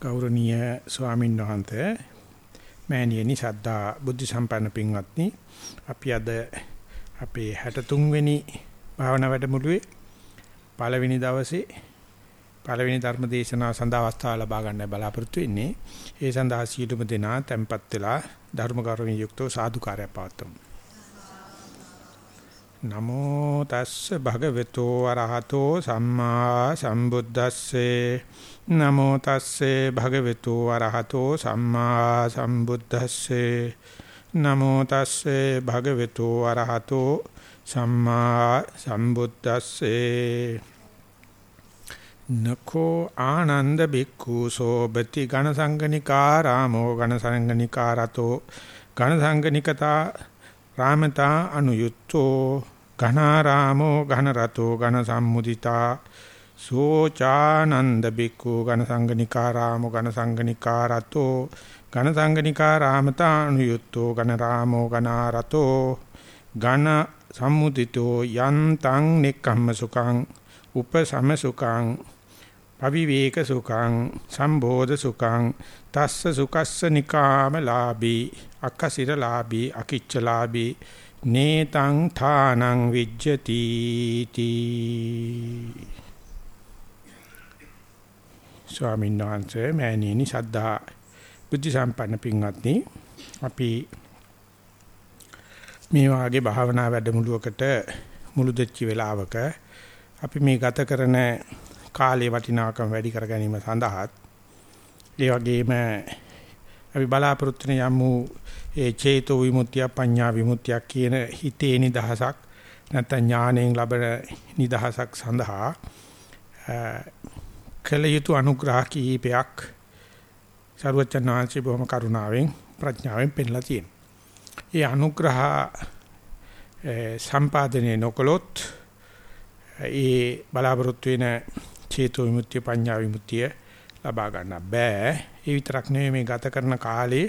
ගෞරවනීය ස්වාමීන් වහන්සේ මෑණියනි සද්ධා බුද්ධ සම්පන්න පින්වත්නි අපි අද අපේ 63 වෙනි භාවනා වැඩමුළුවේ පළවෙනි දවසේ පළවෙනි ධර්ම දේශනාව සඳහා අවස්ථාව ලබා ගන්න බලාපොරොත්තු වෙන්නේ. ඒ සඳහා සියලුම දෙනා tempත් වෙලා ධර්ම කරුණිය යුක්තව සාදුකාරය පවත්වමු. නමෝ තස්ස භගවතු වරහතෝ සම්මා සම්බුද්දස්සේ. නමෝ තස්සේ භගවතු වරහතෝ සම්මා සම්බුද්දස්සේ. නමෝ තස්සේ භගවතු වරහතෝ සම්මා සම්බුද්දස්සේ. නකෝ ආනන්ද බික්ඛු සෝබති ඝන සංගනිකාරාමෝ ඝන සංගනිකාරතෝ ඝන සංගනිකතා රාමතා අනුයුක්තෝ ඝනාරාමෝ ඝන රතෝ ඝන සම්මුදිතා සෝචානන්ද බික්ඛු ඝන සංගනිකාරාමෝ ඝන සංගනිකාරතෝ ඝන සංගනිකාරාමතා අනුයුක්තෝ ඝන රාමෝ ඝනාරතෝ ඝන සම්මුදිතෝ යන්තං නික්කම්ම සුඛං උපසම සුඛං පවිවේක සුඛං සම්බෝධ සුඛං තස්ස සුකස්ස නිකාමලාභී අක්කසිරලාභී අකිච්චලාභී නේතං ථානං විජ්ජති තී. ස්වාමීන් වහන්සේ මෑණියනි සද්ධා බුද්ධ සම්පන්න පින්වත්නි අපි මේ වාගේ භාවනා වැඩමුළුවකට මුළු දෙච්ච වෙලාවක අපි මේ ගත කරන කාලේ වටිනාකම වැඩි කර ගැනීම සඳහාත් ඒ වගේම අපි බලාපොරොත්තු වෙන යමු ඒ චේතෝ විමුක්තිය පඤ්ඤා විමුක්තිය කියන හිතේ නිදහසක් නැත්නම් ඥාණයෙන් ලබන නිදහසක් සඳහා කළ යුතු අනුග්‍රහ කීපයක් ਸਰවචනාංශි බොහොම කරුණාවෙන් ප්‍රඥාවෙන් පෙන්ලා තියෙනවා. ඒ අනුග්‍රහ සම්පාදනයේ නොකලොත් ඒ බලාපොරොත්තු වෙන චේතෝ විමුක්තිය පඤ්ඤා විමුක්තිය ලබා ගන්න බෑ. ඒ විතරක් නෙවෙයි මේ ගත කරන කාලේ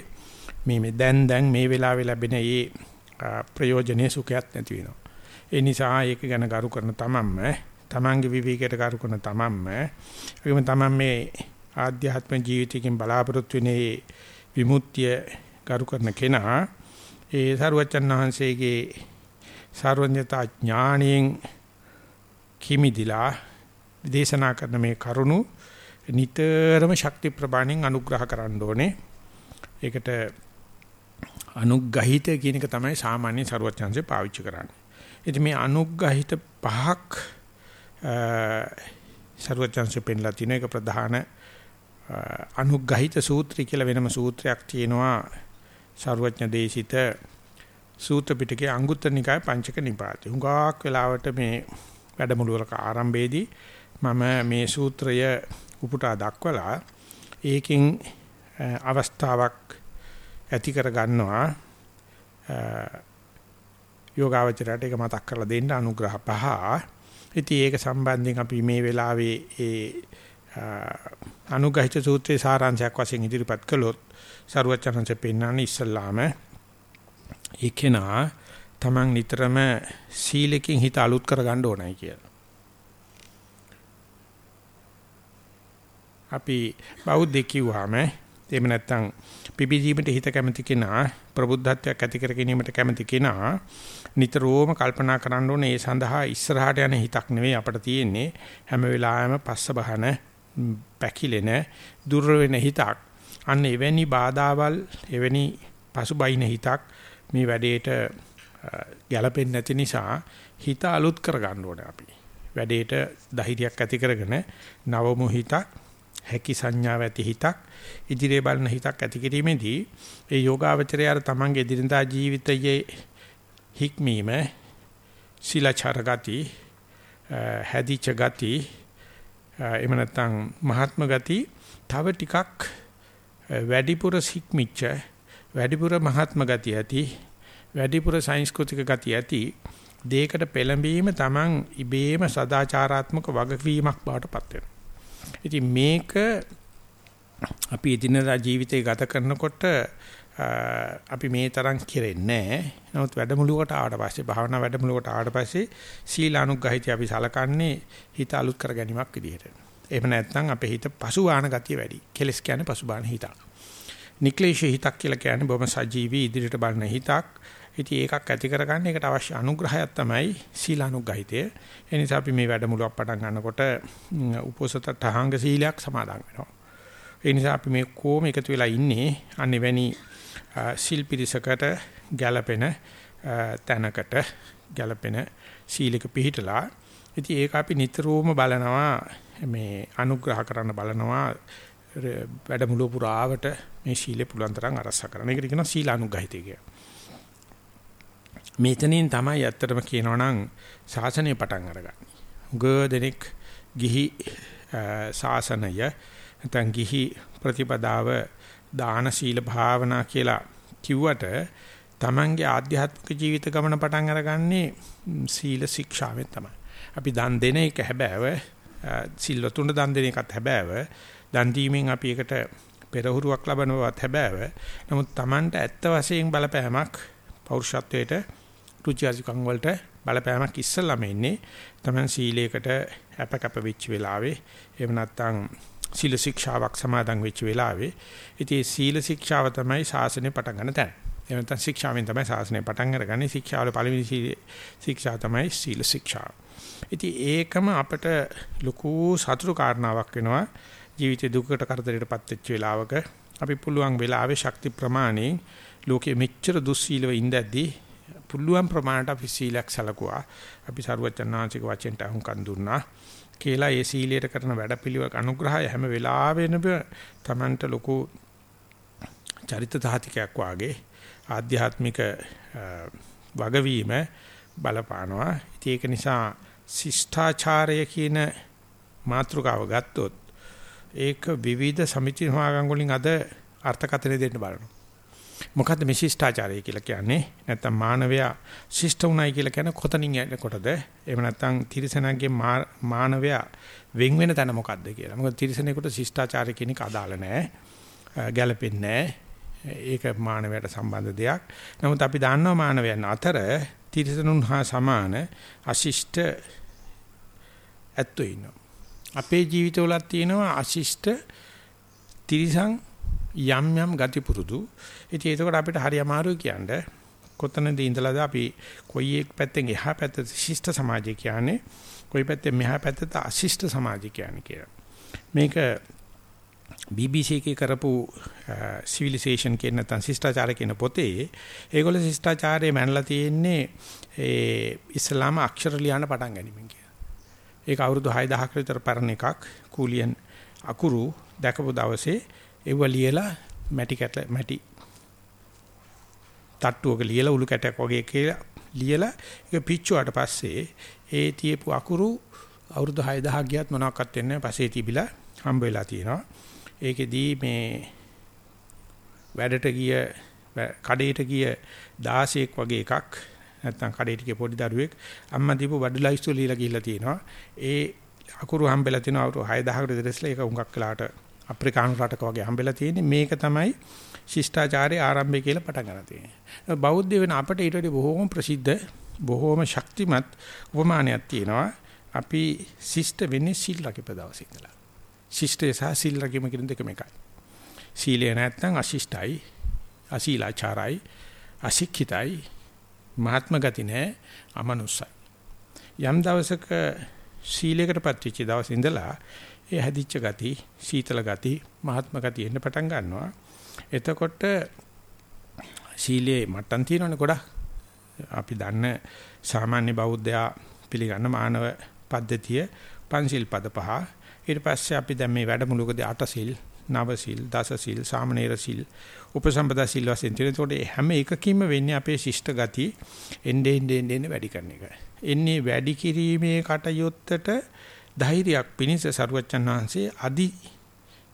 මේ මේ දැන් දැන් මේ වෙලාවේ ලැබෙන මේ ප්‍රයෝජනේ සුඛයක් නැති වෙනවා. ඒ නිසා ඒක ගැන ගරු කරන තමන්ම තමන්ගේ විවේකයට ගරු කරන තමන්ම ඒකම තමන් මේ ආධ්‍යාත්ම ජීවිතයකින් බලාපොරොත්තු වෙන්නේ විමුක්තිය ගරු කරන කෙනා ඒ සරුවචන් වහන්සේගේ සර්වඥතා ඥාණයෙන් කිමිදිලා දේශනා කරන මේ කරුණු නිතරම ශක්ති ප්‍රබාණෙන් අනුග්‍රහ කරන්න ඕනේ. ඒකට අනුග්‍රහිත කියන එක තමයි සාමාන්‍ය ਸਰවඥාන්සේ පාවිච්චි කරන්නේ. ඉතින් මේ අනුග්‍රහිත පහක් ਸਰවඥාන්සේ පෙන්ලා තියෙන එක ප්‍රධාන අනුග්‍රහිත සූත්‍රය කියලා වෙනම සූත්‍රයක් තියෙනවා. ਸਰවඥ දේශිත සූත්‍ර පිටකේ අංගුත්තර නිකාය පංචක නිපාතේ. හුඟක් වෙලාවට මේ වැඩමුළුවක ආරම්භයේදී මම මේ සූත්‍රය උපුටා දක්වලා ඒකෙන් අවස්ථාවක් ඇති කර ගන්නවා යෝගාවචරයට ඒක මතක් කරලා දෙන්න අනුග්‍රහ පහ. ඉතින් ඒක සම්බන්ධයෙන් අපි මේ වෙලාවේ ඒ අනුගහිත සූත්‍රයේ සාරාංශයක් වශයෙන් ඉදිරිපත් කළොත් සරුවචනන්සේ පෙන්වන්නේ ඉස්සල්ලාම ඒකේනා තමන් නිතරම සීලකින් හිත අලුත් කරගන්න ඕනයි කියලා. අපි බෞද්ධ කිව්වම එහෙම නැත්නම් පිබිදීමට හිත කැමති කෙනා ප්‍රබුද්ධත්වයක් ඇති කර ගැනීමට කැමති කෙනා නිතරම කල්පනා කරන්න ඕනේ. ඒ සඳහා ඉස්සරහට යන හිතක් නෙවෙයි අපිට තියෙන්නේ. හැම වෙලාවෙම පස්ස බහන පැකිලෙන දුර වෙන හිතක්. අන්න එවැනි බාධාවල් එවැනි පසුබයින හිතක් මේ වැඩේට ගැළපෙන්නේ නැති නිසා හිත අලුත් කරගන්න ඕනේ අපි. වැඩේට ධෛර්යයක් ඇති කරගෙන නවමු හිතක් හැකි සංඥාව ඇති හිතක් ඉදිරියේ බලන හිතක් ඇති කිරීමේදී ඒ යෝගාවචරය අර තමන්ගේ එදිනදා ජීවිතයේ හික්මීම සීලචාර ගති හැදිච්ච ගති එහෙම නැත්නම් මහාත්ම ගති තව ටිකක් වැඩිපුර හික්මිච්ච වැඩිපුර මහාත්ම ගති ඇති වැඩිපුර සංස්කෘතික ගති ඇති දෙයකට පෙළඹීම තමන් ඉබේම සදාචාරාත්මක වගකීමක් බවට පත් වෙනවා. ඉතින් මේක අපි එදිනදා ජීවිතේ ගත කරනකොට අපි මේ තරම් කෙරෙන්නේ නැහැ. නමුත් වැඩමුළුවකට ආවට පස්සේ භාවනා වැඩමුළුවකට ආවට පස්සේ සීලානුග්‍රහිතය අපි සලකන්නේ හිත අලුත් කර ගැනීමක් විදිහට. එහෙම නැත්නම් අපේ හිත පසුබාහන ගතිය වැඩි. කෙලස් කියන්නේ පසුබාහන හිතක්. නික්ලේශී හිතක් කියලා කියන්නේ බොහොම සජීවී ඉදිරියට බලන හිතක්. ඉතින් ඒකක් ඇති කරගන්න ඒකට අවශ්‍ය අනුග්‍රහයක් තමයි සීලානුගහිතය. ඒ නිසා අපි මේ වැඩමුළුවක් පටන් ගන්නකොට උපෝසත තහංග සීලයක් සමාදන් වෙනවා. ඒ නිසා අපි මේ කොහොම එකතු වෙලා ඉන්නේ අනිවැනි සිල් පිරිසකට ගැළපෙන තැනකට ගැළපෙන සීලක පිළිහිටලා ඉතින් ඒක අපි නිතරම බලනවා මේ අනුග්‍රහ කරන්න බලනවා වැඩමුළුව පුරාවට මේ සීලේ පුළුවන් තරම් අරස කරන. ඒකට කියනවා සීලානුගහිතය කියලා. මෙතනින් තමයි ඇත්තටම කියනවනම් ශාසනය පටන් අරගන්නේ. උගදෙනෙක් ගිහි ශාසනය නැත්නම් ගිහි ප්‍රතිපදාව දාන සීල භාවනා කියලා කිව්වට Tamange ආධ්‍යාත්මික ජීවිත ගමන පටන් අරගන්නේ සීල ශික්ෂාවෙන් තමයි. අපි දන් දෙන එක හැබෑව සිල්වතුන්ට දන් දෙන එකත් හැබෑව දන් දීමෙන් අපි එකට පෙරහුරුවක් ලබනවත් හැබෑව. නමුත් Tamanට ඇත්ත වශයෙන් බලපෑමක් පෞරුෂත්වයට රුචි අරුචිකම් වලට බලපෑමක් ඉස්සල්ලාම ඉන්නේ Taman සීලයකට අපකප වෙච්ච වෙලාවේ එහෙම නැත්නම් සීල ශික්ෂාවක් සමාදන් වෙච්ච වෙලාවේ ඉතින් සීල ශික්ෂාව තමයි ශාසනය පටන් ගන්න තැන. එහෙම නැත්නම් ශික්ෂාවෙන් තමයි ශාසනය පටන් අරගන්නේ. ශික්ෂාවල පළවෙනි ශික්ෂා තමයි සීල ශික්ෂාව. ඉතින් ඒකම අපට ලොකු සතුරු කාරණාවක් වෙනවා. ජීවිතේ දුකකට කරදරයටපත් වෙච්ච වෙලාවක අපි පුළුවන් වෙලාවේ ශක්ති ප්‍රමාණයෙන් ලෝකෙ මෙච්චර දුස්සීලව ඉඳද්දී පුළුවන් ප්‍රමාණයට අපි සීලයක් සැලකුවා. අපි සරුවචනාංශික වචෙන්ට අහුම්කන් දුන්නා. කියලා ඒ සීලයට කරන වැඩපිළිවෙල අනුග්‍රහය හැම වෙලාවෙම Tamanට ලොකු චරිත සාහිතිකයක් වාගේ ආධ්‍යාත්මික වගවීම බලපානවා. ඉතින් ඒක නිසා ශිෂ්ටාචාරය කියන මාතෘකාව ගත්තොත් ඒක විවිධ සමිති සමාගම් වලින් අද අර්ථකථනය දෙන්න බලනවා. මොකද්ද මේ ශිෂ්ටාචාරය කියලා කියන්නේ? නැත්තම් මානවයා ශිෂ්ට උනායි කියලා කියන්නේ කොතනින් යනකොටද? එහෙම නැත්තම් තිරිසනගේ මානවයා වෙන් වෙන තැන මොකද්ද කියලා. මොකද තිරිසනෙකුට ශිෂ්ටාචාරය කියන එක අදාළ නැහැ. ගැළපෙන්නේ නැහැ. ඒක මානවයට සම්බන්ධ දෙයක්. නමුත් අපි දන්නවා මානවයන් අතර තිරිසනුන් හා සමාන අශිෂ්ට ඇත්තෝ ඉන්නවා. අපේ ජීවිතවලත් තියෙනවා අශිෂ්ට තිරිසන් යම් යම් ගති පුරුදු. ඉතින් ඒකට අපිට හරි අමාරුයි කියන්නේ. කොතනද ඉඳලාද අපි කොයි එක පැත්තෙන් එහා පැත්තට ශිෂ්ට සමාජය කියන්නේ කොයි පැත්තෙන් මෙහා පැත්තට අශිෂ්ට සමාජය කියන්නේ කියලා. මේක BBC එකේ කරපු සිවිලයිසේෂන් කියන නැත්නම් ශිෂ්ටාචාර කියන පොතේ ඒගොල්ලෝ ශිෂ්ටාචාරයේ මැනලා තියෙන්නේ ඒ ඉස්ලාම අක්ෂර ලියන්න පටන් ගැනීමෙන් කියලා. ඒක අවුරුදු 6000ක විතර පරණ එකක්. කූලියන් අකුරු දැකපු දවසේ ඒව ලියලා මැටි කැට මැටි තට්ටුවක ලියලා උළු කැටයක් වගේ කියලා ලියලා ඒක පිච්චුවාට පස්සේ ඒ තියපු අකුරු අවුරුදු 6000ක් ගියත් මොනවක්වත් වෙන්නේ නැහැ. පස්සේ තිබිලා හම්බ වෙලා තියෙනවා. ඒකෙදී මේ වැඩට ගිය කඩේට ගිය 16ක් වගේ එකක් නැත්නම් කඩේට ගිය පොඩි දරුවෙක් අම්මා දීපු බඩු ලයිස්තු ලියලා ගිහිල්ලා තියෙනවා. ඒ අකුරු හම්බෙලා තිනවා අවුරුදු 6000කට විතර ඉස්සෙල්ලා ඒක උඟක් වෙලාට අප්‍රිකානු රටක වගේ හම්බෙලා තියෙන්නේ. මේක තමයි ශිෂ්ටාචාරයේ ආරම්භය කියලා පටන් ගන්න තියෙන්නේ. බෞද්ධ වෙන අපිට ඊට වඩා බොහෝම ප්‍රසිද්ධ බොහෝම ශක්තිමත් උපමානයක් තියෙනවා. අපි ශිෂ්ට වෙන්නේ සිල් රකිප දවසේ ඉඳලා. ශිෂ්ටය සහ සිල් රැකීම කියන දෙකම එකයි. සීලය නැත්නම් අශිෂ්ටයි, අසීලාචාරයි, අශික්ෂිතයි, මහත්ම ගති නැහැ, අමනුස්සයි. යම් දවසක සීලයකටපත් වෙච්ච දවස් ඉඳලා ඒ හැදිච්ච ගති, සීතල ගති, මහත්ම ගති එන්න පටන් ගන්නවා. එතකොට සීලේ මට්ටම් තියෙනවනේ ගොඩක්. අපි දන්න සාමාන්‍ය බෞද්ධයා පිළිගන්න මානව පද්ධතිය පංචිල් පද පහ ඊට පස්සේ අපි දැන් මේ වැඩමුළුවකදී අටසිල්, නවසිල්, දසසිල්, සාමණේර සිල්, උපසම්පදා සිල් වශයෙන් තියෙන. ඒකට හැම එකකින්ම වෙන්නේ අපේ ශිෂ්ට ගති එන්නේ එන්නේ එන්නේ වැඩි කරන එක. එන්නේ වැඩි කිරීමේ කටයුත්තට ධෛර්යයක් පිණිස සරුවච්චන් වහන්සේ අදි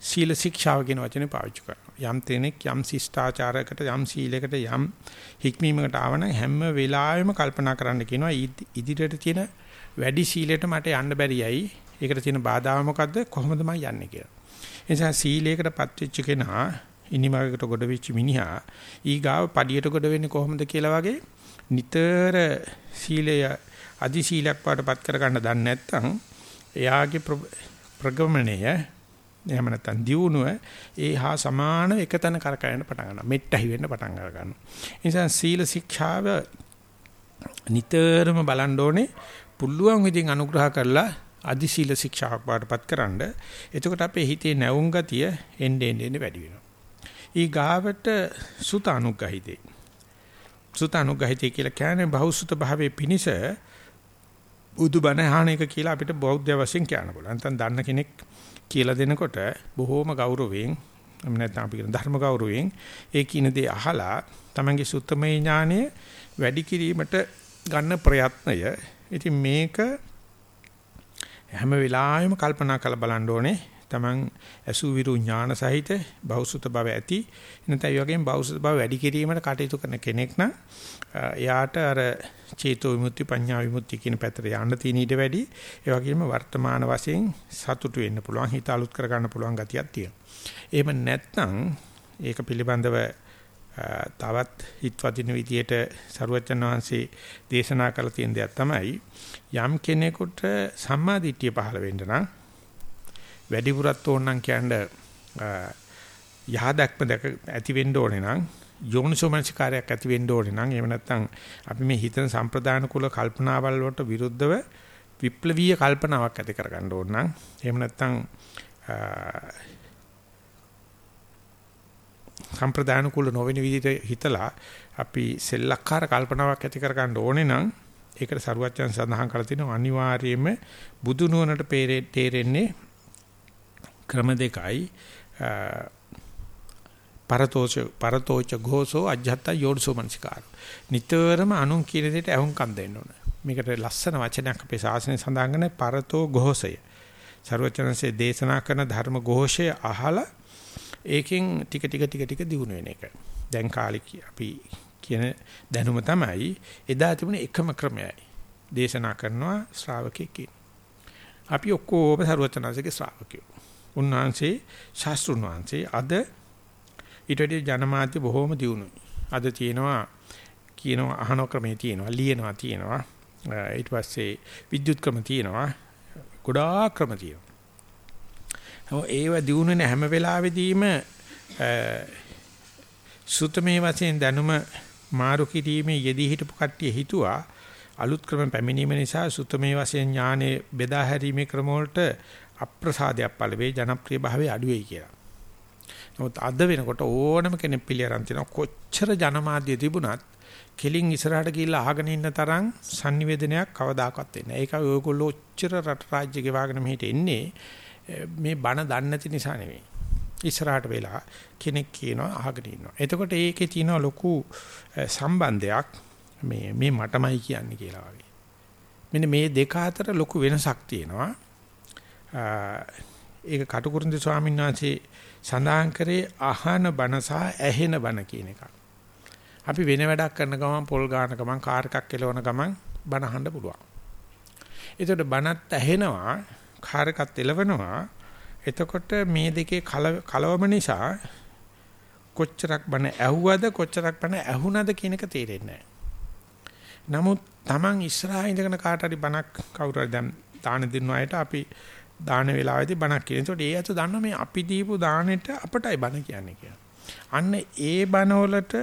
සීල ශික්ෂාව කියන වචනේ පාවිච්චි කරනවා. යම් තැනෙක් යම් ශිෂ්ටාචාරයකට යම් සීලයකට යම් හික්මීමකට ආවනම් හැම වෙලාවෙම කල්පනා කරන්න කියනවා ඉදිරියට තියෙන වැඩි සීලයට මට යන්න බැරියයි ඒකට තියෙන බාධාව මොකද්ද? කොහොමද මම යන්නේ කියලා. ඒ නිසා සීලයකටපත් වෙච්ච කෙනා ඉනිමගකට ගොඩ වෙච්ච මිනිහා ඊගාව පඩියට ගොඩ වෙන්නේ කොහොමද කියලා වගේ නිතර සීලය අදි සීලයක් පාටපත් කර ගන්න දන්නේ නැත්නම් එයාගේ ප්‍රගමණය එහෙම නැත්නම් දියුණුව ඒ හා සමාන එකතන කරකැවෙන්න පටන් ගන්නවා. මෙට්ටහි වෙන්න පටන් ගන්නවා. ඒ නිසා සීල ශික්ෂාව නිතරම බලන්න ඕනේ පුළුවන් විදිහින් අනුග්‍රහ කරලා අදි සීල ශික්ෂාවක් බාටපත් කරන්න. එතකොට අපේ හිතේ නැවුම් ගතිය එන්නේ එන්නේ වැඩි වෙනවා. ඊ ගාවට සුත අනුග්‍රහිතේ. සුත අනුග්‍රහිතේ කියලා කියන්නේ බහුසුත භාවයේ පිනිස බුදුබණ අහන එක කියලා අපිට බෞද්ධ වශයෙන් කියන්න පුළුවන්. නැත්නම් දන්න කෙනෙක් කියලා දෙනකොට බොහෝම ගෞරවයෙන් එහෙම නැත්නම් අපි කියන ධර්ම ගෞරවයෙන් ඒ කියන දේ අහලා තමන්ගේ සුත්තමේ ඥානය වැඩි කිරීමට ගන්න ප්‍රයත්නය. ඉතින් මේක හැම වෙලාවෙම කල්පනා කරලා බලන්න ඕනේ. තමන් අසු විරු ඥාන සහිත බෞසුත බව ඇති නැත්නම් ඒ වගේම බෞසුත බව වැඩි කිරීමට කටයුතු කරන කෙනෙක් නම් එයාට අර චේතෝ විමුක්ති පඤ්ඤා විමුක්ති කියන පැත්තට යන්න තියෙන ඊට වැඩි ඒ වගේම වර්තමාන වශයෙන් සතුටු වෙන්න පුළුවන් හිත අලුත් කර ගන්න පුළුවන් ගතියක් තියෙනවා. එහෙම නැත්නම් ඒක පිළිබඳව තවත් හිතවදින විදියට සරුවචන වහන්සේ දේශනා කළ තියෙන දෙයක් තමයි යම් කෙනෙකුට සම්මා දිට්ඨිය පහළ වෙන්න නම් වැඩිපුරත් ඕනනම් කියන්නේ යහ දැක්ම දැක ඇති වෙන්න ඕනේ නම් යෝනිසෝමනසිකාරයක් ඇති වෙන්න ඕනේ නම් එහෙම නැත්නම් අපි මේ හිතන සම්ප්‍රදාන කුල කල්පනාවල් වලට විරුද්ධව විප්ලවීය කල්පනාවක් ඇති කරගන්න ඕන නම් එහෙම නැත්නම් සම්ප්‍රදාන කුල නොවන විදිහට හිතලා අපි සෙල්ලක්කාර කල්පනාවක් ඇති කරගන්න ඕනේ නම් ඒකට සරුවච්චන් සඳහන් කරලා තිනවා අනිවාර්යයෙන්ම බුදු නුවණට තේරෙන්නේ ක්‍රම දෙකයි. පරතෝච පරතෝච ഘോഷෝ අජ්ජත්ත යෝඩසෝ මනසිකාර. නිතරම අනුන් කියන දෙයට අහුම්කම් දෙන්න ඕන. මේකට ලස්සන වචනයක් අපේ ශාසනය සඳහන් කරන පරතෝ ഘോഷය. ਸਰවචනසේ දේශනා කරන ධර්ම ഘോഷය අහලා ඒකෙන් ටික ටික ටික ටික දිනු වෙන එක. දැන් කාලේ අපි කියන දැනුම තමයි එදා තිබුණ එකම ක්‍රමයයි. දේශනා කරනවා ශ්‍රාවකෙකින් අපි ඔක්කොම ਸਰවචනසේගේ ශ්‍රාවකයෝ. උන්වහන්සේ ශාස්ත්‍රුන් වහන්සේ අද ඊට වඩා ජනමාධ්‍ය බොහෝම දියුණුයි. අද තියෙනවා කියනවා අහන ක්‍රමේ තියෙනවා ලියනවා තියෙනවා ඊට පස්සේ විද්‍යුත් ක්‍රම තියෙනවා ගොඩාක් ක්‍රම තියෙනවා. ඒව දියුණුනේ හැම වෙලාවෙදීම සුතමේ වශයෙන් දැනුම මාරු කිරීමේ යෙදී හිටපු කට්ටිය හිතුවා අලුත් ක්‍රම පැමිණීම නිසා සුතමේ වශයෙන් ඥානෙ බෙදා හැරීමේ ක්‍රම වලට අප්‍රසාදයක් පළ වේ ජනප්‍රිය භාවය අඩු වෙයි කියලා. නමුත් අද වෙනකොට ඕනම කෙනෙක් පිළියරන් තිනවා කොච්චර ජනමාධ්‍ය තිබුණත් කෙලින් ඉස්සරහට ගිහිල්ලා අහගෙන ඉන්න තරම් sannivedanayak කවදාකවත් වෙන්නේ නැහැ. ඒක ඔයගොල්ලෝ ඔච්චර රට රාජ්‍ය ගෙවාගෙන මෙහෙට එන්නේ මේ බණ දන්නේ නැති නිසා නෙවෙයි. ඉස්සරහට වෙලා කෙනෙක් කියනවා අහගෙන ඉන්නවා. එතකොට ඒකේ තියෙන ලොකු සම්බන්ධයක් මේ මේ මටමයි කියන්නේ කියලා වගේ. මෙන්න මේ දෙක අතර ලොකු වෙනසක් තියෙනවා. ඒක කටුකුරුන්දේ ස්වාමීන් වහන්සේ සඳහන් කරේ අහන බණ සහ ඇහෙන බණ කියන එක. අපි වෙන වැඩක් කරන ගමන් පොල් ගාන ගමන් කාර් එකක් කෙලවන ගමන් බණ අහන්න පුළුවන්. ඒකට බණත් ඇහෙනවා කාර් එකත් එලවනවා. එතකොට මේ දෙකේ කලවම නිසා කොච්චරක් බණ ඇහුවද කොච්චරක් බණ ඇහුණද කියන එක තේරෙන්නේ නමුත් Taman ඉස්සරහා ඉඳගෙන කාට හරි බණක් කවුරු හරි දැන් දාන දෙන්න අයට අපි දාන වේලාවේදී බණක් කියන. ඒකට ඒ අත දන්නවා මේ අපි දීපු දානෙට අපටයි බණ කියන්නේ කියලා. අන්න ඒ බණවලට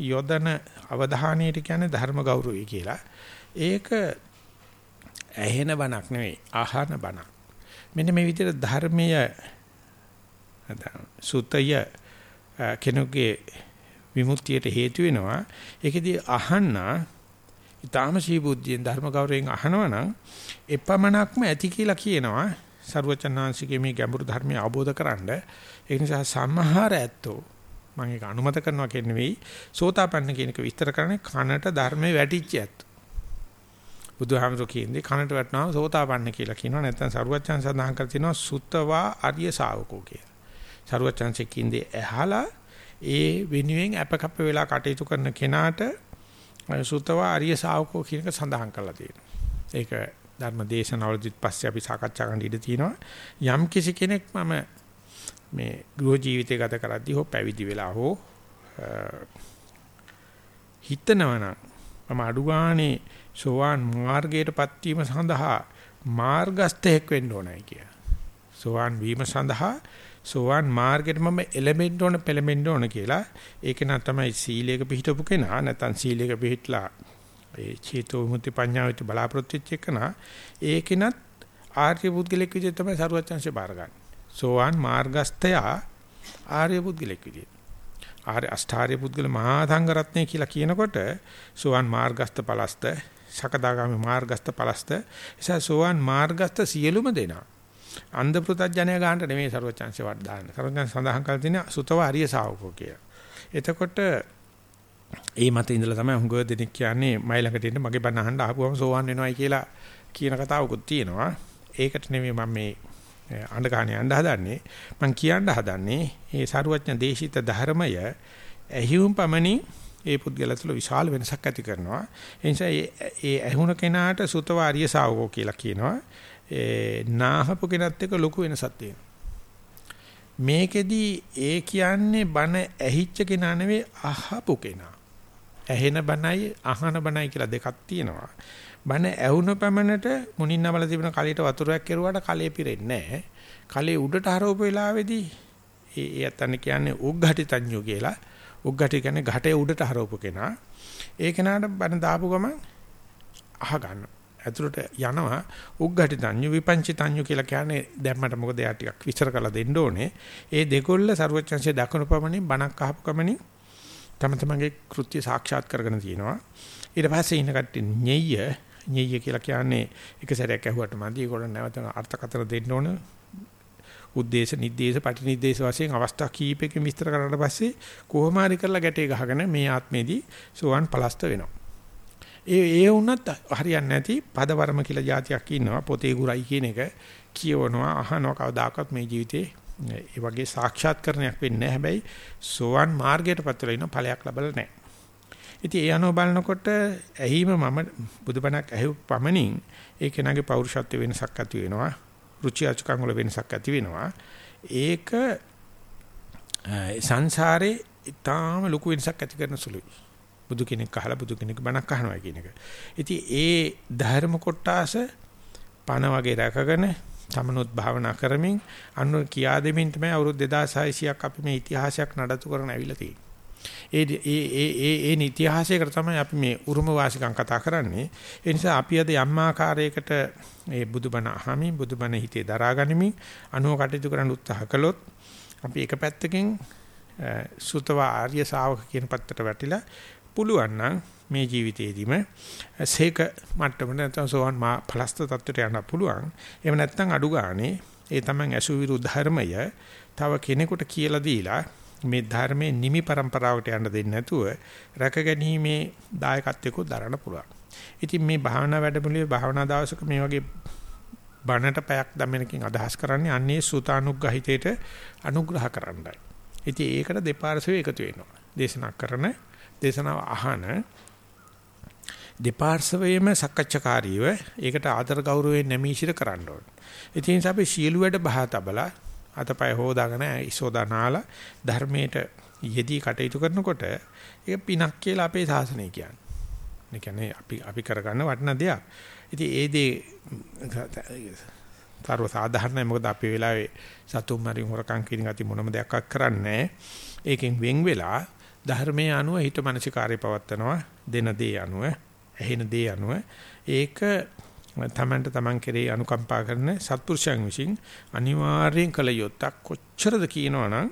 යොදන අවධානයට කියන්නේ ධර්ම ගෞරවය කියලා. ඒක ඇහෙන බණක් නෙවෙයි අහන බණක්. මෙන්න මේ විදිහට ධර්මීය සුතය කෙනෙකුගේ විමුක්තියට හේතු වෙනවා. ඒකෙදී අහන්න ඊටාම සීබුද්ධියෙන් ධර්ම ගෞරවයෙන් අහනවනම් එපමණක්ම ඇති කියලා කියනවා. සරුවචනාංශිකේ මේ ගැඹුරු ධර්මය අවබෝධ කරන්න. ඒ නිසා සම්මහාර ඇත්තෝ මම ඒක අනුමත කරනවා කියන්නේ වෙයි සෝතාපන්න කියන එක විස්තර කරන්නේ කනට ධර්මයේ වැටිච්ච ඇත්තෝ. බුදුහාමරෝ කියන්නේ කනට වැටෙනවා සෝතාපන්න කියලා කියනවා. නැත්නම් සරුවචන් සඳහන් කර තිනවා සුත්තවා ආර්ය ශාවකෝ කියලා. සරුවචන්සේ කියන්නේ ඇහලා ඒ වෙනුවෙන් අපකප්ප වෙලා කටයුතු කරන කෙනාට සුත්තවා ආර්ය ශාවකෝ කියන එක සඳහන් කරලා තියෙනවා. ඒක ධර්ම දේශනාවලදීත් පස්සේ අපි සාකච්ඡා කරන්න ඉඩ තියෙනවා යම් කිසි කෙනෙක් මම මේ ගෘහ ජීවිතය ගත කරද්දී හෝ පැවිදි වෙලා හෝ හිතනවනම් මම අඩුගානේ සෝවාන් මාර්ගයටපත් වීම සඳහා මාර්ගස්තයෙක් වෙන්න ඕනයි කිය. සෝවාන් වීම සඳහා සෝවාන් මාර්ගෙට මම එලෙමෙන්ට් ඕන පෙලෙමෙන්ට් ඕන කියලා ඒක නා තමයි සීලයක පිහිටපු කෙනා නැත්නම් සීලයක පිහිටලා ඒ චේතෝ විමුක්ති පඤ්ඤාවිත බලාපොරොත්තු වෙච්ච එකනා ඒකෙනත් ආර්ය පුද්ගලෙක් විදිහට තමයි සරුවචංශය බාර ගන්න. සෝවාන් මාර්ගස්තයා ආර්ය පුද්ගලෙක් විදිහට. ආර්ය අෂ්ටාර්ය පුද්ගල මහා සංඝ රත්නය කියලා කියනකොට සෝවාන් මාර්ගස්ත පලස්ත සකදාගාමි මාර්ගස්ත පලස්ත එසා සෝවාන් මාර්ගස්ත සියලුම දෙනා අන්ධ පෘතජ්ජනය ගන්නට නෙමෙයි සරුවචංශය වඩ දාන්න. සරුවචංශ සඳහන් කළ තියෙන සුතව ආර්ය ශාවකෝ කියලා. එතකොට ඒ මත ඉඳලා තමයි හුඟ දෙනෙක් කියන්නේ මයි ළඟට එන්න මගේ බණ අහන්න ආපුවම සෝවන් වෙනවයි කියලා කියන කතාවකුත් තියෙනවා. ඒකට නෙමෙයි මම මේ අඬ ගන්න යන්න හදන්නේ. මම කියන්න හදන්නේ මේ සරුවඥ දේශිත ධර්මය ඇහිුම් පමණින් ඒ පුද්ගලයා තුළ විශාල වෙනසක් ඇති කරනවා. ඒ නිසා ඒ ඇහුණ කෙනාට සුතව ආර්ය ශාවකෝ කියලා කියනවා. ඒ නාහපු කෙනත් එක්ක ලොකු වෙනසක් තියෙනවා. මේකෙදි ඒ කියන්නේ බන ඇහිච්ච කෙනා නෙවෙයි අහපු කෙනා. ඇහෙන බණයි අහන බණයි කියලා දෙකක් තියෙනවා. බණ ඇහුන පමණට මුණින් නමල තිබෙන කලයට වතුරක් කෙරුවාට කලේ පිරෙන්නේ නැහැ. කලේ උඩට හරවපු වෙලාවේදී ඒ ඒ අතන කියන්නේ උග්ඝටිතඤ්ඤු කියලා. උග්ඝටි කියන්නේ ඝටේ උඩට හරවපු කෙනා. ඒ කෙනාට බණ දාපු ගමන් අහ ගන්න. ඇතුළට යනවා උග්ඝටිතඤ්ඤු විපංචිතඤ්ඤු කියලා කියන්නේ දැම්මට මොකද එයා ටිකක් විස්තර කරලා දෙන්න ඕනේ. ඒ දෙකොල්ල ਸਰවචන්සේ දක්වන පමණින් බණක් අහපු කමනින් තම තමන්ගේ කෘත්‍ය සාක්ෂාත් කරගෙන තියෙනවා. ඊට පස්සේ ඉන්න කට්ටිය ඤෙය්‍ය ඤෙය්‍ය කියලා කියන්නේ එක සැරයක් ඇහුවට මදි. ඒගොල්ලෝ නැවත අර්ථකථන දෙන්න ඕන. උද්දේශ නිද්දේශ පටිනිද්දේශ වශයෙන් අවස්ථා කීපයකින් විස්තර කරලා පස්සේ කොහොම හරි කරලා ගැටේ ගහගෙන මේ ආත්මෙදී සෝවන් පලස්ත වෙනවා. ඒ ඒ වුණත් හරියන්නේ නැති පදවර්ම කියලා જાතියක් ඉන්නවා. පොතේ ගුරයි කියන එක කියවනවා අහනවා කවදාකවත් මේ ජීවිතේ ඒ වගේ සාක්ෂාත්කරණයක් වෙන්නේ නැහැ හැබැයි සෝවන් මාර්ගයටපත් වෙලා ඉන්න ඵලයක් ලැබලා නැහැ. ඉතින් ඒ අනුව බලනකොට ඇහිම මම බුදුබණක් ඇහුව පමණින් ඒ කෙනාගේ පෞරුෂත්ව වෙනසක් ඇති වෙනවා. රුචි අචුකම් වල වෙනසක් ඇති වෙනවා. ඒක සංසාරේ ඊටාම ලොකු වෙනසක් ඇති කරන සුළුයි. බුදු කෙනෙක් අහලා බුදු කෙනෙක් බණක් අහනවා කියන එක. ඉතින් ඒ ධර්ම කොටාස පණ වගේ රැකගෙන තමනුත් භාවනා කරමින් අනු කියා දෙමින් තමයි අවුරුදු 2600ක් අපි මේ ඉතිහාසයක් නඩත්තු කරන ඇවිල්ලා තියෙන්නේ. ඒ ඒ ඒ ඒ ඒ ඉතිහාසයකට තමයි අපි මේ උරුම වාසිකම් කතා කරන්නේ. ඒ නිසා අපි අද යම් ආකාරයකට මේ බුදුබණ අහමින් බුදුබණ හිතේ දරාගනිමින් අනුව කටයුතු කරන්න උත්සාහ කළොත් අපි එක පැත්තකින් සුතව ආර්ය ශාවක කියන පැත්තට වැටිලා පුළුවන් නම් මේ ජීවිතේදීම සේක මට්ටමට නැත්නම් සෝවන් මා ඵලස්ත තත්ත්වයට යන්න පුළුවන්. එහෙම නැත්නම් අඩු ගානේ ඒ තමයි අසුවිරු ධර්මය තව කෙනෙකුට කියලා දීලා මේ ධර්මයේ නිමි પરම්පරාවට යන්න දෙන්නේ නැතුව රැකගැනීමේ දායකත්වයක දරන්න පුළුවන්. ඉතින් මේ භාවනා වැඩමුළුවේ භාවනා දවසක මේ වගේ බණට පැයක් දමනකින් අදහස් කරන්නේ අන්නේ සූතානුග්‍රහිතේට අනුග්‍රහ කරන්නයි. ඉතින් ඒකට දෙපාර්ශ්වය එකතු වෙනවා. දේශනා කරන දේශනාව අහන දෙපාර්ශවයේම සක්කච්ඡාකාරීව ඒකට ආදර ගෞරවයෙන් නැමීශිර කරන්න ඕනේ. ඒ නිසා අපි සියලු වැඩ බහ තබලා අතපය හොදාගෙන ඉසෝදානාලා ධර්මයට යෙදී කටයුතු කරනකොට ඒක පිනක් කියලා අපේ ශාසනය කියන්නේ. ඒ කියන්නේ අපි අපි කරගන්න වටින දෙයක්. ඉතින් ඒ දේ තරව සාධාරණයි මොකද අපේ වෙලාවේ සතුම් මරින් හොරකම් කියන ගති මොනම දෙයක් කරන්නේ ඒකෙන් වෙන් වෙලා ධර්මයේ අනුව හිත මනසිකාරය පවත්නවා දෙන දේ අනුව ඇහෙන දේ අනුව ඒක තමන්ට තමන් කෙරේ අනුකම්පා කරන සත්පුරුෂයන් විසින් අනිවාර්යෙන් කළ යුත්තක් කොච්චරද කියනවනම්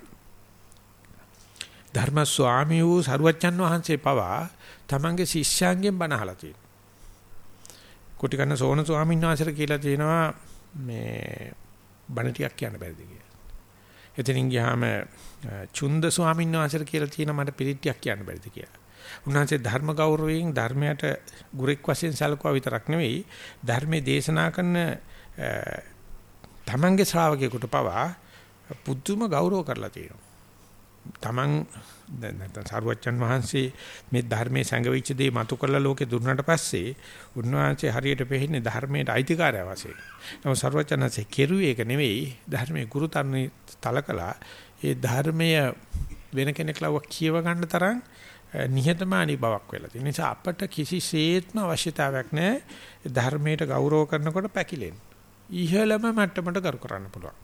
ධර්ම ස්වාමී වූ සරුවච්චන් වහන්සේ පවා තමන්ගේ ශිෂ්‍යයන්ගෙන් බණ අහලා තියෙනවා. කුටි කන්න සෝන ස්වාමීන් වහන්සේට කියලා තියෙනවා මේ බණ ටිකක් කියන්න බැරිද කියලා. එතනින් ගියාම චුන්ද ස්වාමීන් වහන්සේට කියලා තියෙන මට පිළිට්ටියක් කියන්න බැරිද කියලා. උන්වහන්සේ ධර්ම ගෞරවයෙන් ධර්මයට ගුරෙක් වශයෙන් සැලකුවා විතරක් නෙවෙයි ධර්මයේ දේශනා කරන තමන්ගේ ශ්‍රාවකයෙකුට පවා පුදුම ගෞරව කරලා තියෙනවා. තමන් දැන් නැත්නම් සාරවත්යන් වහන්සේ මේ ධර්මයේ සංගවිච්ච දේ මතු කරලා ලෝකේ දුන්නාට පස්සේ උන්වහන්සේ හරියට පෙන්නේ ධර්මයට අයිතිකාරය වශයෙන්. නමුත් සාරවත්යන්සේ කෙරුවේ ඒක නෙවෙයි ධර්මයේ ගුරුතරණේ තලකලා ඒ ධර්මය වෙන කෙනෙක් ලව කියව ගන්න තරම් නිහතමානී බවක් වෙලා තියෙන නිසා අපට කිසිසේත්ම අවශ්‍යතාවයක් නැහැ ධර්මයට ගෞරව කරනකොට පැකිලෙන්න. ඉහළම මට්ටමට කරු කරන්න පුළුවන්.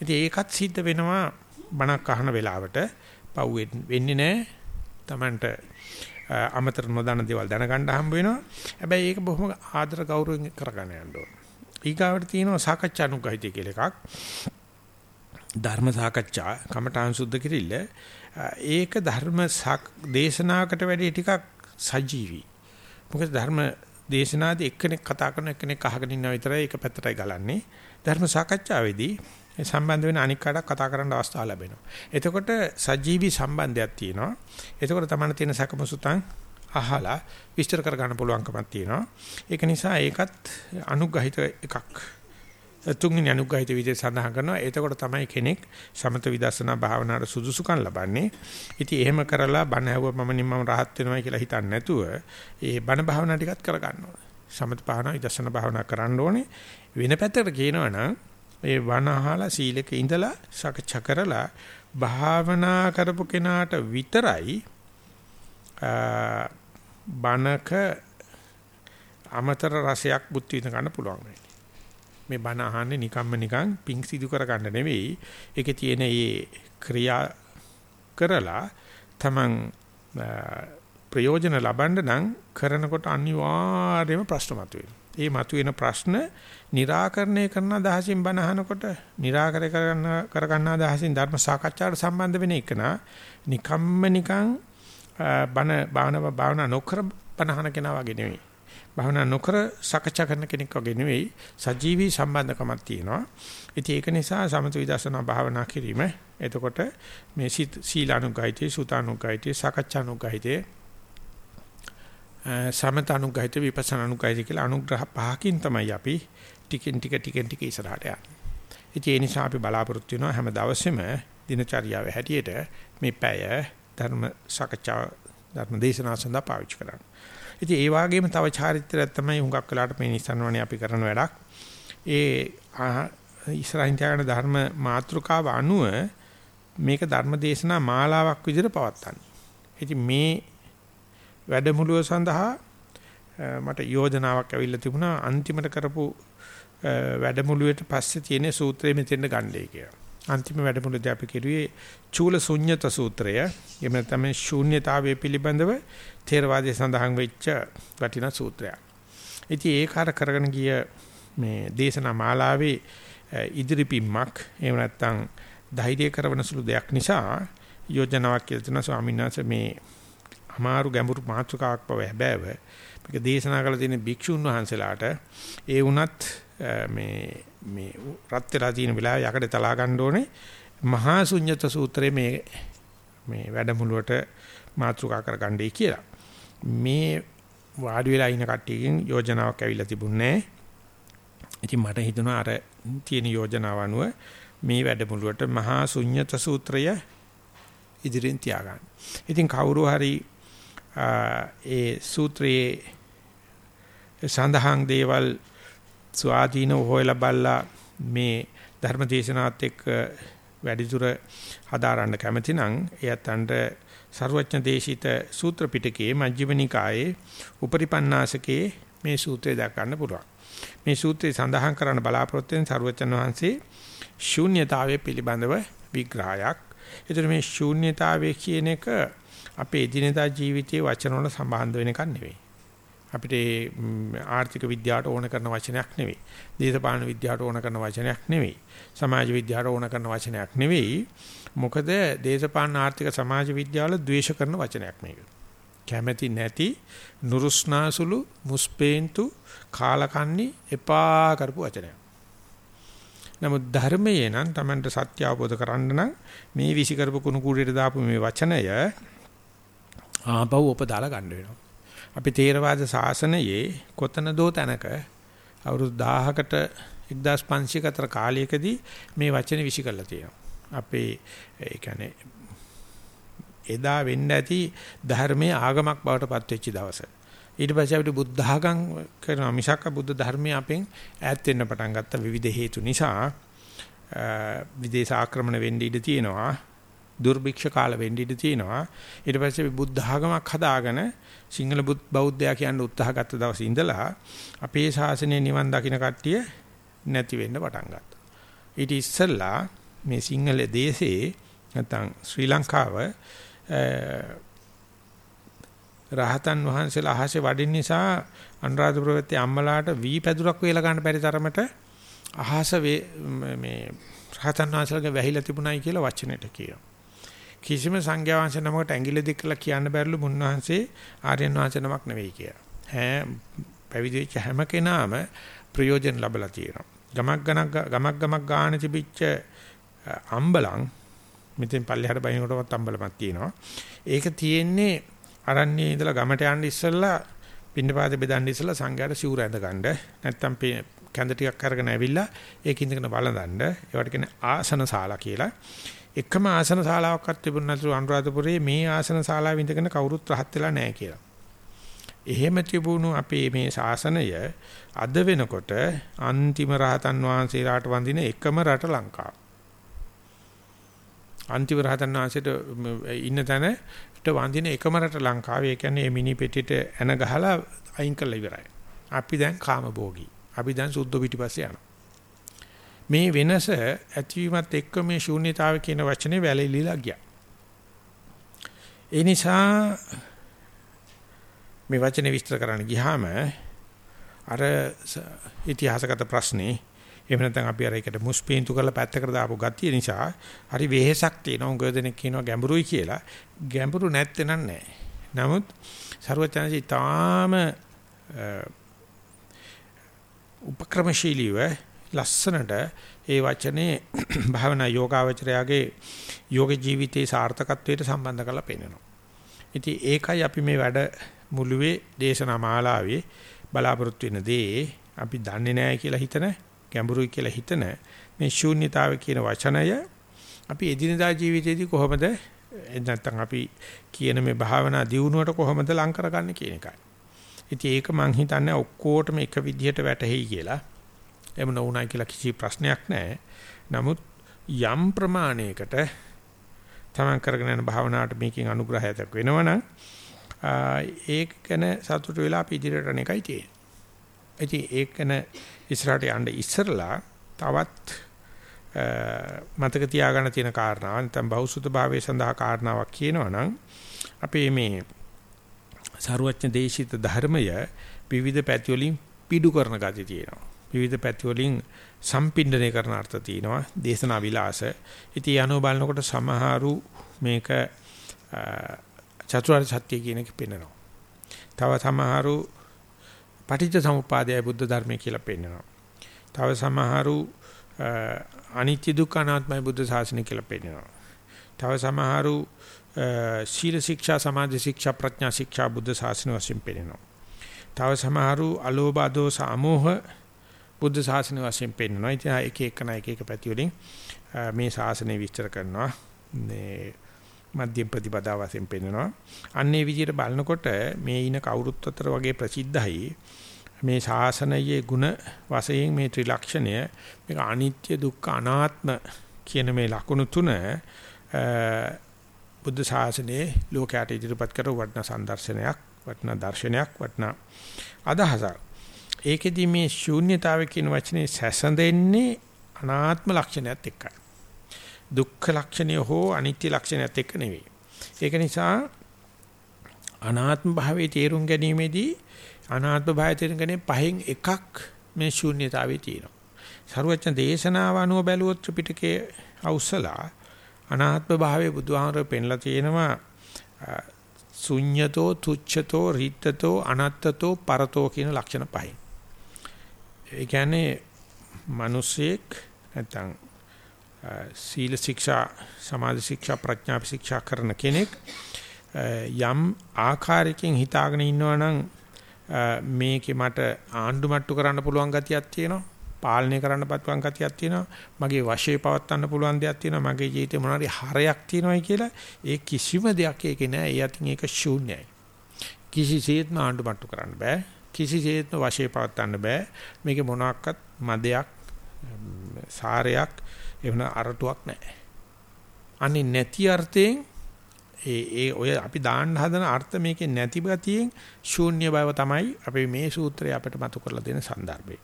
ඉතින් ඒකත් සිද්ධ වෙනවා බණක් අහන වෙලාවට පව් වෙන්නේ නැහැ. Tamanට අමතර නොදන්න දේවල් දැනගන්න හම්බ වෙනවා. හැබැයි ඒක බොහොම ආදර ගෞරවයෙන් කරගෙන යන්න ඕන. ඊගාවට තියෙනවා සාකච්ඡා අනුගහිතය කියලා එකක්. ධර්ම සාකච්ඡා කමඨාන් සුද්ධ කිරිල්ල ඒක ධර්ම දේශනාවකට වැඩි ටිකක් සජීවි. මොකද ධර්ම දේශනාදී එක්කෙනෙක් කතා කරන එක්කෙනෙක් අහගෙන ඉන්නවා විතරයි ඒක පැත්තටයි ගලන්නේ. ධර්ම සාකච්ඡාවේදී සම්බන්ධ වෙන අනික් කාටක් කතා කරන්න අවස්ථාව ලැබෙනවා. එතකොට සජීවී සම්බන්ධයක් තියෙනවා. එතකොට තමයි තියෙන සකමසුතන් අහලා විස්තර කර ගන්න පුළුවන්කමක් තියෙනවා. ඒක නිසා ඒකත් අනුග්‍රහිත එකක්. තුන්වෙනි අනුග්‍රහිත විදිහට සඳහන් කරනවා. එතකොට තමයි කෙනෙක් සමත විදර්ශනා භාවනාවට සුදුසුකම් ලබන්නේ. ඉතින් එහෙම කරලා බණ ඇහුව මම නිම්මම rahat වෙනවා කියලා හිතන්නේ නැතුව ඒ බණ භාවනා ටිකත් කර ගන්න ඕනේ. සමත භාවනා විදර්ශනා භාවනා කරන්න ඕනේ. වෙන පැත්තකට කියනවනම් ඒ වණ අහලා සීලක ඉඳලා සකච්ඡා කරලා භාවනා කරපු කෙනාට විතරයි බණක අමතර රසයක් බුද්ධ විඳ ගන්න පුළුවන් වෙන්නේ. මේ බණ අහන්නේ නිකම්ම නිකං පිං සිදු කර ගන්න නෙවෙයි. ඒකේ තියෙන මේ ක්‍රියා කරලා තමන් ප්‍රයෝජන ලබන්න නම් කරනකොට අනිවාර්යයෙන්ම ප්‍රශ්න මතුවෙනවා. ඒ මතුවෙන ප්‍රශ්න निराකරණය කරන අදහසින් බණ අහනකොට निराකරණය කරන කරගන්න අදහසින් ධර්ම සාකච්ඡාවට සම්බන්ධ වෙන එක නිකම්ම නිකං බණ භාවනාව භාවනා නොකර බණ අහන කෙනා වගේ නෙවෙයි. භාවනා නොකර සාකච්ඡා කරන කෙනෙක් වගේ නෙවෙයි සජීවී සම්බන්ධකමක් තියෙනවා. ඉතින් ඒක නිසා සමත විදර්ශනා භාවනා කිරීම එතකොට මේ සීලානුගායිතේ සුතානුගායිතේ සාකච්ඡානුගායිතේ සමතනුග්‍රහිත විපස්සනානුග්‍රහිත කියලා අනුග්‍රහ පහකින් තමයි අපි ටිකෙන් ටික ටිකෙන් ටික ඉස්සරහට යන්නේ. ඒ නිසා අපි බලාපොරොත්තු වෙනවා හැම දවසෙම දිනචර්යාව හැටියට මේ පැය ධර්ම සාකච්ඡා ධර්ම දේශනා සඳහා පාවිච්චි කරන්න. ඉතින් ඒ වගේම තව චාරිත්‍රයක් තමයි හුඟක් වෙලාට මේ නිසන්වනේ අපි කරන වැඩක්. ඒ ඉස්රායින් තියාගෙන ධර්ම මාතෘකාව අනුව මේක ධර්ම දේශනා මාලාවක් විදිහට පවත්වන්නේ. ඉතින් මේ වැඩමුළුව සඳහා මට යෝජනාවක් ඇවිල්ලා තිබුණා අන්තිමට කරපු වැඩමුළුවට පස්සේ තියෙන සූත්‍රය මෙතෙන්ද ගන්නයි කියලා. අන්තිම වැඩමුළුවේදී අපි කිරුවේ චූල ශුන්්‍යත සූත්‍රය. එහෙම නැත්නම් ශූන්‍යතාවය පිළිබඳව තේරවාදයේ සඳහන් වෙච්ච වටිනා සූත්‍රයක්. ඉතින් ඒක අර කරගෙන ගිය මේ දේශනා මාලාවේ ඉදිරි පිම්මක් එහෙම නැත්නම් ධෛර්ය කරවන සුළු දෙයක් නිසා යෝජනාවක් කියලා තියෙනවා ස්වාමීන් වහන්සේ මේ අමාරු ගැඹුරු මාතෘකාවක් බව හැබෑව. මේක දේශනා කළ තියෙන භික්ෂුන් වහන්සේලාට ඒ වුණත් මේ මේ රත් වෙලා තියෙන වෙලාව යකඩ තලා ගන්න ඕනේ. මහා ශුන්්‍යත සූත්‍රයේ මේ මේ වැඩමුළුවට මාතෘකා කරගන්නයි කියලා. මේ වාඩි වෙලා ඉන කට්ටියකින් යෝජනාවක් ඇවිල්ලා තිබුණේ ඉතින් මට හිතුණා අර තියෙන යෝජනාව අනුව මේ වැඩමුළුවට මහා ශුන්්‍යත සූත්‍රය ඉදිරියෙන් තියාගන්න. ඉතින් කවුරු හරි ඒ සූත්‍රයේ සඳහන් දේවල් ස්වාධීනව හොයලා බලලා මේ ධර්ම දේශනාවත් එක්ක වැඩිදුර හදාරන්න කැමති නම් එයත් අnder ਸਰවඥ දේශිත සූත්‍ර පිටකයේ මජ්ක්‍ධිම නිකායේ උපරිපන්නාසකේ මේ සූත්‍රය දක්වන්න පුළුවන්. මේ සූත්‍රය සඳහන් කරන්න බලාපොරොත්තු වෙන ਸਰවඥ වහන්සේ ශූන්‍යතාවය පිළිබඳව විග්‍රහයක්. ඒතර මේ ශූන්‍යතාවය කියන එක අපේ එදිනෙදා ජීවිතයේ වචන වල සම්බන්ධ වෙන එකක් නෙවෙයි. අපිට ආර්ථික විද්‍යාවට ඕන කරන වචනයක් නෙවෙයි. දේශපාලන විද්‍යාවට ඕන කරන වචනයක් නෙවෙයි. සමාජ විද්‍යාවට ඕන කරන වචනයක් නෙවෙයි. මොකද දේශපාලන ආර්ථික සමාජ විද්‍යාවල ද්වේෂ කරන වචනයක් මේක. කැමැති නැති නුරුස්නාසුළු මුස්පේන්තු කාලකන්ණි එපා කරපු වචනයක්. නමුත් ධර්මයේ නම් Tamanට සත්‍ය අවබෝධ කරන්න නම් මේ විසි කරපු කුණු කුඩේට දාපු මේ වචනය ආපහු උපදාලා ගන්න වෙනවා. අපි තේරවාද ශාසනයේ කොතනදෝ තැනක අවුරුදු 1000කට 1500 අතර කාලයකදී මේ වචනේ විසි කරලා තියෙනවා. අපේ ඒ කියන්නේ එදා වෙන්න ඇති ධර්මයේ ආගමක් බවට පත් වෙච්ච දවස. ඊට පස්සේ අපිට බුද්ධ ආගම් කරන මිසක් බුද්ධ ධර්මයේ අපෙන් ඈත් වෙන්න පටන් ගත්ත විවිධ හේතු නිසා විදේශ ආක්‍රමණ වෙන්න ඉඩ තියෙනවා. දුර්භික්ෂ කාල වෙන්න ඉඩ තියෙනවා. ඊට පස්සේ අපි බුද්ධ ආගමක් හදාගෙන සිංහල බෞද්ධයා කියන උත්සාහ ගත්ත දවසේ ඉඳලා අපේ ශාසනය නිවන් දකින්න කට්ටිය නැති වෙන්න පටන් ගත්තා. ඊට ඉස්සෙල්ලා මේ සිංහල දේශේ නැත්නම් ශ්‍රී ලංකාව රහතන් වහන්සේලා අහසේ වඩින්න නිසා අනුරාධපුරයේ අම්මලාට වී පැදුරක් වේලා ගන්න බැරි තරමට අහස මේ රහතන් වහන්සේලාගේ වැහිලා තිබුණයි කියලා වචනෙට කියනවා. කිසිම සංඝයා වහන්සේ නමකට ඇඟිලි දික් කළා කියන්න බැරිලු මුන්වහන්සේ ආර්යයන් වහන්සේ නමක් නෙවෙයි කියලා. හැ පැවිදි වෙච්ච හැම කෙනාම ප්‍රයෝජන ලැබලා තියෙනවා. ගමක් ගණක් ගමක් ගමක් ගාන තිබිච්ච අම්බලන් මෙතෙන් පල්ලෙහාට බයිනකොටවත් අම්බලමක් තියෙනවා. ඒක තියෙන්නේ අරන්නේ ඉඳලා ගමට යන්න ඉස්සෙල්ලා පින්නපාත බෙදන්න ඉස්සෙල්ලා සංඝයාට සිවුර ඇඳ ගන්න. නැත්තම් කැඳ ටිකක් අරගෙන ඇවිල්ලා ඒක ඉඳගෙන බලඳන්න. ඒවට කියන්නේ ආසන ශාලා කියලා. එකම ආසන ශාලාවක්වත් තිබුණ නැතුව අනුරාධපුරයේ මේ ආසන ශාලාව ඉඳගෙන කවුරුත් රහත් වෙලා නැහැ කියලා. එහෙම තිබුණු අපේ මේ ශාසනය අද වෙනකොට අන්තිම රහතන් වහන්සේලාට වඳින එකම රට ලංකාව. අන්තිම රහතන් වහන්සේට ඉන්න තැනට වඳින එකම රට ලංකාව. ඒ කියන්නේ මේ මිනි පෙට්ටියට එන ගහලා අයින් කළා ඉවරයි. අපි දැන් කාමභෝගී. අපි දැන් සුද්ධ පිටිපස්සේ යනවා. මේ වෙනස ඇතිවීමත් එක්ක මේ ශූන්‍යතාවය කියන වචනේ වැළලීලා ගියා. ඒ නිසා මේ වචනේ විස්තර කරන්න ගියාම අර ඉතිහාසගත ප්‍රශ්නේ එහෙම නැත්නම් අපි අර එකට මුස්පීන්තු කරලා පැත්තකට දාපු ගතිය නිසා හරි වෙහෙසක් තියෙනවා. උගව දෙනෙක් කියනවා ගැඹුරුයි කියලා. ගැඹුරු නැත්තේ නෑ. නමුත් ਸਰවචනසි තාම උපක්‍රමශීලීව ලස්සනට ඒ වචනේ භාවනා යෝගාවචරයාගේ යෝග ජීවිතයේ සාර්ථකත්වයට සම්බන්ධ කරලා පෙන්නනවා. ඉතින් ඒකයි අපි මේ වැඩ මුළුවේ දේශනා මාලාවේ බලාපොරොත්තු වෙන දේ අපි දන්නේ නැහැ කියලා හිතන ගැඹුරුයි කියලා හිතන මේ ශූන්‍යතාවය කියන වචනය අපි එදිනදා ජීවිතයේදී කොහොමද නැත්නම් අපි කියන මේ භාවනා දියුණුවට කොහොමද ලං කරගන්නේ කියන එකයි. ඉතින් ඒක මං හිතන්නේ ඔක්කොටම එක විදිහට වැටහෙයි කියලා. එහෙම නොවුණයි කියලා කිසි ප්‍රශ්නයක් නැහැ. නමුත් යම් ප්‍රමාණයකට තමන් කරගෙන යන භාවනාවට මේකෙන් අනුග්‍රහයක් වෙනවනම් ඒක ගැන සතුට වෙලා අපි ඉදිරියට යන එකයි තියෙන්නේ. ඉතින් ඒක ගැන ඉස්සරහට යන්න ඉස්සරලා තවත් මතක තියාගන්න තියෙන කාරණාව නැත්නම් බෞසුත භාවයේ සඳහා කාරණාවක් කියනවනම් අපේ මේ සරුවච්ඥ දේශිත ධර්මය විවිධ පැති වලින් පිඩු කරන ගති තියෙනවා. විවිධ පැති වලින් සම්පින්ඩණය කරන අර්ථ තියෙනවා. දේශනා විලාස. ඉතින් යනෝ බලනකොට සමහරු මේක චතුරාර්ය සත්‍ය කියන එක පෙන්වනවා. තව සමහරු පටිච්ච සමුප්පාදයයි බුද්ධ ධර්මය කියලා පෙන්වනවා. තව සමහරු අනිත්‍ය දුක්ඛ අනාත්මයි බුද්ධ ශාසනය කියලා පෙන්වනවා. තව සමහරු සීල ශික්ෂා සමාධි ශික්ෂා ප්‍රඥා ශික්ෂා බුද්ධ ශාසනය වශයෙන් පෙන්වනවා. තව සමහරු අලෝභ අදෝස අමෝහ බුද්ධ ශාසනය වශයෙන් පෙන්වනවා. ඉතින් එක එකන එක එක පැති වලින් මේ ශාසනය විස්තර කරනවා. මේ මධ්‍යම ප්‍රතිපදා වශයෙන් පෙන්වනවා. අන්නේ විදිහට බලනකොට මේ ඉන කවුරුත් අතර වගේ ප්‍රසිද්ධයි මේ ශාසනයේ ಗುಣ වශයෙන් මේ ත්‍රිලක්ෂණය මේක අනිත්‍ය දුක්ඛ අනාත්ම කියන මේ ලක්ෂණ තුන බුද්ධ ශාසනයේ ලෝකයට ඉදිරිපත් කර වටන සම්දර්ශනයක් වටන දර්ශනයක් වටන අදහසක්. ඒකෙදි මේ ශූන්‍යතාවය කියන වචනේ සැසඳෙන්නේ අනාත්ම ලක්ෂණයත් එක්කයි. දුක්ඛ ලක්ෂණය හෝ අනිත්‍ය ලක්ෂණයත් එක්ක නෙවෙයි. ඒක නිසා අනාත්ම භාවයේ තේරුම් ගැනීමේදී අනාත්ම භාවය තේරුම් ගැනීම පහෙන් එකක් මේ ශූන්‍යතාවයේ තියෙනවා. සරුවචන දේශනාව අනුව බැලුවොත් ත්‍රිපිටකයේ අවසලා අනාත්ම භාවයේ බුදුහාමර පෙන්ලා තියෙනවා ශුඤ්‍යතෝ තුච්ඡතෝ රිත්තතෝ අනත්තතෝ පරතෝ කියන ලක්ෂණ පහයි. ඒ කියන්නේ මිනිසෙක් නැත්නම් සීල ශික්ෂා සමාධි ශික්ෂා ප්‍රඥා ශික්ෂා කරන කෙනෙක් යම් ආකාරයකින් හිතාගෙන ඉන්නවා නම් මේකේ මට ආණ්ඩු මට්ටු කරන්න පුළුවන් ගතියක් තියෙනවා පාලනය කරන්න පුළුවන් ගතියක් තියෙනවා මගේ වශයේ පවත්වන්න පුළුවන් දෙයක් තියෙනවා මගේ ජීවිතේ මොනවාරි හරයක් තියෙනවායි කියලා ඒ කිසිම දෙයක් ඒකේ නෑ. ඒ අතින් ඒක ශූන්‍යයි. කිසිසේත්ම ආණ්ඩු මට්ටු කරන්න බෑ. කිසිසේත්ම වශයේ පවත්වන්න බෑ. මේකේ මොනක්වත් මදයක් සාරයක් එවන අරටුවක් නැහැ. අනේ නැති අර්ථයෙන් ඒ ඒ ඔය අපි දාන්න හදන අර්ථ මේකේ නැති ගතියෙන් ශූන්‍ය බව තමයි අපි මේ සූත්‍රය අපිට මතු කරලා දෙන સંદર્ભය.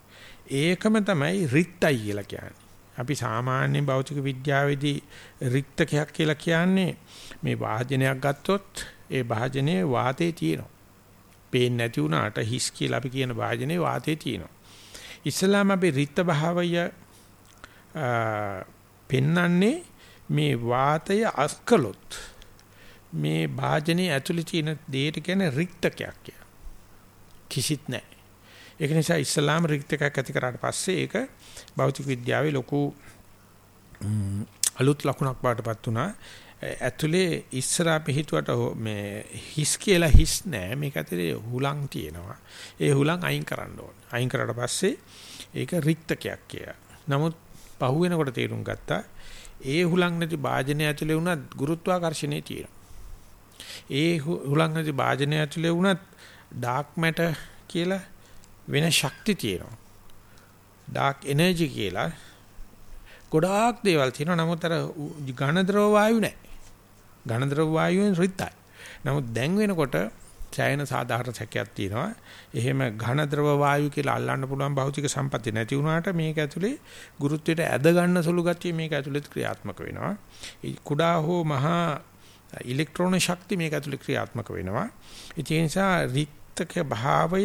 ඒකම තමයි රිත්තයි කියලා කියන්නේ. අපි සාමාන්‍ය භෞතික විද්‍යාවේදී රික්තකයක් කියලා කියන්නේ මේ වාජනයක් ගත්තොත් ඒ වාජනේ වාතේ තියෙනවා. පේන්නේ නැති වුණාට හිස් කියලා අපි කියන වාහජනයේ වාතේ තියෙනවා. ඉස්ලාම අපි රික්ත භාවය පෙන්වන්නේ මේ වාතය අස්කලොත් මේ වාජනේ ඇතුලේ තියෙන දෙයට කියන්නේ රික්තකයක් කියලා. කිසිත් නැහැ. ඒක නිසා ඉස්ලාම රික්තකයක් ඇති කරාට පස්සේ ඒක භෞතික විද්‍යාවේ ලොකු අලුත් ලකුණක් බාටපත් වුණා. ඇතුලේ ඉස්සර අපි හිතුවට මේ හිස් කියලා හිස් නෑ මේක ඇතුලේ හුලං තියෙනවා. ඒ හුලං අයින් කරන්න ඕනේ. අයින් කරාට පස්සේ ඒක රික්තකයක් කියලා. නමුත් පහුවෙනකොට තේරුම් ගත්තා ඒ හුලං නැති වාජනය ඇතුලේ වුණත් ගුරුත්වාකර්ෂණය තියෙනවා. ඒ හුලං නැති වාජනය ඇතුලේ වුණත් ඩාර්ක් මැටර් කියලා වෙන ශක්ති තියෙනවා. ඩාර්ක් එනර්ජි කියලා ගොඩාක් දේවල් තියෙනවා. නමුත් අර ඝන ද්‍රව වායු නැහැ. ඝන ද්‍රව වායුවෙන් රිත්යි. නමුත් දැන් වෙනකොට ඡායන සාධාරණ සැකයක් තියෙනවා. එහෙම ඝන ද්‍රව වායු කියලා අල්ලන්න පුළුවන් භෞතික සම්පatti නැති වුණාට මේක ඇතුලේ ගුරුත්වයට ඇද ගන්න සුළු ගතිය මේක ඇතුලේ ක්‍රියාත්මක වෙනවා. කුඩා හෝ මහා ඉලෙක්ට්‍රෝන ශක්තිය මේක ඇතුලේ ක්‍රියාත්මක වෙනවා. ඒ නිසා රික්තක භාවය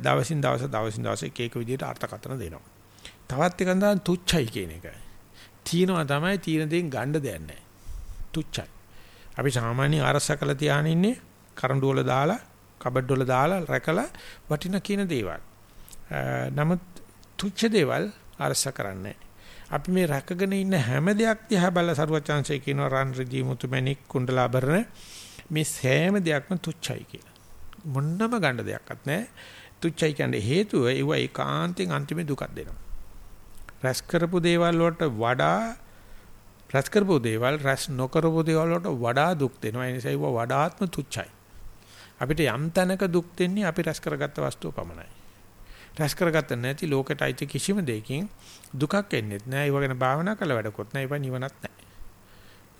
දවසින් දවස දවසින් දවස එක එක විදිහට අර්ථකථන දෙනවා. තවත් එකක් තමයි තුච්චයි කියන එක. තියෙනවා තමයි තියෙන දේෙන් ගන්න දෙයක් නැහැ. තුච්චයි. අපි සාමාන්‍ය ආරස කළ තියාගෙන ඉන්නේ කරඬු වල දාලා, කබඩ් වල දාලා රැකලා වටින කියන දේවල්. නමුත් තුච්ච දේවල් ආරස කරන්නේ අපි මේ රැකගෙන ඉන්න හැම දෙයක් දිහා බල සරුවචාන්සේ කියනවා රන් රිදී මුතුමැණික් කුණ්ඩලාභරණ මේ සෑම දෙයක්ම තුච්චයි කියලා. මොන්නම ගන්න දෙයක්වත් නැහැ. තුච්චයි කියන්නේ හේතුව ඒව ඒකාන්තයෙන් අන්තිම දුකක් දෙනවා. රැස් කරපු දේවල් වලට වඩා රැස් කරපු දේවල් රැස් නොකරපු දේවල් වලට වඩා දුක් දෙනවා. ඒ නිසා ඒව වඩාත්ම තුච්චයි. අපිට යම් තැනක දුක් දෙන්නේ අපි රැස් කරගත්ත වස්තුව පමණයි. රැස් කරගත්ත නැති ලෝකෙට අයිති කිසිම දෙයකින් දුකක් එන්නේ නැහැ. ඒව ගැන භාවනා කළ වැඩකොත් නැහැ. ඒව නිවනක් නැහැ.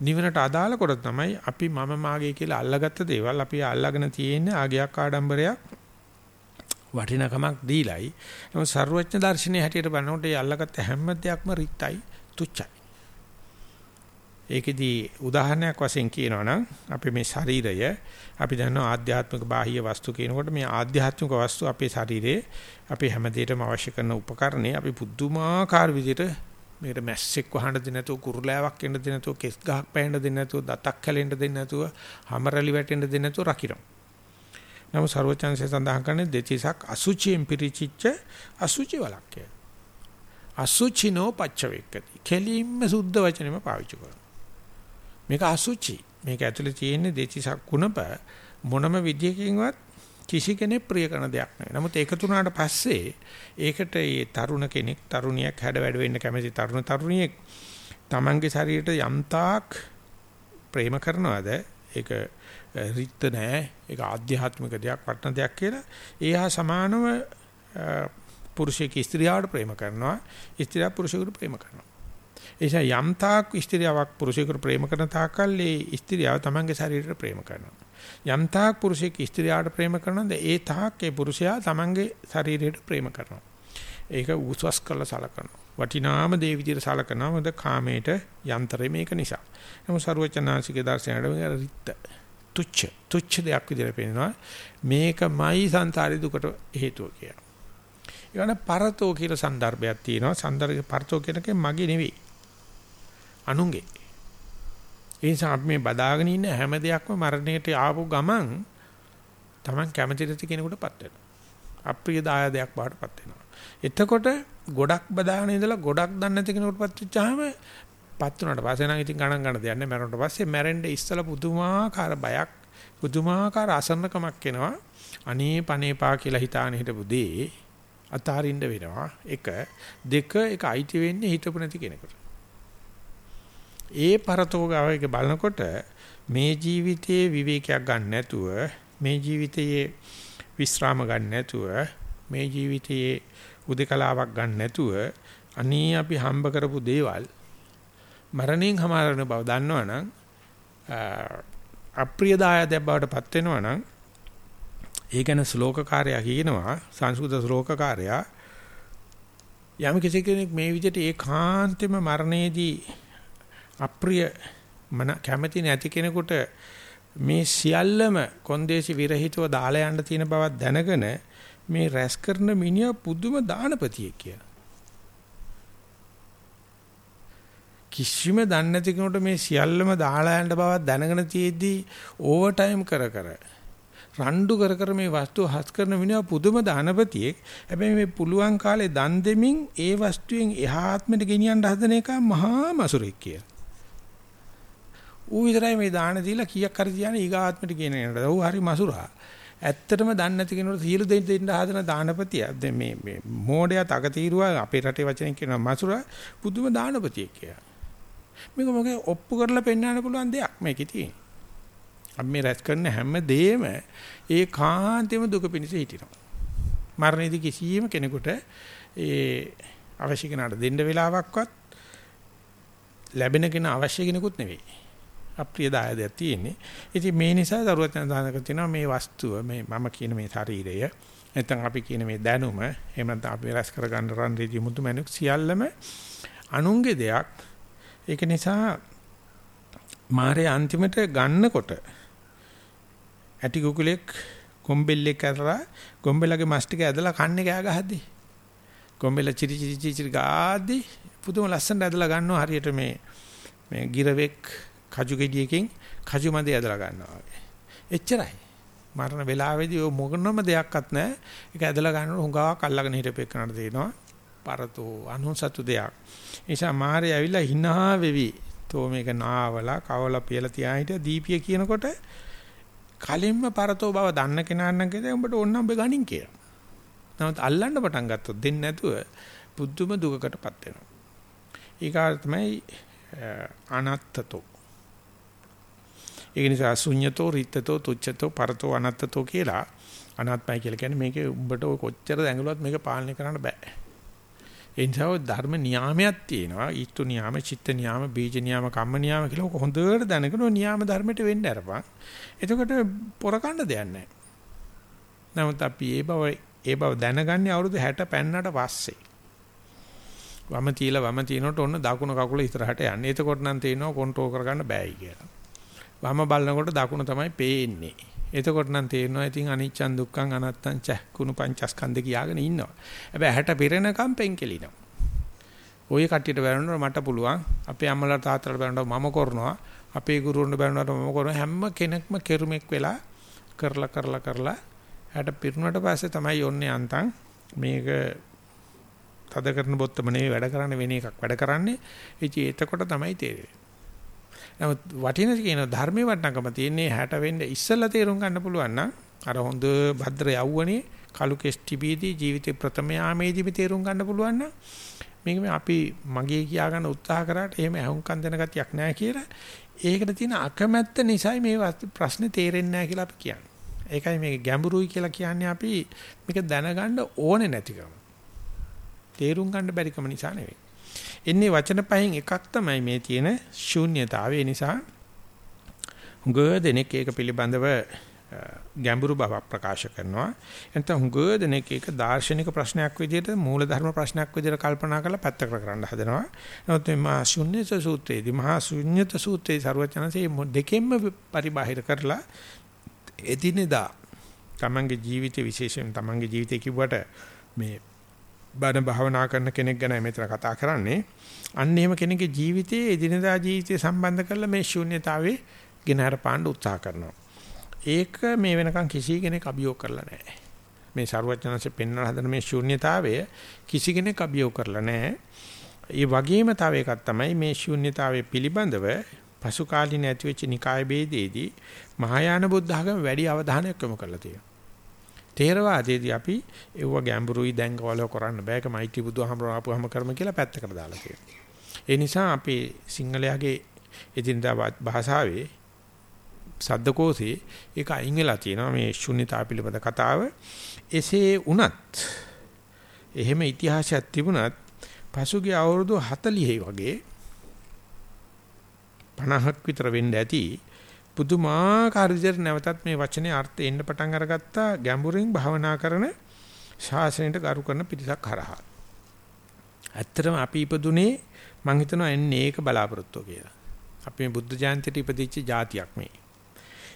නිවනට අදාළ කොට තමයි අපි මම මාගේ කියලා අල්ලගත්ත දේවල් අපි අල්ලගෙන තියෙන්නේ ආගයක් ආඩම්බරයක් වටිනකමක් දීලයි. නමුත් ਸਰවඥ දර්ශනයේ හැටියට බලනකොට ඒ අල්ලගත්ත හැම දෙයක්ම රිත්යි තුච්චයි. ඒකෙදී උදාහරණයක් වශයෙන් කියනවා නම් අපි මේ ශරීරය අපි දන්නවා ආධ්‍යාත්මික බාහ්‍ය වස්තු කියනකොට මේ ආධ්‍යාත්මික වස්තු අපේ ශරීරයේ අපි හැමදේටම අවශ්‍ය කරන උපකරණේ අපි පුදුමාකාර විදිහට මේකට මැස්සෙක් වහන්න දෙන්නේ නැතුව කුරුලෑවක් එන්න දෙන්නේ නැතුව කෙස් ගහක් පැහෙන්න දෙන්නේ නැතුව දතක් කැලෙන්න දෙන්නේ නැතුව හැමරලි වැටෙන්න දෙන්නේ නැතුව රකින්න. නමුත් ਸਰවචන්සේ සඳහන් කරන්නේ දෙතිසක් අසුචියෙන් පිරිචිච්ච අසුචි වලක්ය. අසුචිනෝ පච්චවේක්කති. කෙලින්ම සුද්ධ වචනෙම පාවිච්චි කරනවා. මේක අසුචි. මේක ඇතුලේ තියෙන දෙතිසක් කුණප. මොනම විදියකින්වත් කිසි කෙනෙක් ප්‍රිය කරන දෙයක් නෙවෙයි. නමුත් ඒකතු වුණාට පස්සේ ඒකට මේ තරුණ කෙනෙක් තරුණියක් හැඩ වැඩ වෙන්න කැමති තරුණ තරුණියෙක් Tamange ශරීරයට යම්තාක් ප්‍රේම කරනවාද? ඒක රිත්ත නෑ. ඒක ආධ්‍යාත්මික දෙයක් වටන දෙයක් කියලා. ඒහා සමානව පුරුෂයෙක් ස්ත්‍රියට ප්‍රේම කරනවා. ස්ත්‍රිය පුරුෂයෙකුට ප්‍රේම කරනවා. ඒ නිසා යම් තාක් ස්ත්‍රියාවක් පුරුෂයෙකුට ප්‍රේම කරන තාක්කල් ඒ ස්ත්‍රියාව තමන්ගේ ශරීරයට ප්‍රේම කරනවා. යම් තාක් පුරුෂයෙක් ස්ත්‍රියට ප්‍රේම කරනද ඒ තාක් ඒ පුරුෂයා තමන්ගේ ශරීරයට ප්‍රේම කරනවා. ඒක උස්වස් කරලා සලකනවා. වටිනාම දේ විදිහට සලකනවා. මොකද කාමයට යන්ත්‍රය මේක නිසා. නමුත් ਸਰවචනාසිකේ දර්ශනයට මේක රිත්ත. තුච්ච තුච්ච දෙයක් විදිහට පේනවා. මේකමයි සංසාරේ දුකට හේතුව කියලා. ඊවන පරතෝ කියලා સંદર્ભයක් තියෙනවා. સંદર્භ පරතෝ කියන එකේ මගේ නෙවෙයි. අනුන්ගේ. ඒ නිසා අපි මේ බදාගෙන ඉන්න හැම දෙයක්ම මරණයට ආපු ගමන් Taman කැමති නැති කෙනෙකුටපත් වෙනවා. අප්‍රිය දායදයක් බාටපත් වෙනවා. එතකොට ගොඩක් බදාගෙන ඉඳලා ගොඩක් දන්නේ නැති කෙනෙකුටපත් වෙච්චාම පත් වුණාට පස්සේ නම් ඉතින් ගණන් ගන්න දෙයක් නැහැ මැරුණට පස්සේ මැරෙන්න ඉස්සලා පුදුමාකාර බයක් පුදුමාකාර අසන්නකමක් එනවා අනේ පනේපා කියලා හිතාන හිටපු දේ අතාරින්න වෙනවා එක දෙක එක අයිති වෙන්නේ හිතපු නැති කෙනෙකුට ඒ පරතෝගාව එක බලනකොට මේ ජීවිතයේ විවේකයක් ගන්න නැතුව මේ ජීවිතයේ විස්රාම ගන්න නැතුව මේ ජීවිතයේ උදකලාවක් ගන්න නැතුව අනී අපි හම්බ කරපු දේවල් මරණයෙන් හමාරන බව දන්නවනම් අප්‍රියදායදයක් බවට පත් වෙනවනම් ඒ ගැන ශ්ලෝකකාරයා කියනවා සංස්කෘත ශ්ලෝකකාරයා යම් කිසි කෙනෙක් මේ විදිහට ඒකාන්තෙම මරණයේදී අප්‍රිය මන කැමැති නැති කෙනෙකුට මේ සියල්ලම කොන්දේසි විරහිතව දාලා යන්න තියෙන බවක් දැනගෙන මේ රැස් කරන මිනිහා පුදුම දානපතියෙක් කියලා. කිසිම දන්නේ නැති කෙනෙකුට මේ සියල්ලම දාලා යන්න බවක් දැනගෙන තියෙද්දී ඕවර් ටයිම් කර කර රණ්ඩු කර කර මේ වස්තුව හස් කරන මිනිහා පුදුම දානපතියෙක්. හැබැයි මේ පුළුවන් කාලේ දන් දෙමින් ඒ වස්තුවෙන් එහා ආත්මෙට ගෙනියන්න හදන එක මහා මසුරෙක් කියලා. ඌ විතරයි මේ දාන දීලා කීයක් හරි තියන්නේ ඊගාත්මට කියන නේද? ඌ හරි මසුරා. ඇත්තටම දන්නේ නැති කෙනෙකුට සියලු දෙන්න දෙන්න හදන දානපතිය. දැන් මේ මේ මෝඩයා තකතිරුවා අපේ රටේ වචනෙන් කියනවා මසුරා පුදුම දානපතියෙක් කියලා. මේක මොකද ඔප්පු කරලා පෙන්වන්න පුළුවන් දෙයක් මේකේ තියෙන්නේ. අපි මේ රැස් කරන හැම දෙයක්ම ඒ කාන්තේම දුක පිණිස හිටිනවා. මරණයේදී කිසියම් කෙනෙකුට ඒ අවශ්‍ය කෙනාට දෙන්න වෙලාවක්වත් ලැබෙන කෙනා අවශ්‍ය කෙනෙකුත් නෙවෙයි. අප්‍රිය දායදයක් තියෙන්නේ. ඉතින් මේ නිසා දරුවත් යන දානක තියෙනවා මේ වස්තුව මේ මම කියන මේ ශරීරය නැත්නම් අපි කියන මේ දැනුම එහෙම නැත්නම් අපි රැස් කරගන්න රන් රීති මුතු මැණික් සියල්ලම අනුන්ගේ දෙයක්. ඒක නිසා මාරේ අන්තිමට ගන්නකොට ඇටි කුකුලෙක් ගොම්බෙල්ලෙක් කරලා ගොම්බෙලගේ මස් ටික ඇදලා කන්නේ කෑ ගහද්දි ගොම්බෙල චිරි චිරි චිරි ගාද්දි පුදුම ලස්සනට ඇදලා ගන්නවා හරියට මේ මේ ගිරවෙක් කජු ගෙඩියකින් කජු මැද ඇදලා ගන්නවා වගේ. එච්චරයි. මරණ වෙලාවේදී ඔය මොකනම දෙයක්වත් නැහැ. ඒක ඇදලා ගන්නකොට හුඟාවක් අල්ලගෙන හිටපෙන්නට තියෙනවා. පරතෝ අනුසතු දෙයක්. ඒ නිසා මාරේ ඇවිල්ලා hina වෙවි. තෝ මේක නාවලා කවලා පියලා තියා හිටිය දීපිය කියනකොට කලින්ම පරතෝ බව දන්න කෙනා නම් කියද උඹට ඕන උඹ ගණින් කියලා. නමුත් අල්ලන්න පටන් ගත්තොත් දෙන්නේ නැතුව බුද්ධම දුකකටපත් වෙනවා. ඊගා තමයි අනත්තතෝ. ඒ නිසා ශුඤ්‍යතෝ රිත්තතෝ තුච්ඡතෝ පරතෝ අනත්තතෝ කියලා අනාත්මයි කියලා කියන්නේ මේකේ උඹට ඔය කොච්චර දැඟලුවත් මේක පාලනය කරන්න බෑ. ඒ නිසා ධර්ම නියාමයක් තියෙනවා. ඊත්තු නියාම, චිත්ත නියාම, බීජ නියාම, කම්ම නියාම කියලා ඔක හොඳට දැනගෙන ඔය නියාම ධර්මයට වෙන්න අරපන්. එතකොට පොරකණ්ඩ දෙයක් නැහැ. නමුත් අපි ඒ බව ඒ බව දැනගන්නේ අවුරුදු 60 පෙන්නට පස්සේ. වම තියලා වම තිනකොට ඔන්න දකුණු කකුල ඉස්සරහට යන්නේ. එතකොට නම් තේරෙනවා කන්ට්‍රෝල් කරගන්න බෑයි කියලා. වම බලනකොට දකුණ තමයි පේන්නේ. එතකොට නම් තේරෙනවා ඉතින් අනිච්චන් දුක්ඛං අනත්තං ච කුණු පංචස්කන්ධ කියාගෙන ඉන්නවා. හැබැයි හැට පිරෙනකම් පෙන්කෙලිනවා. ওই කට්ටියට බැලනකොට මට පුළුවන් අපේ අම්මලා තාත්තලා බැලනකොට මම කරනවා අපේ ගුරුවරුන්ට බැලනකොට මම කරනවා හැම කෙනෙක්ම කෙරුමෙක් වෙලා කරලා කරලා කරලා හැට පිරුණාට පස්සේ තමයි යොන්නේ අන්තං මේක තද කරන බොත්තම නෙවෙයි වැඩ කරන්නේ වෙන එකක් වැඩ කරන්නේ ඉතින් එතකොට තමයි තේරෙන්නේ නමුත් වටින කියන ධර්මයේ වටිනකම තියෙන්නේ 60 වෙන්න ඉස්සෙල්ලා තේරුම් ගන්න පුළුවන් නම් අර හොඳ භද්‍ර යවුවනේ කලු කෙස්ටිබීදී ජීවිතේ ප්‍රථම යාමේදීම තේරුම් ගන්න පුළුවන් නම් මේක මේ අපි මගේ කියා ගන්න උත්සාහ කරාට එහෙම අහුම්කම් දෙන ගතියක් නැහැ කියලා ඒකට තියෙන අකමැත්ත නිසායි මේ ප්‍රශ්නේ තේරෙන්නේ නැහැ කියලා අපි කියන්නේ. ඒකයි මේක ගැඹුරුයි කියලා කියන්නේ අපි මේක දැනගන්න ඕනේ නැතිකම. තේරුම් ගන්න බැරිකම නිසා නෙවෙයි. එන්නේ වචන පහෙන් එකක් තමයි මේ තියෙන ශූන්‍යතාවය. නිසා හුඟ දෙනෙක් ඒක පිළිබඳව ගැඹුරු බවක් ප්‍රකාශ කරනවා. එතන හුඟ දෙනෙක් ඒක දාර්ශනික ප්‍රශ්නයක් විදිහට මූලධර්ම ප්‍රශ්නයක් විදිහට කල්පනා කරලා පැත්තකට කරන්න හදනවා. නමුත් මේ ශූන්‍යත සූත්‍රයේදී මහා ශූන්‍යත සූත්‍රයේ ਸਰවඥාන්සේ දෙකෙන්ම පරිබාහිර කරලා එදිනෙදා තමන්ගේ ජීවිතේ විශේෂයෙන් තමන්ගේ ජීවිතේ කිව්වට මේ බණ භාවනා කරන කෙනෙක් ගැන මෙතන කතා කරන්නේ. අන්න එහෙම කෙනෙකුගේ ජීවිතයේ එදිනදා ජීවිතය සම්බන්ධ කරලා මේ ශූන්‍යතාවේ ගෙනහැර පාන්න උත්සාහ කරනවා. ඒක මේ වෙනකන් කිසි කෙනෙක් අභියෝග කරලා නැහැ. මේ ਸਰුවචනanse පෙන්වලා හදන මේ ශූන්‍යතාවය කිසි කෙනෙක් අභියෝග කරලා නැහැ. ඒ වගේම තව එකක් තමයි මේ ශූන්‍යතාවය පිළිබඳව පසු කාලීන ඇතිවෙච්ච නිකාය ભેදයේදී මහායාන බුද්ධ ආගම වැඩි අවධානයක් යොමු කරලා තියෙනවා. තේරවාදයේදී අපි ඒව ගැඹුරුයි දැන්කවල කරන්න බෑක මෛත්‍රී බුදුහමර ආපුවම කරම කියලා පැත්තකට දාලා තියෙනවා. ඒ නිසා අපි සිංහලයාගේ එදිනදා භාෂාවේ සද්දකෝසේ ඒක අයින් වෙලා තියෙනවා මේ ශුන්‍යතා පිළිබඳ කතාව. එසේ වුණත් එහෙම ඉතිහාසයක් තිබුණත් පසුගිය අවුරුදු 40 වගේ 50ක් විතර වෙන්න ඇති පුදුමාකාර විදිහට නැවතත් මේ වචනේ අර්ථය එන්න පටන් අරගත්තා ගැඹුරින් භවනා කරන ශාසනයට ගරු කරන පිරිසක් හරහා. ඇත්තටම අපි ඉපදුනේ මං හිතනවා එන්නේ ඒක බලාපොරොත්තු කියලා. අපි මේ බුද්ධ ජයන්තිට ඉපදිච්ච જાතියක් මේ.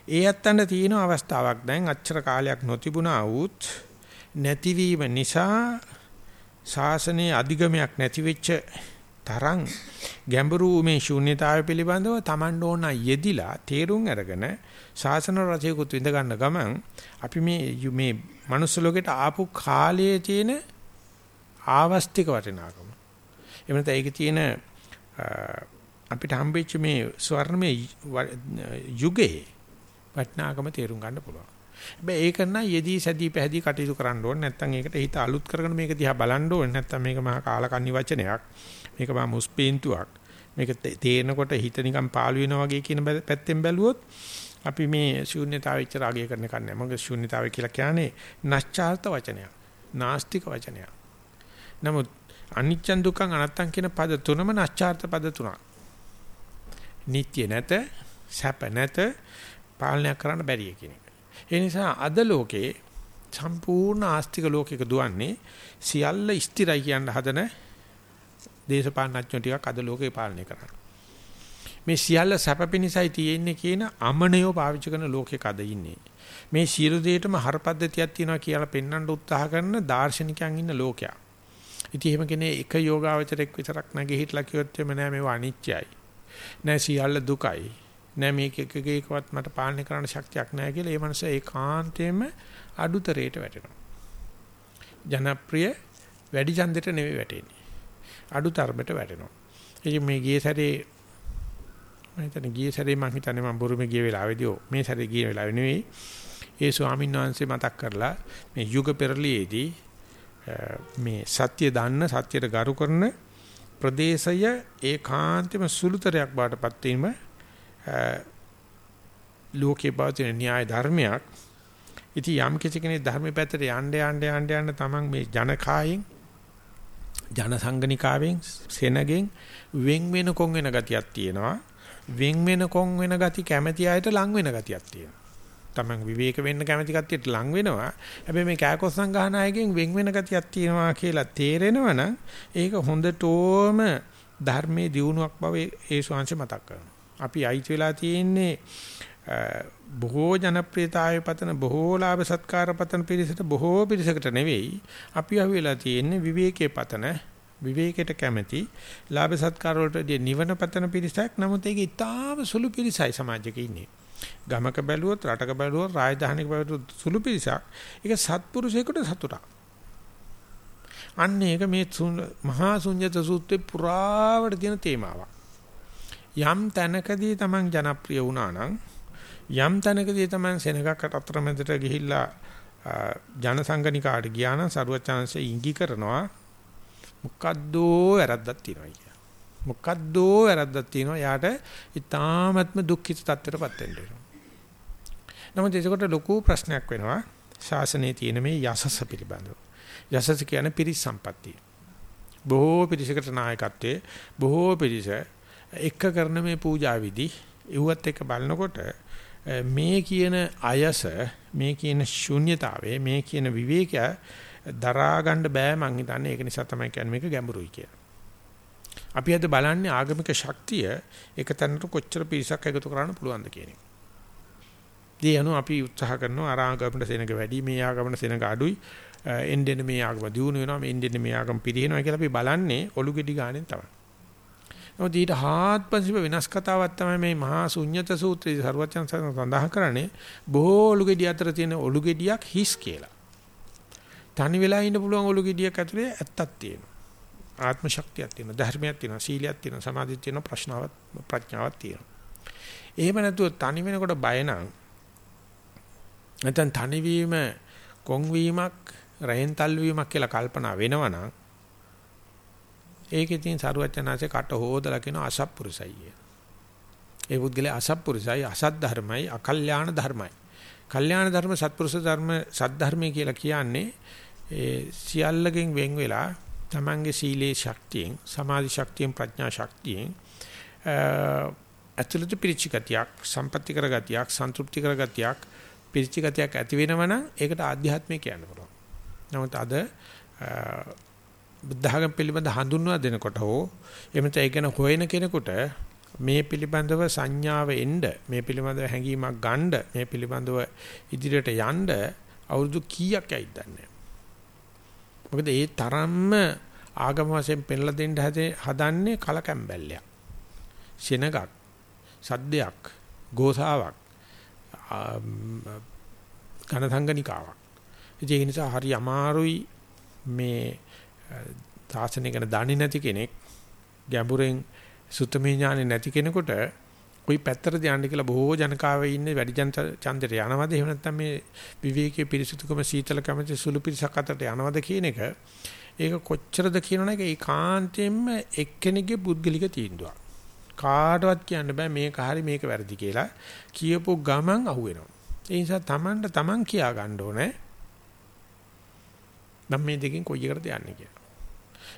ඒ ඇත්තන්ට තියෙන අවස්ථාවක් දැන් අච්චර කාලයක් නොතිබුණා වූත් නැතිවීම නිසා ශාසනයේ අධිගමයක් නැති වෙච්ච තරම් ගැඹුරු මේ ශූන්‍යතාවය පිළිබඳව Taman ඕන යෙදිලා තේරුම් අරගෙන ශාසන රචයකුත් විඳ ගන්න ගමන් අපි මේ මේ මනුස්ස ලෝකෙට ආපු කාලයේ තියෙන ආවස්තික වටිනාකම. එහෙම නැත්නම් ඒකේ තියෙන අපිට හම්බෙච්ච මේ ස්වර්ණමය යුගයේ වටිනාකම තේරුම් ගන්න පුළුවන්. හැබැයි ඒක නම් යෙදී සැදී පැහැදී කටයුතු කරන්න ඕනේ. නැත්නම් ඒකට හිත අලුත් කරගෙන මේක දිහා බලන්න ඕනේ. නැත්නම් මේක මහා කාලකන්ණි වචනයක්. මේක මහා මුස්පීන්තුවක්. මේක තේරෙනකොට හිත නිකන් පාළු වෙනවා වගේ කියන පැත්තෙන් බැලුවොත් අපි මේ ශූන්‍යතාවය ඉච්ච රාගය කරන එක නෑ. මොකද ශූන්‍යතාවය කියලා කියන්නේ නැස්චාර්ත වචනයක්. නාස්තික වචනයක්. නමුත් අනිච්චන් දුක්ඛං අනත්තං කියන පද තුනම නැස්චාර්ත පද තුනක්. නිට්‍ය නැත, සැප නැත, පාලනය කරන්න බැරිය කියන එක. ඒ නිසා අද ලෝකේ සම්පූර්ණ ආස්තික ලෝකයක දුවන්නේ සියල්ල ස්ථිරයි කියන හදන දේශපාලනඥයෝ ටිකක් අද ලෝකේ පාලනය කරනවා. මේ සියල්ල සැපපිනිසයි තියෙන්නේ කියන අමනයෝ පාවිච්චි කරන ලෝකයක අද ඉන්නේ. මේ සියලු දෙයකම හරපද්ධතියක් තියෙනවා කියලා පෙන්වන්න උත්සාහ කරන දාර්ශනිකයන් ඉන්න ලෝකයක්. ඉතින් එහෙම කෙනේ එක යෝගාවචරයක් විතරක් නැගී හිටලා කිව්වොත් එමෙ නෑ මේවා අනිත්‍යයි. නෑ සියල්ල දුකයි. නෑ මේක එකකේකවත් මට පාලනය කරන්න ශක්තියක් නෑ කියලා ඒ මනස ඒකාන්තයෙන්ම අඩුතරයට වැටෙනවා. ජනප්‍රිය වැඩි ඡන්දෙට නෙවෙයි වැටෙන්නේ. අඩුතරමට වැටෙනවා. ඉතින් මේ ගියේ සැරේ මම හිතන්නේ ගියේ සැරේ මම හිතන්නේ මම බුරුමේ ගිය වෙලාවේදී මේ සැරේ ගිය වෙලාවේ නෙවෙයි ඒ ස්වාමීන් වහන්සේ මතක් කරලා මේ යුග පෙරළියේදී මේ සත්‍ය දන්න සත්‍යයට ගරු කරන ප්‍රදේශය ඒකාන්තම සුළුතරයක් බාටපත් වීම ලෝකේ පවතින න්‍යාය ධර්මයක් ඉතින් යම් කිසි කෙනෙක් ධර්මයේ පැත්තට යන්න යන්න යන්න යන්න තමන් මේ ජනකායෙන් ජන සංගණිකාවෙන් සෙනගෙන් වෙන් වෙන කොන් වෙන ගතියක් තියෙනවා වෙන් වෙන කොන් වෙන ගති කැමැති අයට ලං වෙන ගතියක් තියෙනවා. Taman විවේක වෙන්න කැමැති කට්ටියට ලං වෙනවා. හැබැයි මේ කෑකොස්සන් ගහන අයගෙන් වෙන් වෙන ගතියක් තියෙනවා කියලා තේරෙනවා නම් ඒක හොඳටම ධර්මයේ දියුණුවක් බව ඒ ශාංශ මතක් කරනවා. අපි අයිති වෙලා තියෙන්නේ බොහෝ ජනප්‍රියතාවය පතන බොහෝ ලාභ සත්කාර පතන පිරිසට බොහෝ පිරිසකට නෙවෙයි අපි අහුවෙලා තියෙන්නේ විවේකයේ පතන විවේකයට කැමැති ලාභ සත්කාර වලට නිවන පතන පිරිසක් නමුත් ඒක ඉතාම සුළු පිරිසයි සමාජයක ඉන්නේ. ගමක බැලුවොත් රටක බැලුවොත් රාජධානික බැලුවොත් සුළු පිරිසක්. ඒක සත්පුරුෂයෙකුට සතුටක්. අන්න ඒක මේ මහා ශුන්්‍යත සූත්‍රේ පුරාවට තියෙන තේමාවක්. යම් තැනකදී Taman ජනප්‍රිය වුණා නම් යම් තැනකදී Taman සෙනගක් අතරමැදට ගිහිල්ලා ජනසංගනිකාට ගියා නම් සරුවචාන්සේ ඉඟි කරනවා මොකද්දෝ වැරද්දක් තියෙනවා කිය. මොකද්දෝ වැරද්දක් තියෙනවා. යාට ඊ타ත්ම දුක්ඛිත තත්ත්වයටපත් වෙන්න වෙනවා. නමුත් ඒකට ලොකු ප්‍රශ්නයක් වෙනවා. ශාසනයේ තියෙන මේ යසස පිළිබඳව. යසස කියන්නේ පිරිස් සම්පත්තිය. බොහෝ පිරිසකට නායකත්වයේ බොහෝ පිරිස එක කරන මේ පූජා විදි ඉුවත් එක බලනකොට මේ කියන අයස මේ කියන ශුන්්‍යතාවය මේ කියන විවේකය දරා ගන්න බෑ මං හිතන්නේ ඒක නිසා තමයි කියන්නේ මේක ගැඹුරුයි කියලා. අපි අද බලන්නේ ආගමික ශක්තිය එක තැනට කොච්චර පිරිසක් එකතු කරන්න පුළුවන්ද කියන එක. දී යනු අපි උත්සාහ කරනවා අර ආගමකට සෙනඟ වැඩි මේ ආගමකට සෙනඟ අඩුයි එන්නෙන් මේ ආගම දියුණු වෙනවා මේ එන්නෙන් මේ ආගම පිරිනවනවා කියලා අපි බලන්නේ ඔලු ගෙඩි ගානෙන් තමයි. නමුත් ඊට හාත්පසින්ම වෙනස් කතාවක් තමයි මේ මහා ශුන්්‍යත සූත්‍රයේ සර්වචන් සඳහන් කරන්නේ බොහෝ ඔලු ගෙඩි අතර තියෙන ඔලු ගෙඩියක් හිස් කියලා. තනි වෙලා ඉන්න පුළුවන් ඔලු ගෙඩියක් ඇතුලේ ඇත්තක් තියෙනවා. ආත්ම ශක්තියක් තියෙනවා, ධර්මයක් තියෙනවා, සීලයක් තියෙනවා, සමාධියක් තියෙනවා, ප්‍රශ්නාවක් ප්‍රඥාවක් තියෙනවා. එහෙම නැතුව තනි වෙනකොට බය නම් නැත්නම් තනිවීම කොන්වීමක්, රහෙන් තල්වීමක් කියලා කල්පනා වෙනවනම් ඒකේ තියෙන සරුවචනාසේ කට හොදලා කියන අසත්පුරුසයි කිය. ඒ පුද්ගලයා අසත්පුරුසයි, අසත් ධර්මයි, අකල්යාණ ධර්මයි. කල්යාණ ධර්ම, සත්පුරුෂ ධර්ම, සත් ධර්මයි කියලා කියන්නේ ඒ සියල්ලකින් වෙන් වෙලා තමන්ගේ සීලේ ශක්තියෙන් සමාධි ශක්තියෙන් ප්‍රඥා ශක්තියෙන් ඇතුළත පිරිචිගතියක් සම්පත්‍ති කරගතියක් සන්තුෂ්ටි කරගතියක් පිරිචිගතියක් ඇති වෙනවනම් ඒකට ආධ්‍යාත්මය කියන්න පුළුවන්. නමුත් අද බුද්ධඝම පිළිබඳ හඳුන්වා දෙනකොට හෝ එහෙම නැත්නම් ඒ ගැන හොයන කෙනෙකුට මේ පිළිබඳව සංඥාව එන්න මේ පිළිබඳව හැඟීමක් ගන්න මේ පිළිබඳව ඉදිරියට යන්න අවුරුදු කීයක් ඇයිද දන්නේ? මොකද ඒ තරම්ම ආගම වශයෙන් පෙන්ලා දෙන්න හදන්නේ කලකැම්බැල්ලයක්. සෙනගක් සද්දයක් ගෝසාවක් ඝනසංගනිකාවක්. ඒ නිසා හරි අමාරුයි මේ තාසනය ගැන දන්නේ නැති කෙනෙක් ගැඹුරෙන් සුත්තමේ ඥානෙ නැති කෙනෙකුට කොයි පැත්තටද යන්නේ කියලා බොහෝ ජනකාවේ ඉන්නේ වැඩි ජන ඡන්දයට යනවද? එහෙම නැත්නම් මේ විවේකයේ පිරිසුදුකම සීතල කැමති සුළු පිරිසක් අතරට යනවද කියන එක ඒක කොච්චරද කියනවනේ ඒක ඒකාන්තයෙන්ම එක්කෙනෙක්ගේ පුද්ගලික තීන්දුවක්. කාටවත් කියන්න බෑ මේක හරි මේක වැරදි කියලා කියපු ගමන් අහුවෙනවා. ඒ නිසා Tamanට Taman කියා ගන්න ඕනේ. මම මේ දෙකෙන් කොයි එකටද යන්නේ කියලා.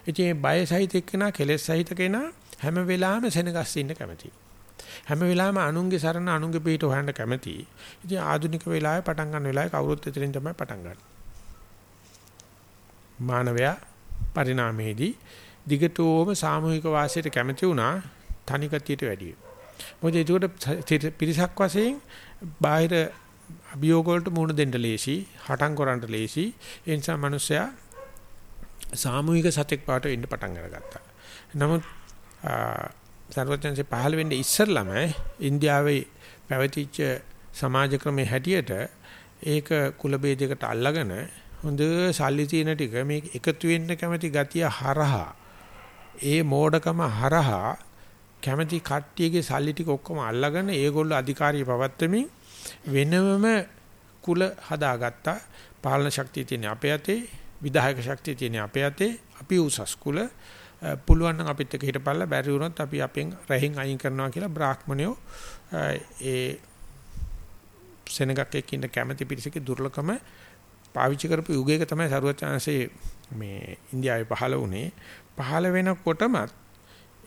ඉතින් මේ බය සහිත එක්කෙනා කෙලෙස් සහිත කෙනා හැම වෙලාවෙම සෙනගස් ඉන්න කැමතියි. හැම වෙලාවෙම අනුන්ගේ සරණ අනුන්ගේ පිට හොයන්න කැමතියි. ඉතින් ආධුනික වෙලාවේ පටන් ගන්න වෙලාවේ කවුරුත් එතනින් තමයි පටන් ගන්න. මානවයා පරිණාමයේදී දිගටම සාමූහික වාසයට කැමති වුණා තනිකතියට වැඩිය. මොකද ඒකට පිරිසක් වශයෙන් බාහිර අභියෝග වලට මුහුණ දෙන්න ලේසි, හටන් කරන්න ලේසි. ඒ නිසා මිනිස්සයා සාමූහික සතෙක් පාට වෙන්න පටන් අරගත්තා. නමුත් සර්වඥන්සේ පහළ වෙන්නේ ඉස්සරළම ඉන්දියාවේ පැවතිච්ච සමාජ ක්‍රමයේ හැටියට ඒක කුල ભેදයකට අල්ලගෙන හොඳ සල්ලි තියෙන ටික මේ එකතු වෙන්න කැමති ගතිය හරහා ඒ මෝඩකම හරහා කැමති කට්ටියගේ සල්ලි ටික ඔක්කොම අල්ලගෙන ඒගොල්ලෝ අධිකාරිය පවත්වමින් වෙනම කුල හදාගත්තා පාලන ශක්තිය තියෙන අපේ අතේ විධායක ශක්තිය තියෙන අපේ අතේ. අපි උසස් කුල. පුළුවන් නම් අපිත් එක්ක හිටපල්ලා. බැරි වුණොත් අපි අපෙන් රැහින් අයින් කරනවා කියලා බ්‍රාහ්මණයෝ ඒ සෙනගක් එක්ක ඉන්න කැමැති පිරිසකේ දුර්ලභම පාවිච්චි කරපු යුගයක තමයි සරුවචාන්සේ මේ ඉන්දියාවේ පහළ වුණේ. පහළ වෙනකොටම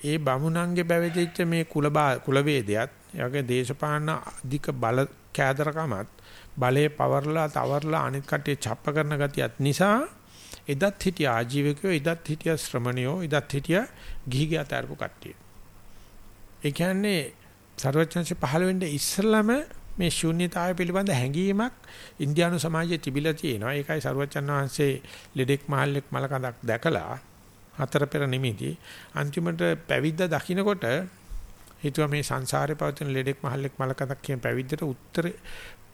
ඒ බමුණන්ගේ බැවෙදිච්ච මේ කුල කුල වේදයත් එයාගේ දේශපාලන අධික බල කෑදරකමත් බලේ පවර්ලා තවර්ලා අනිත් කට්ටිය ڇප්ප කරන ගතියත් නිසා එදත් හිටිය ආජීවකයෝ එදත් හිටිය ශ්‍රමණයෝ එදත් හිටිය ගිහි ගියතරපු කට්ටිය. ඒ කියන්නේ සර්වඥන්සේ පහළ වෙන්නේ ඉස්සෙල්ලාම මේ ශූන්‍යතාවය පිළිබඳ හැඟීමක් ඉන්දියානු සමාජයේ තිබිලා තියෙනවා. ඒකයි සර්වඥන් වහන්සේ ලෙඩෙක් මහල්ලෙක් මලකඳක් දැකලා හතර පෙර නිමිති අන්තිමට පැවිද්ද දකින්නකොට හිතුවා මේ සංසාරේ පවතින ලෙඩෙක් මහල්ලෙක් මලකඳක් කියන පැවිද්දට උත්තර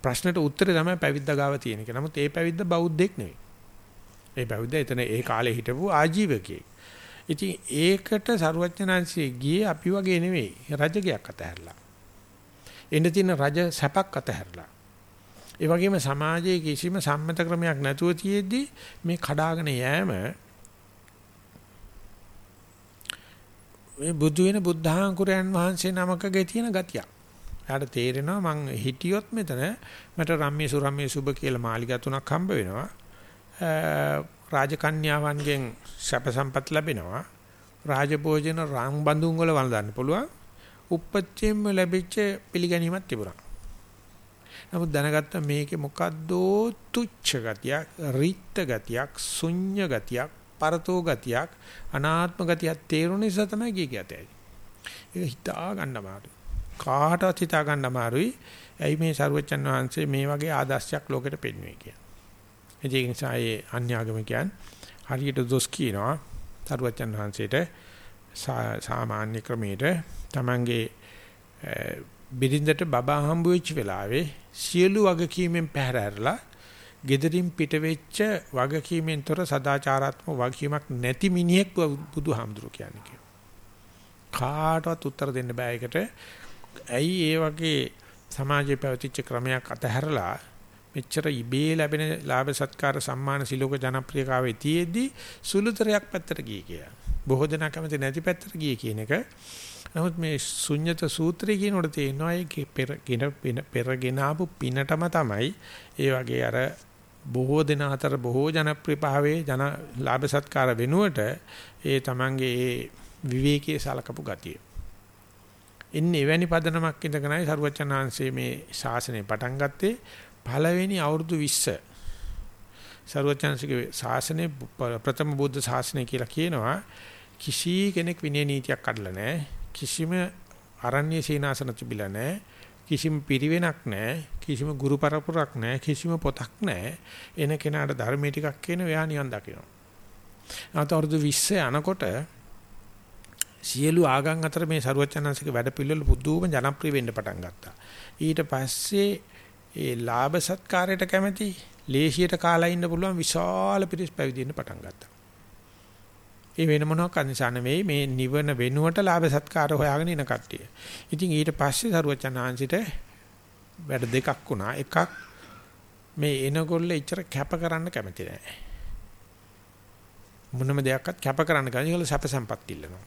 ප්‍රශ්නට උත්තරේ තමයි පැවිද්ද ගාව තියෙන එක. නමුත් ඒ පැවිද්ද බෞද්ධෙක් නෙවෙයි. ඒ පැවිද්ද එතන ඒ කාලේ හිටපු ආජීවකයෙක්. ඉතින් ඒකට සරුවචනාංශයේ ගියේ අපි වගේ නෙවෙයි රජගයක් අතහැරලා. එන්න තියෙන රජ සැපක් අතහැරලා. ඒ වගේම සමාජයේ කිසිම සම්මත ක්‍රමයක් නැතුව තියෙද්දි මේ කඩාගෙන යෑම මේ බුදු වෙන බුද්ධාංකුරයන් වහන්සේ නමකගේ තියෙන ගතියක්. එයාට තේරෙනවා මං හිටියොත් මෙතන මට රම්මේ සුරම්මේ සුබ කියලා මාලිගා තුනක් හම්බ වෙනවා. රාජකන්‍යාවන්ගෙන් සැප සම්පත් ලැබෙනවා. රාජභෝජන රාම් බඳුන් වල වළඳන්න පුළුවන්. උප්පත්තියෙම ලැබිච්ච පිළිගැනීමක් තිබුණා. නමුත් දැනගත්ත මේකේ මොකද්ද තුච්ච ගතියක්, රිත්ත ගතියක්, ශුන්‍ය ගතියක්, පරතෝ ගතියක්, අනාත්ම ගතියක් තේරුණ නිසා තමයි ගිය ගියතේ. ඒක හිතා ගන්න අමාරුයි. කාටවත් හිතා ගන්න අමාරුයි. ඇයි මේ සරුවච්චන් වහන්සේ මේ වගේ ආදර්ශයක් ලෝකෙට පෙන්වන්නේ කියලා. ඒ නිසා ඒ අන්‍යාගමිකයන් හරියට දොස් කියනවා සරුවච්චන් වහන්සේට සාමාන්‍ය ක්‍රමයට Tamange බිරිඳට බබා හම්බ වෙච්ච වෙලාවේ සියලු වගකීමෙන් පැහැරලා gederin පිට වෙච්ච වගකීමෙන් තොර සදාචාරාත්මක වගකීමක් නැති මිනිහෙක් බුදුහාමුදුරු කියන්නේ. කාටවත් උත්තර දෙන්න බෑ ඒකට ඇයි ඒ වගේ සමාජයේ පැවතිච්ච ක්‍රමයක් අතහැරලා මෙච්චර ඉබේ ලැබෙන ලාභ සත්කාර සම්මාන සිලෝක ජනප්‍රියතාවයේ තියේදී සුළුතරයක් පැත්තට ගියේ කියලා. බොහෝ දෙනා කැමති නැති පැත්තට ගියේ කියන එක. නමුත් මේ ශුන්්‍යත සූත්‍රය කියනකොට තේනවා ඒ පෙරගෙන පෙරගෙන ආපු පිනටම තමයි ඒ වගේ අර බොහෝ දෙනා අතර බොහෝ ජනප්‍රියභාවයේ ජන ලාභ සත්කාර වෙනුවට ඒ තමන්ගේ ඒ විවේකයේ සලකපු ගතිය. ඉන්නේ එවැනි පදනමක් ඉඳගෙනයි සරුවචනාංශයේ මේ ශාසනය පටන් ගත්තේ පළවෙනි අවුරුදු 20 සර්වඥාන්සේගේ ශාසනය ප්‍රථම බුද්ධ ශාසනය කියලා කියනවා. කිසි කෙනෙක් විනය නීතියක් අඩලා නැහැ. කිසිම අරණ්‍ය සීනාසන තිබිලා නැහැ. කිසිම පිරිවෙනක් නැහැ. කිසිම ගුරු පරපුරක් නැහැ. කිසිම පොතක් නැහැ. එන කෙනාට ධර්මයේ ටිකක් කියන එයා නිවන් දකිනවා. නැවත අවුරුදු 20 යනකොට සියලු ආගම් අතර මේ ਸਰුවචනන්සික වැඩ පිළිවෙල පුදුම ජනප්‍රිය වෙන්න පටන් ගත්තා. ඊට පස්සේ ඒ ලාභ සත්කාරයට කැමති ලේසියට කාලා ඉන්න පුළුවන් විශාල පිරිස් පැවිදි වෙන්න පටන් ගත්තා. ඒ වෙන මොනවාක් අනිසා නෙවෙයි මේ නිවන වෙනුවට ලාභ සත්කාර හොයාගෙන ඉන කට්ටිය. ඉතින් ඊට පස්සේ ਸਰුවචනංශිට වැඩ දෙකක් වුණා. එකක් මේ එනගොල්ල එච්චර කැප කරන්න කැමති නැහැ. මොනම දෙයක්වත් කැප කරන්න ගන්නේ ඒගොල්ල සැප සම්පත් ඉල්ලනවා.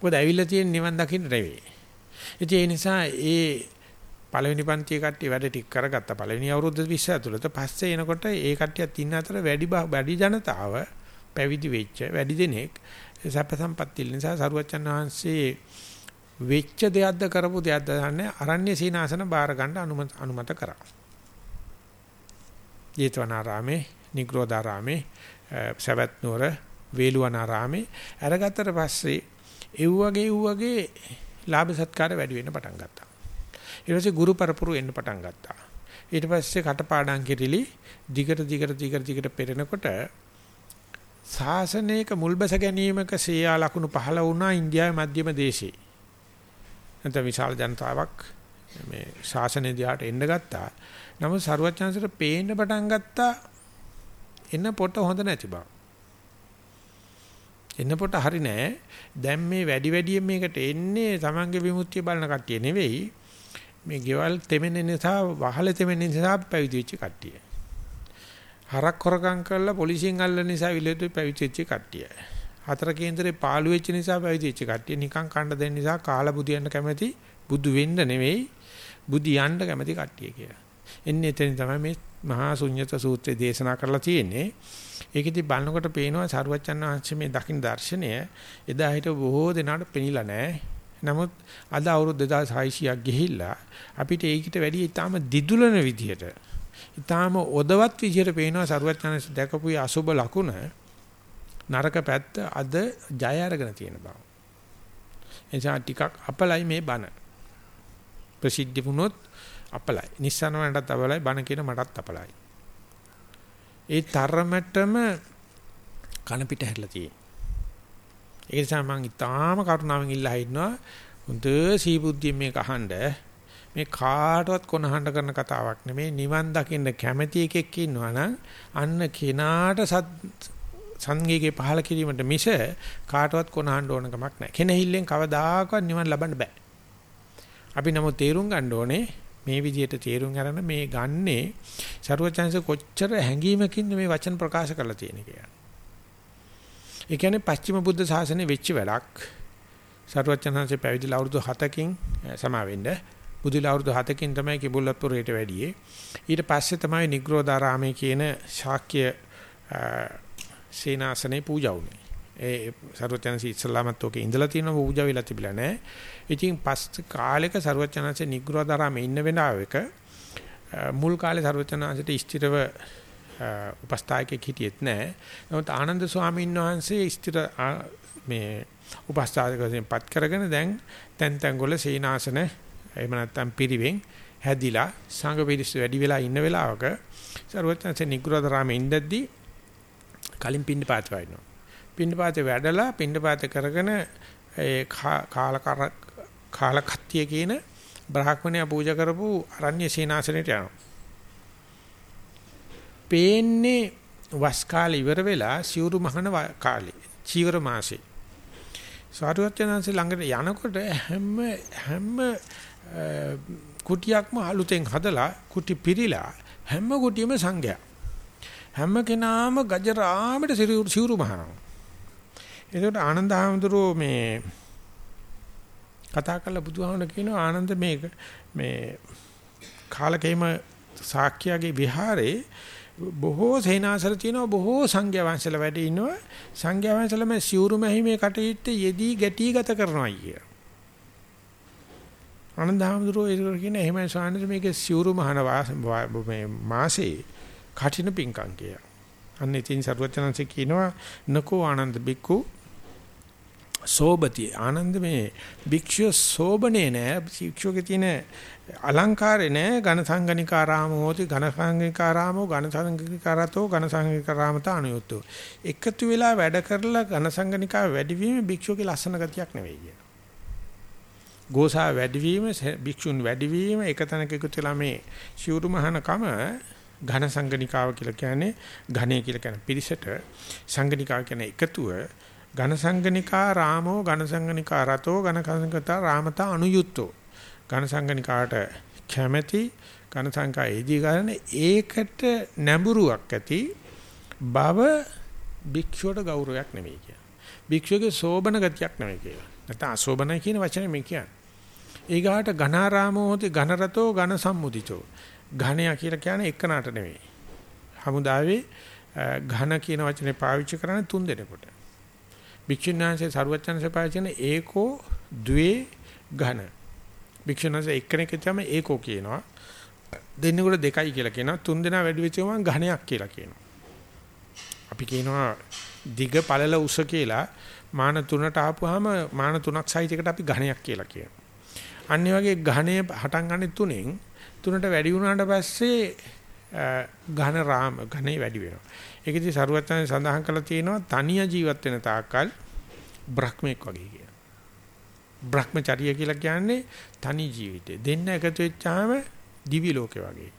මොකද ඇවිල්ලා තියෙන නිවන් දකින්න නෙවෙයි. ඉතින් ඒ නිසා ඒ පළවෙනි පන්තියේ කට්ටිය වැඩ ටික කරගත්ත පළවෙනි අවුරුද්ද 20 ඇතුළත පස්සේ එනකොට ඒ කට්ටියත් ඉන්න අතර වැඩි වැඩි ජනතාව පැවිදි වෙච්ච වැඩි දෙනෙක් සැප සම්පත් නිසා සරුවච්චන් වහන්සේ වෙච්ච දෙයක්ද කරපු දෙයක්ද දන්නේ අරණ්‍ය සීනාසන බාර ගන්න අනුමත අනුමත කරා. ජේතවනාරාමේ නිග්‍රෝධාරාමේ සවැත් නුවර වේලුවනාරාමේ අරගත්තට පස්සේ ඒ වගේ ඒ වගේ ලාභ සත්කාර වැඩි වෙන්න පටන් ගත්තා. ඊට පස්සේ ගුරු පරපුරු එන්න පටන් ගත්තා. ඊට පස්සේ කටපාඩම් කිරිලි දිගට දිගට දිගට දිගට පෙරෙනකොට ශාසනයක මුල්බැස ගැනීමක සේයා ලකුණු පහළ වුණා ඉන්දියාවේ මධ්‍යම දේශේ. නැත්නම් විශාල ජනතාවක් මේ ශාසනය දිහාට එන්න ගත්තා. නමුත් ਸਰුවචනසට පේන්න පටන් ගත්තා එන පොට හොඳ නැති බව. එන්නකොට හරි නෑ. දැන් මේ වැඩි වැඩියෙන් මේකට එන්නේ Tamange විමුක්තිය බලන කට්ටිය නෙවෙයි. මේ ගෙවල් තෙමෙන නිසා වහල තෙමෙන නිසා පැවිදි වෙච්ච කට්ටිය. හරක් හොරකම් කරලා පොලිසියෙන් අල්ලන නිසා විලෙතු පැවිදි වෙච්ච කට්ටිය. හතර කේන්දරේ පාළු වෙච්ච නිසා පැවිදි වෙච්ච කට්ටිය නිකන් කණ්ඩ දෙන්න නිසා කාලා බුදියන්න කැමැති බුදු වෙන්න නෙවෙයි බුදියන්න කැමැති කට්ටිය කියලා. එන්නේ එතන තමයි මේ මහා ශුන්්‍යත සූත්‍රය දේශනා කරලා තියෙන්නේ. ඒකෙදි බලනකොට පේනවා සරුවච්චන් වහන්සේ මේ දකින්න දර්ශනය එදා හිට බොහෝ දෙනාට පෙනිලා නැහැ. නමුත් අද අවුරුදු 2600ක් ගිහිල්ලා අපිට ඒකට වැඩි ඊටාම දිදුලන විදියට ඊටාම ඔදවත් විදියට පේනවා සරුවච්චන් දැකපු අසුබ ලකුණ නරක පැත්ත අද ජය අරගෙන තියෙන බව. එනිසා ටිකක් අපලයි මේ බන. ප්‍රසිද්ධ වුණොත් අපලයි. නිස්සන වලටත් අපලයි බන කියන මටත් අපලයි. ඒ තරමටම කන පිට හැරලා තියෙන්නේ. ඒ නිසා මම ඊටාම කරුණාවෙන් ඉල්ලා හිටනවා හොඳ සීබුද්ධියෙන් මේක අහන්න මේ කාටවත් කොනහඬ කරන කතාවක් නෙමේ නිවන් දකින්න කැමැති එකෙක් ඉන්නවා නම් අන්න කෙනාට සංගීගේ පහල කිරීමට මිස කාටවත් කොනහඬ ඕන කමක් නැහැ. කෙනෙහිල්ලෙන් කවදාකවත් නිවන් ලබන්න බෑ. අපි නමුත් තේරුම් ගන්න ඕනේ මේ විදිහට තේරුම් අරගෙන මේ ගන්නේ ਸਰවචන්ස කොච්චර හැඟීමකින්ද මේ වචන ප්‍රකාශ කරලා තියෙන කියලා. ඒ කියන්නේ පස්චිම බුද්ධ ශාසනය වෙච්ච වැඩක්. සරුවචනහන්සේ පැවිදිලා අවුරුදු 7කින් සමා වෙන්න බුදුලා අවුරුදු 7කින් තමයි කිඹුල්වත්පුරයට වැඩියේ. ඊට පස්සේ තමයි නිග්‍රෝධාරාමයේ කියන ශාක්‍ය සේනාසනේ පූජා වුනේ. ඒ සරුවචනන්සේ ඉස්ලාමත් ඔකේ ඉඳලා තියෙනවා පූජා වෙලා තිබිලා නැහැ. ඉතින් පස් කාලෙක සරුවචනන්සේ නිග්‍රෝධාරාමයේ ඉන්න වෙලාවක මුල් කාලේ සරුවචනන්සේට ස්ථිරව උපස්ථායකෙක් හිටියෙත් නැහැ. නමුත් ආනන්ද ස්වාමීන් වහන්සේ ස්ථිර මේ උපස්ථායකයෙන් පත් කරගෙන දැන් තැන් තැන් වල සීනාසන එහෙම නැත්නම් පිරිවෙන් හැදිලා සංඝ පිරිස වැඩි වෙලා ඉන්න වෙලාවක ਸਰවචනanse නිග්‍රෝධාරාමේ ඉඳද්දි කලින් පින්න පාත් වයින්නවා. පින්නපාතේ වැඩලා පින්නපාත කරගෙන ඒ කාල කාල කත්තිය කියන බ්‍රාහ්මණයා පූජා කරපු අරණ්‍ය සීනාසනෙට යනවා. පේන්නේ වස් කාලේ ඉවර වෙලා සිවුරු මහන කාලේ චීවර මාසේ. සාරවත්යන්න්සේ ළඟට යනකොට හැම හැම කුටියක්ම අලුතෙන් හදලා කුටි පිරීලා හැම කුටියෙම සංඝයා හැම කෙනාම ගජරාමට සිවුරු මහනවා. එතකොට ආනන්ද හැමදෙරෝ මේ කතා කරලා බුදුහාමුදුර කියනවා ආනන්ද මේක මේ කාලකේම සාක්‍යගේ විහාරේ බොහෝ සේනාසල තියෙනවා බොහෝ සංඝයා වහන්සේලා වැඩ ඉන්නවා සංඝයා වහන්සේලා මේ සිවුරු මැහිමේ කටයුත්ත යෙදී ගැටි ගත කරනවා අයිය. ආනන්ද හැමදෙරෝ ඒක කියන එහෙමයි ස්වාමීන් මේක සිවුරු මහන මේ මාසේ කටින පිංකම් කියලා. අන්න ඉතින් සරුවචනන්සේ කියනවා නකෝ ආනන්ද බික්කු සෝබති ආනන්ද මේ භික්ෂුව සෝබනේ නෑ භික්ෂුවගේ තියෙන අලංකාරේ නෑ ඝන සංගනිකාරාම හෝති ඝන සංගනිකාරාමෝ ඝන සංගනිකාරතෝ ඝන සංගනිකාරාමත අනුයුක්තෝ එකතු වෙලා වැඩ කරලා ඝන සංගනිකා වැඩිවීම භික්ෂුවගේ ලස්සන ගතියක් නෙවෙයි කියන. ගෝසා වැඩිවීම භික්ෂුන් වැඩිවීම එක තැනක එකතු වෙලා මේ ශිවුරු මහානකම ඝන සංගනිකාව කියලා කියන්නේ ඝනේ කියලා කියන පිරිසට සංගනිකාව කියන එකතුව ඝන සංගනිකා රාමෝ ඝන සංගනිකා රතෝ ඝන සංගනිකා රාමතා අනුයුක්තෝ ඝන සංගනිකාට කැමැති ඝන සංකා එදී ගන්න ඒකට නැඹුරුවක් ඇති බව භික්ෂුවට ගෞරවයක් නෙමෙයි කියන්නේ. භික්ෂුවගේ සෝබන ගතියක් නෙමෙයි කියලා. නැත්නම් අසෝබනයි කියන වචනේ මේ කියන්නේ. ඊගාට ඝනාරාමෝ හොති ඝනරතෝ ඝන සම්මුදිතෝ. ඝණයා කියලා කියන්නේ එකනට නෙමෙයි. හමුදාවේ ඝන කියන වචනේ පාවිච්චි කරන්නේ තුන් දෙනෙකුට. භික්ෂුණාංශේ සරුවචනසේ පාවිච්චි කරන ඒකෝ ද්වේ ඝන. භික්ෂුණාංශේ එක්කෙනෙක් තමයි ඒකෝ කියනවා. දෙන්නෙකුට දෙකයි කියලා කියනවා. තුන් දෙනා වැඩි වෙච්ච ගමන් ඝණයක් කියලා කියනවා. අපි කියනවා දිග පළල උස කියලා මාන තුනට ආපුවාම මාන තුනක් සයිස් එකට අපි ඝණයක් කියලා කියනවා. අන්න වගේ ඝණය හටන් ගන්න තුනෙන් තුනට වැඩි වුණාට පස්සේ ඝන රාම ඝනේ වැඩි වෙනවා. ඒකදී සරුවචන සඳහන් කරලා තියෙනවා තනිය ජීවත් වෙන තාක්කල් බ්‍රහ්මෙක් වගේ කියලා. බ්‍රහ්මචර්ය කියලා කියන්නේ තනි ජීවිතේ. දෙන්න එකතු වෙච්චාම දිවි ලෝකේ වගේ.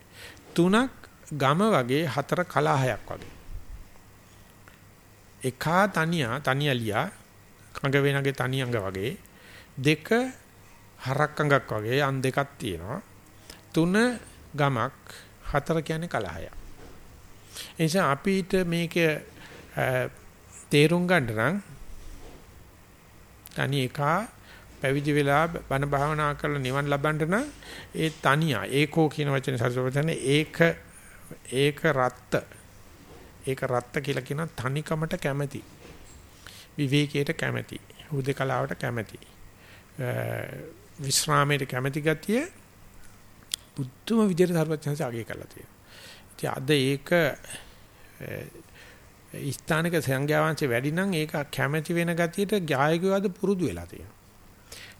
තුනක් ගම වගේ හතර කලහයක් වගේ. එකා තනියා තනියලියා කඟ වෙනගේ තනි අඟ වගේ දෙක හරක් අඟක් වගේ අන් දෙකක් තියෙනවා තුන ගමක් හතර කියන්නේ කලහය. ඒ නිසා අපිට මේක තේරුම් ගන්න නම් තනි එකා පැවිදි වෙලා බණ භාවනා කරලා නිවන් ලබන්න නම් ඒ තනියා ඒකෝ කියන වචනේ සරසවතනේ ඒක ඒක රත්ත ඒක රත්ත කියලා කියන තනිකමට කැමැති විවේකයට කැමැති හුදේකලාවට කැමැති විශ්‍රාමයට කැමැති ගතිය බුද්ධම විදියට සර්වඥාන්ස අගය කරලා තියෙනවා. ඉතින් අද ඒක ස්ථානික සංඝයාවංශේ වැඩි නම් ඒක කැමැති වෙන ගතියට ගායකයෝද පුරුදු වෙලා තියෙනවා.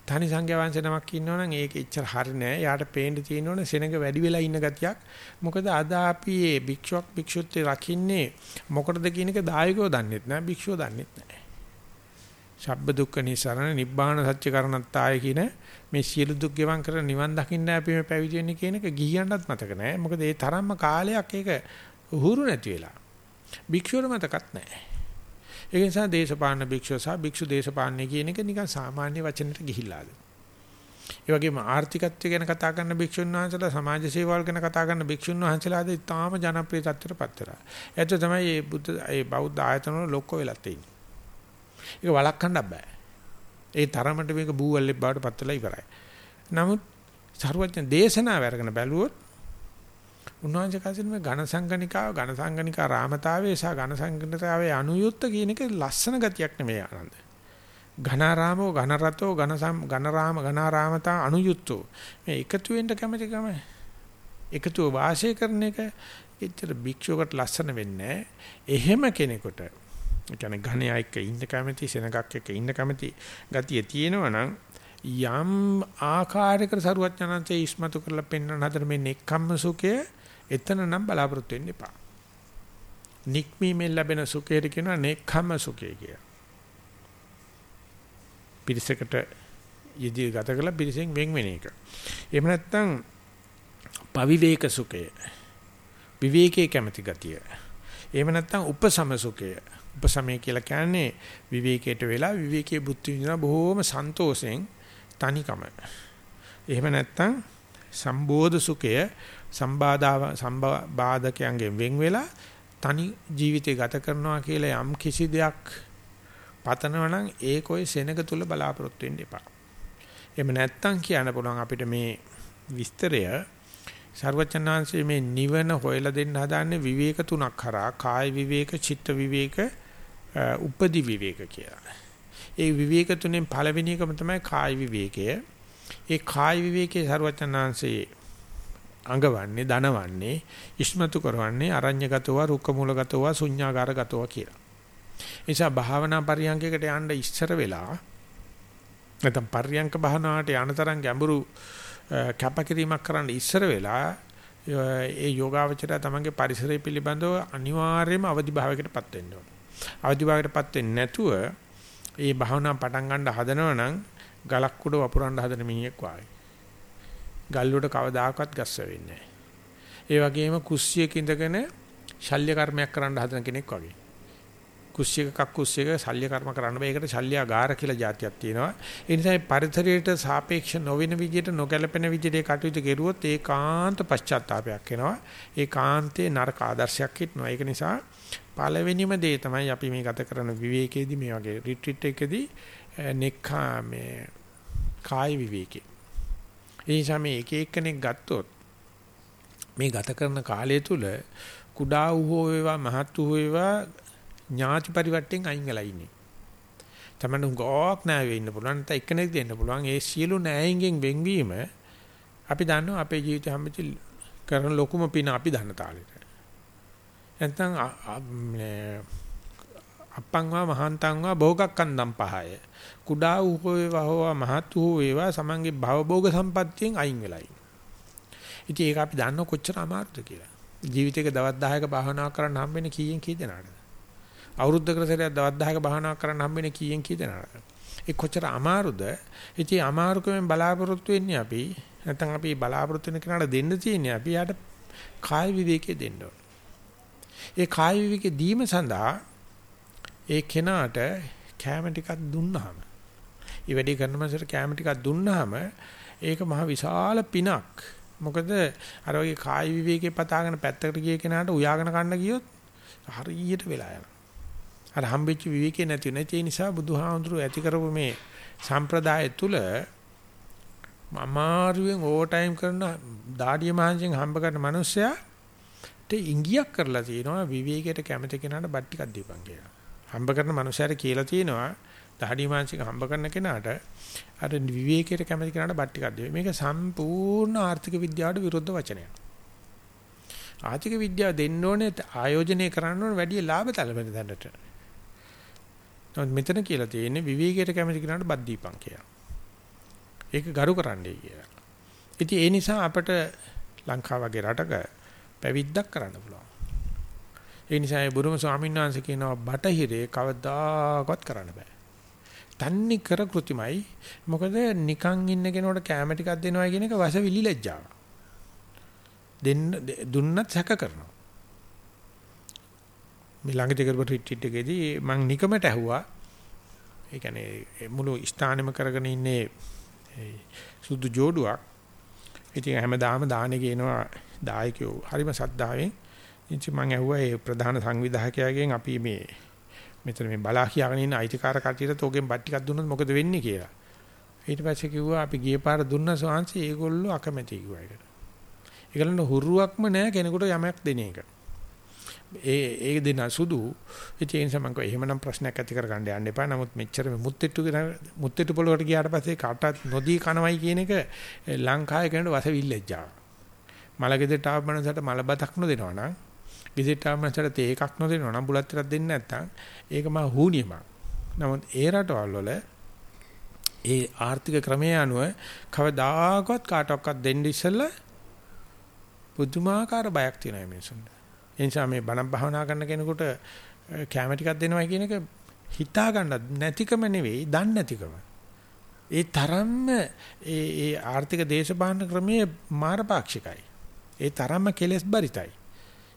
තනි සංඝයාවංශ නමක් ඉන්නවනම් ඒක එච්චර හරි නෑ. යාට පේන්න තියෙනවනේ සෙනඟ වැඩි වෙලා ඉන්න ගතියක්. මොකද අද අපි මේ භික්ෂුවක් භික්ෂුත්වයේ රකින්නේ මොකටද කියන එක දායකයෝ දන්නෙත් නෑ භික්ෂුවෝ දන්නෙත් නෑ. ශබ්බ දුක්ඛ නිසරණ නිබ්බාන සත්‍ය කරණත්තාය කියන මේ සියලු දුක් ගෙවන් කර නිවන් දකින්න අපි මේ පැවිදි වෙන්නේ කියන එක ගිහියන්ටත් මතක නැහැ. මොකද ඒ තරම්ම කාලයක් ඒක උහුරු නැති වෙලා. භික්ෂුවර මතකත් නැහැ. ඒ නිසා දේශපාලන භික්ෂුව සහ භික්ෂු දේශපාලනය කියන එක නිකන් සාමාන්‍ය වචනෙට ගිහිල්ලාද. ඒ වගේම ආර්ථිකත්වය ගැන කතා කරන භික්ෂුන් වහන්සේලා සමාජ සේවාවල් ගැන කතා කරන භික්ෂුන් වහන්සේලාද ඉතාම ජනප්‍රිය තත්ත්වයට පත් වෙලා. ඒත් තමයි මේ බුද්ධ ඒ බෞද්ධ ආයතන වල ලොක්ක වෙලා තියෙන්නේ. ඒක වළක්වන්න බෑ. ඒ තරමට මේක බූවල්ලේ බවට පත් වෙලා ඉවරයි. නමුත් සරුවඥ දේශනාව අරගෙන බැලුවොත් උන්වහන්සේ කසින මේ ඝන සංගණිකාව ඝන සංගණිකා රාමතාවයේ සහ ඝන සංගණිකාවේ අනුයුක්ත කියන එක ලස්සන ගතියක් නෙමෙයි ආනන්ද. ඝනාරාමෝ ඝනරතෝ ඝන සම් ඝනරාම ඝනාරාමතා අනුයුක්තෝ. මේ එකතු වෙන්න කැමතිකම එකතුව වාසය කරන එක එච්චර භික්ෂුවකට ලස්සන වෙන්නේ එහෙම කෙනෙකුට ඒ කියන්නේ ඝණය එක්ක ඉන්න කැමති සෙනගක් එක්ක ඉන්න කැමති ගතිය තියෙනවා නම් යම් ආකාරයකට සරුවචනන්සේ ඉස්මතු කරලා පෙන්වන හතර මේ නෙක්ඛම්ම සුඛය එතන නම් බලාපොරොත්තු වෙන්න එපා. නික්මීමෙන් ලැබෙන සුඛයට කියනවා නෙක්ඛම්ම සුඛය කියලා. පිරිසකට යෙදී ගත කළ පිරිසෙන් වෙන් වෙන එක. එහෙම නැත්නම් පවිවේක සුඛය. විවේකයේ කැමැති ගතිය. එහෙම නැත්නම් උපසම සුඛය. උපසමය කියලා කියන්නේ විවේකයට වෙලා විවේකයේ බුද්ධ විඳින බොහෝම සන්තෝෂෙන් තනිකම. එහෙම නැත්නම් සම්බෝධ සුඛය සම්බාධාව සම්බාධකයන්ගෙන් වෙන් වෙලා තනි ජීවිතය ගත කරනවා කියලා යම් කිසි දෙයක් පතනවා නම් ඒක ඔය සෙනග තුල බලාපොරොත්තු වෙන්න එපා. එහෙම නැත්නම් කියන්න පුළුවන් අපිට මේ විස්තරය සර්වචනාංශයේ මේ නිවන හොයලා දෙන්න හදාන්නේ විවේක තුනක් කරා කාය විවේක, චිත්ත විවේක, උපදි විවේක කියලා. ඒ විවේක තුනෙන් පළවෙනි එකම තමයි කාය විවේකය. ඒ කාය විවේකයේ ਸਰවචනාංශයේ අඟවන්නේ, දනවන්නේ, ඉස්මතු කරවන්නේ අරඤ්‍යගතව, රුක්කමූලගතව, ශුඤ්ඤාගාරගතව කියලා. නිසා භාවනා පරියන්කයකට යන්න ඉස්සර වෙලා නැත්නම් පරියන්ක භාවනාවට යන තරම් ගැඹුරු කැපකිරීමක් කරන්න ඉස්සර වෙලා ඒ යෝගාවචරය තමන්ගේ පරිසරය පිළිබඳව අනිවාර්යයෙන්ම අවදි භාවයකටපත් වෙන්න ඕන. අවදි භාවයකටපත් වෙන්නේ නැතුව ඒ භාවනා පටන් ගන්න හදනවා නම් ගලක් උඩ වපුරන්න හදන මිනිහෙක් වාගේ. ගල් උඩ කවදාකවත් ගස්ස වෙන්නේ නැහැ. ඒ වගේම කුස්සියක ඉඳගෙන ශල්‍ය කර්මයක් කරන්න හදන කෙනෙක් වගේ. කුස්සියක කක්කුස්සියක ශල්‍ය කර්ම කරන්න බෑ. ඒකට ශල්‍යාගාර කියලා જાතියක් තියෙනවා. ඒ නිසා පරිසරයට සාපේක්ෂ නොවන විදිහට නොගැලපෙන විදිහට කටයුතු කෙරුවොත් ඒකාන්ත පශ්චාත්තාවයක් එනවා. ඒකාන්තේ නරක ආදර්ශයක් හිටනවා. ඒක නිසා පළවෙනිම දේ තමයි අපි මේ ගත කරන විවේකයේදී මේ වගේ රිට්‍රීට් එකදී නෙක්ඛා මේ කාය විවේකේ. ඒ නිසා මේ එක එක්කෙනෙක් ගත්තොත් මේ ගත කරන කාලය තුල කුඩා වූ වේවා මහත් වූ වේවා ඥාති පරිවර්තෙන් අයින් වෙලා ඉන්නේ. තමන්න ගෝක් නෑ වෙන්න පුළුවන් නැත්නම් එක්කෙනෙක් දෙන්න පුළුවන්. ඒ සියලු නෑයින්ගෙන් වෙන්වීම අපි දන්නවා අපේ ජීවිතය හැමති කරන ලොකුම පින අපි දන්න තාලෙට. නැත්නම් අප්පංවා මහන්තංවා භෝගක්කන්දම් පහය. කුඩා වූ වේවා හෝ මහත් වූ වේවා සමන්ගේ භවභෝග සම්පත්තියෙන් අයින් වෙලා ඉන්නේ. ඉතින් ඒක අපි දන්න කොච්චර අමාරුද කියලා. ජීවිතේක දවස් 10ක භාවනා කරන්න හම්බෙන්නේ කීයෙන් කී දෙනාටද? අවුරුද්දකට සැරයක් දවස් 10ක භාවනා කරන්න හම්බෙන්නේ කීයෙන් කී දෙනාටද? ඒ කොච්චර අමාරුද? ඉතින් අමාරුකමෙන් බලාපොරොත්තු වෙන්නේ අපි නැත්නම් අපි බලාපොරොත්තු වෙන කෙනාට දෙන්න තියෙන්නේ අපි යාට කාය විවේකයේ දෙන්න ඕන. ඒ කාය විවේකයේ දීම සඳහා ඒ කෙනාට කැම ටිකක් දුන්නාම ඒ වැඩේ කරන මාසෙට කැම ටිකක් දුන්නාම ඒක මහ විශාල පිනක්. මොකද අර වගේ කාය විවේකේ පතාගෙන පැත්තකට ගිය කෙනාට උයාගෙන කන්න ගියොත් හරියට වෙලා යනවා. අර හම්බෙච්ච විවේකේ නැති වෙන ඒ නිසා බුදුහාමුදුරුවෝ ඇති කරපු මේ සම්ප්‍රදාය තුල අමාරුවෙන් ඕවර් ටයිම් කරන දාඩිය මහන්සියෙන් හම්බ කරන මිනිස්සයා ට ඉංගියක් කරලා තියෙනවා විවේකයට කැමති කෙනාට බත් ටිකක් දීපන් කියලා. හම්බ කරන මිනිස්සයාට කියලා තියෙනවා දාඩිය මහන්සියෙන් හම්බ කරන කෙනාට අර විවේකයට කැමති කෙනාට බත් ටිකක් දෙන්න. මේක සම්පූර්ණ ආර්ථික විද්‍යාවට විරුද්ධ වචනයක්. ආර්ථික විද්‍යාව දෙන්න ඕනේ ආයෝජනය කරන්න ඕනේ වැඩි ලාභ තලබන දැනට. නමුත් මෙතන කියලා තියෙන්නේ විවේකයට කැමති කෙනාට බත් දීපන් කියලා. ඒක ගරු කරන්නයි කියලා. ඉතින් ඒ නිසා අපට ලංකාව වගේ රටක පැවිද්දක් කරන්න පුළුවන්. ඒ නිසා ඒ බුරුම ස්වාමීන් වහන්සේ කියනවා බටහිරේ කවදාකවත් කරන්න බෑ. තන්නේ කර කෘතිමයි. මොකද නිකන් ඉන්න කෙනෙකුට කැම ටිකක් දෙනවා කියන එක වසවිලි ලැජ්ජාව. දෙන්න දුන්නත් සැක කරනවා. මේ ළඟදී කරපු රිට්‍රීට් එකේදී මම නිකමට ඇහුවා ඒ කියන්නේ මුළු ස්ථානෙම කරගෙන ඉන්නේ සුදු ජෝඩුවක් ඉතින් හැමදාම දානේ කියනවා දායකයෝ හරිම සද්දාවෙන් ඉතින් මම ඇහුවා ඒ ප්‍රධාන සංවිධායකයාගෙන් අපි මේ මෙතන මේ බලා කියාගෙන ඉන්න අයිතිකාර කටියට තෝගෙන් බත් ටිකක් දුන්නොත් මොකද වෙන්නේ කියලා ඊට පස්සේ කිව්වා අපි ගිය පාර දුන්න සෝංශي ඒගොල්ලෝ අකමැති කිව්වා ඒකට ඒගොල්ලන්ට හුරුවක්ම නැහැ කෙනෙකුට යමක් දෙන එක ඒ ඒ දෙන සුදු ඒ නිසා මම කිව්වා එහෙමනම් ප්‍රශ්නයක් ඇති කරගන්න යන්න එපා. නමුත් මෙච්චර මුත්තෙට්ටු මුත්තෙට්ටු පොළවට ගියාට පස්සේ කාටවත් නොදී කනවයි කියන එක ලංකාවේ කෙනෙකුට වසවිල්ලෙජ්ජා. මලගෙදරට ආව මනසට මලබතක් නොදෙනවා නම් ගෙදරට ආව මනසට තේ එකක් නොදෙනවා නම් බුලත් ටිකක් දෙන්නේ නැත්නම් ඒක මා හුනියමක්. නමුත් ඒ රටවල් වල ඒ ආර්ථික ක්‍රමයේ අනුව කවදාකවත් කාටවත් දෙන්න ඉස්සෙල්ලා පුදුමාකාර බයක් තියෙනවා මිනිසුන්ට. ඒ නිසා මේ බණ භාවනා කරන කෙනෙකුට කැම ටිකක් දෙනවා කියන එක හිතා ගන්න නැතිකම නෙවෙයි දන්නේ නැතිකම. ඒ තරම්ම ඒ ඒ ආර්ථික දේශපාලන ක්‍රමයේ මාරපාක්ෂිකයි. ඒ තරම්ම කෙලෙස් බරිතයි.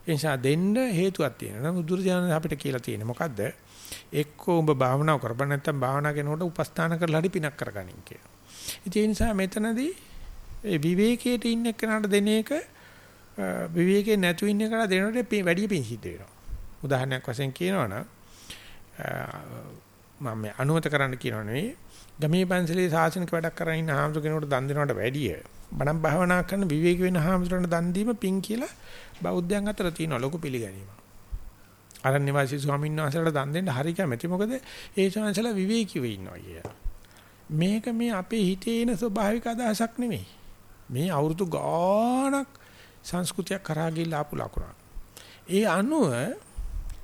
ඒ නිසා දෙන්න හේතුවක් තියෙනවා. නමුත් දුර්ජන අපිට කියලා තියෙන්නේ මොකද්ද? එක්කෝ උඹ භාවනාව කරපන් නැත්නම් භාවනා කරනකොට උපස්ථාන කරලා හරි පිනක් කරගනින් කියලා. ඉතින් ඒ නිසා මෙතනදී ඒ විවේකයේ ඉන්න කෙනාට දෙන එක විවේකේ නැතු ඉන්න කෙනා දෙනකොට වැඩි පිං සිද්ධ වෙනවා. උදාහරණයක් වශයෙන් කියනවනම් මම මේ අනුමත කරන්න කියනව නෙවෙයි ගමේ පන්සලේ සාසනික වැඩක් කරගෙන ඉන්න හාමුදුර කෙනෙකුට දන් දෙනවට වැඩිය බණක් භාවනා කරන විවේක වෙන හාමුදුරන්ට දන් දීම පිං කියලා බෞද්ධයන් අතර තියෙන ලොකු පිළිගැනීමක්. අරණ්‍ය වාසී ස්වාමීන් වහන්සේලාට දන් දෙන්න හරි කැමැති. මොකද ඒ ස්වාමීන්සලා විවේකීව ඉන්නවා කිය. මේක මේ අපේ හිතේ එන ස්වභාවික අදහසක් නෙමෙයි. මේ අවුරුදු ගාණක් සංස්කෘතියක් කරා ගිහිල්ලා ආපු ලකුණක්. ඒ අනුව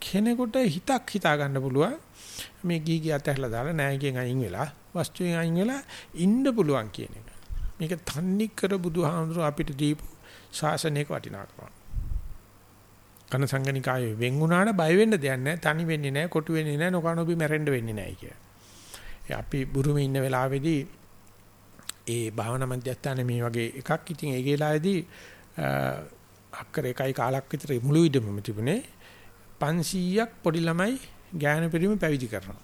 කෙනෙකුට හිතක් හිතා ගන්න පුළුවන් මේ ගී ගිය අතහැරලා දාලා නෑකියෙන් අයින් වෙලා වස්තුවෙන් අයින් වෙලා ඉන්න පුළුවන් කියන එක. මේක තන්නේ කර බුදුහාමුදුරුව අපිට දීපු ශාසනයක වටිනාකම. කන සංගණිකායේ වෙන් වුණාට බය වෙන්න දෙයක් නැහැ. තනි වෙන්නේ නැහැ, කොටු වෙන්නේ නැහැ, නොකනොබි මැරෙන්න වෙන්නේ නැහැ කිය. අපි බුරුමේ ඉන්න වෙලාවේදී ඒ භාවනා මධ්‍යස්ථානේ මේ වගේ එකක් ඉතින් ඒ ගේලාවේදී අක්කර එකයි කාලක් විතර මුළු ඉදමම තිබුණේ 500ක් පොඩි ළමයි ගෑනු පිරිමි පැවිදි කරනවා.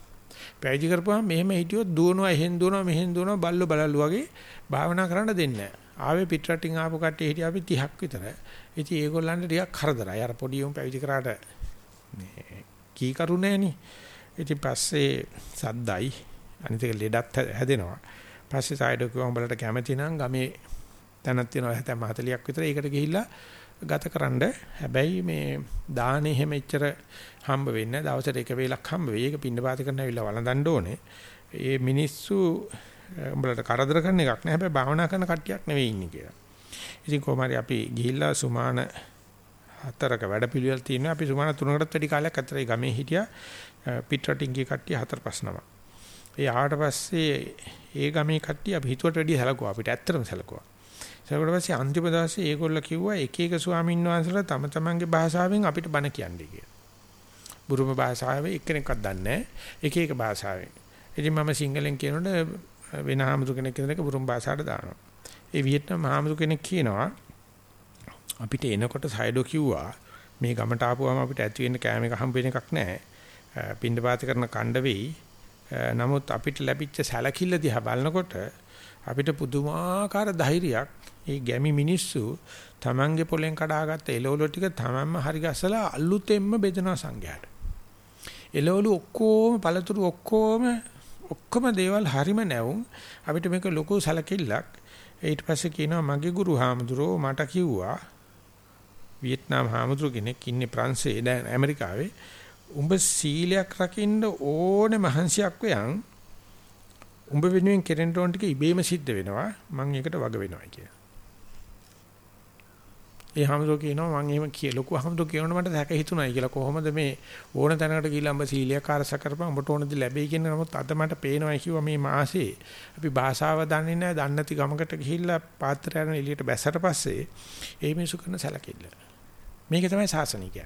පැවිදි කරපුවාම මෙහෙම හිටියොත් දුවනවා එහෙන් දුවනවා මෙහෙන් දුවනවා බල්ලෝ බලල්ලු වගේ භාවනා කරන්න දෙන්නේ නැහැ. ආවේ පිටරටින් ආපු කට්ටිය හිටිය අපි 30ක් විතර. ඉතින් ඒගොල්ලන්ට ටිකක් කරදරයි. අර පොඩි උන් පැවිදි කරාට මේ කී කරුණෑනේ. ඉතින් පස්සේ සද්දයි අනිත් එක ලෙඩත් හැදෙනවා. පස්සේ සයිඩෝ කිව්වා උඹලට කැමති නම් ගමේ තැනක් තියෙනවා හැතැම් 40ක් විතර. ඒකට ගිහිල්ලා ගතකරනද හැබැයි මේ දානේ හැම එච්චර හම්බ වෙන්නේ දවසට එක වේලක් හම්බ වෙයි. ඒක පින්න පාත කරන ඇවිල්ලා වළඳන්න ඕනේ. ඒ මිනිස්සු උඹලට කරදර කරන එකක් නෑ. හැබැයි භාවනා කරන කට්ටියක් නෙවෙයි ඉන්නේ කියලා. ඉතින් කොහොමරි අපි ගිහිල්ලා සුමාන හතරක වැඩපිළිවෙල තියෙනවා. අපි සුමාන තුනකටත් වැඩි කාලයක් අතරේ ගමේ හිටියා. පිටරටින් ගිය කට්ටිය හතර පහ නම. ඒ ආවට පස්සේ ඒ ගමේ කට්ටිය අපි හිතුවට වැඩිය සැලකුවා. අපිට ඇත්තටම සැලකුවා. ඊට පස්සේ අන්තිම දවසේ ඒගොල්ලෝ කිව්වා එක එක ස්වාමීන් වහන්සේලා තම තමන්ගේ භාෂාවෙන් අපිට බණ කියන්නේ කියලා. බුරුම භාෂාවේ එක්කෙනෙක්වත් දන්නේ නැහැ. එක එක භාෂාවෙන්. ඉතින් මම සිංහලෙන් කියනකොට වෙන ආමතු කෙනෙක් කියන එක බුරුම භාෂාවට දානවා. ඒ වියට්නාම් ආමතු කෙනෙක් කියනවා අපිට එනකොට සයිඩෝ කිව්වා මේ ගමට ආපුවම අපිට ඇති වෙන්න කෑම එක හම්බ වෙන එකක් නැහැ. පින්ඩ පාත කරන කණ්ඩ වෙයි. නමුත් අපිට ලැබිච්ච සැලකිල්ල දිහා බලනකොට අපිට පුදුමාකාර ධෛර්යයක් ඒ ගැමි මිනිස්සු Tamange පොලෙන් කඩාගත්ත එළවලු ටික Tamanම හරි ගස්සලා අලුතෙන්ම බෙදනවා සංඝයාට. එළවලු ඔක්කොම පළතුරු ඔක්කොම ඔක්කොම දේවල් හරිම නැවුම්. අපිට මේක ලොකු සැලකිල්ලක්. ඊට පස්සේ කියනවා මගේ ගුරු හාමුදුරුවෝ මට කිව්වා වියට්නාම් හාමුදුරුවෝ කෙනෙක් ඉන්නේ ප්‍රංශේ දැන් ඇමරිකාවේ. උඹ සීලයක් රකින්න ඕනේ මහන්සියක් වෙයන්. උඹ වෙනුවෙන් කෙරෙන්න ඕන ටික ඉබේම සිද්ධ වෙනවා. මම ඒකට වග වෙනවා කියලා. ඒ හැමදෝ කියනවා මම එහෙම කිය ලොකු හැමදෝ කියනකොට මට දැක හිතුණයි කියලා. කොහොමද මේ ඕන තැනකට ගිහිල්ලා උඹ සීලියක් ආරස කරපන් උඹට ඕනදි ලැබෙයි කියන නමුත් අද මට පේනවා කිව්වා මේ මාසේ අපි භාෂාව දන්නේ නැහැ දන්නේ නැති ගමකට ගිහිල්ලා පාත්‍රයන් එළියට බැසට පස්සේ ඒ මිනිසු කරන සැලකිල්ල. මේක තමයි ශාසනික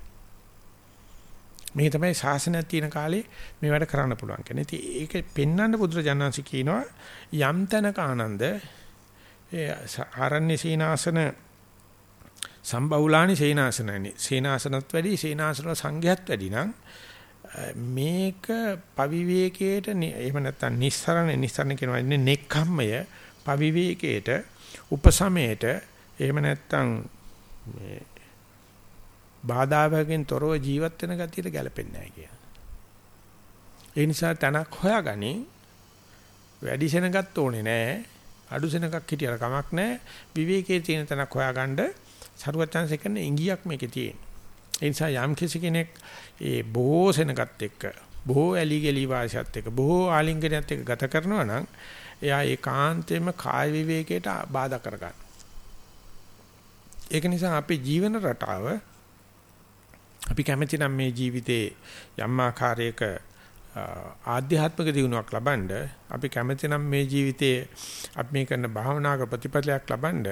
මේ තමයි ශාසනයක් තියෙන කාලේ මේ වැඩ කරන්න පුළුවන් කියන්නේ. ඉතින් ඒක පෙන්වන්න බුදුරජාණන්සි කියනවා යම් තැනක ආනන්ද ඒ ආරණ්‍ය සීනාසන සම්බෞලානි සේනාසනනි සේනාසනත් වැඩි සේනාසන සංඝයත් වැඩි නම් මේක පවිවේකයට එහෙම නැත්නම් නිස්සරණ නිස්සරණ කියනවා ඉන්නේ නෙක්ඛම්මය පවිවේකයට උපසමයට එහෙම නැත්නම් මේ බාධාවකින් තොරව ජීවත් වෙන ගතියට ගැලපෙන්නේ නැහැ කියන. ඒ නිසා තනක් හොයාගනි වැඩි සෙනගත් ඕනේ නැහැ. අඩු සෙනගක් හිටියර කමක් නැහැ. විවේකයේ තියෙන තනක් හොයාගන්න සරුවචාන්සේ කරන ඉංගියක් මේකේ තියෙන. ඒ නිසා යම් කිසි කෙනෙක් ඒ බොහෝ සෙනගත් එක්ක බොහෝ ඇලි ගලි වාසියත් එක්ක බොහෝ ආලිංගනයත් එක්ක ගත කරනවා නම් එයා ඒකාන්තයෙන්ම කාය විවේකයට බාධා කරගන්න. ඒක නිසා අපේ ජීවන රටාව අපි කැමති නම් මේ ජීවිතේ යම් ආකාරයක ආධ්‍යාත්මික දියුණුවක් ලබනද අපි කැමති නම් මේ ජීවිතයේ අපි මේ කරන භාවනාවක ප්‍රතිඵලයක් ලබනද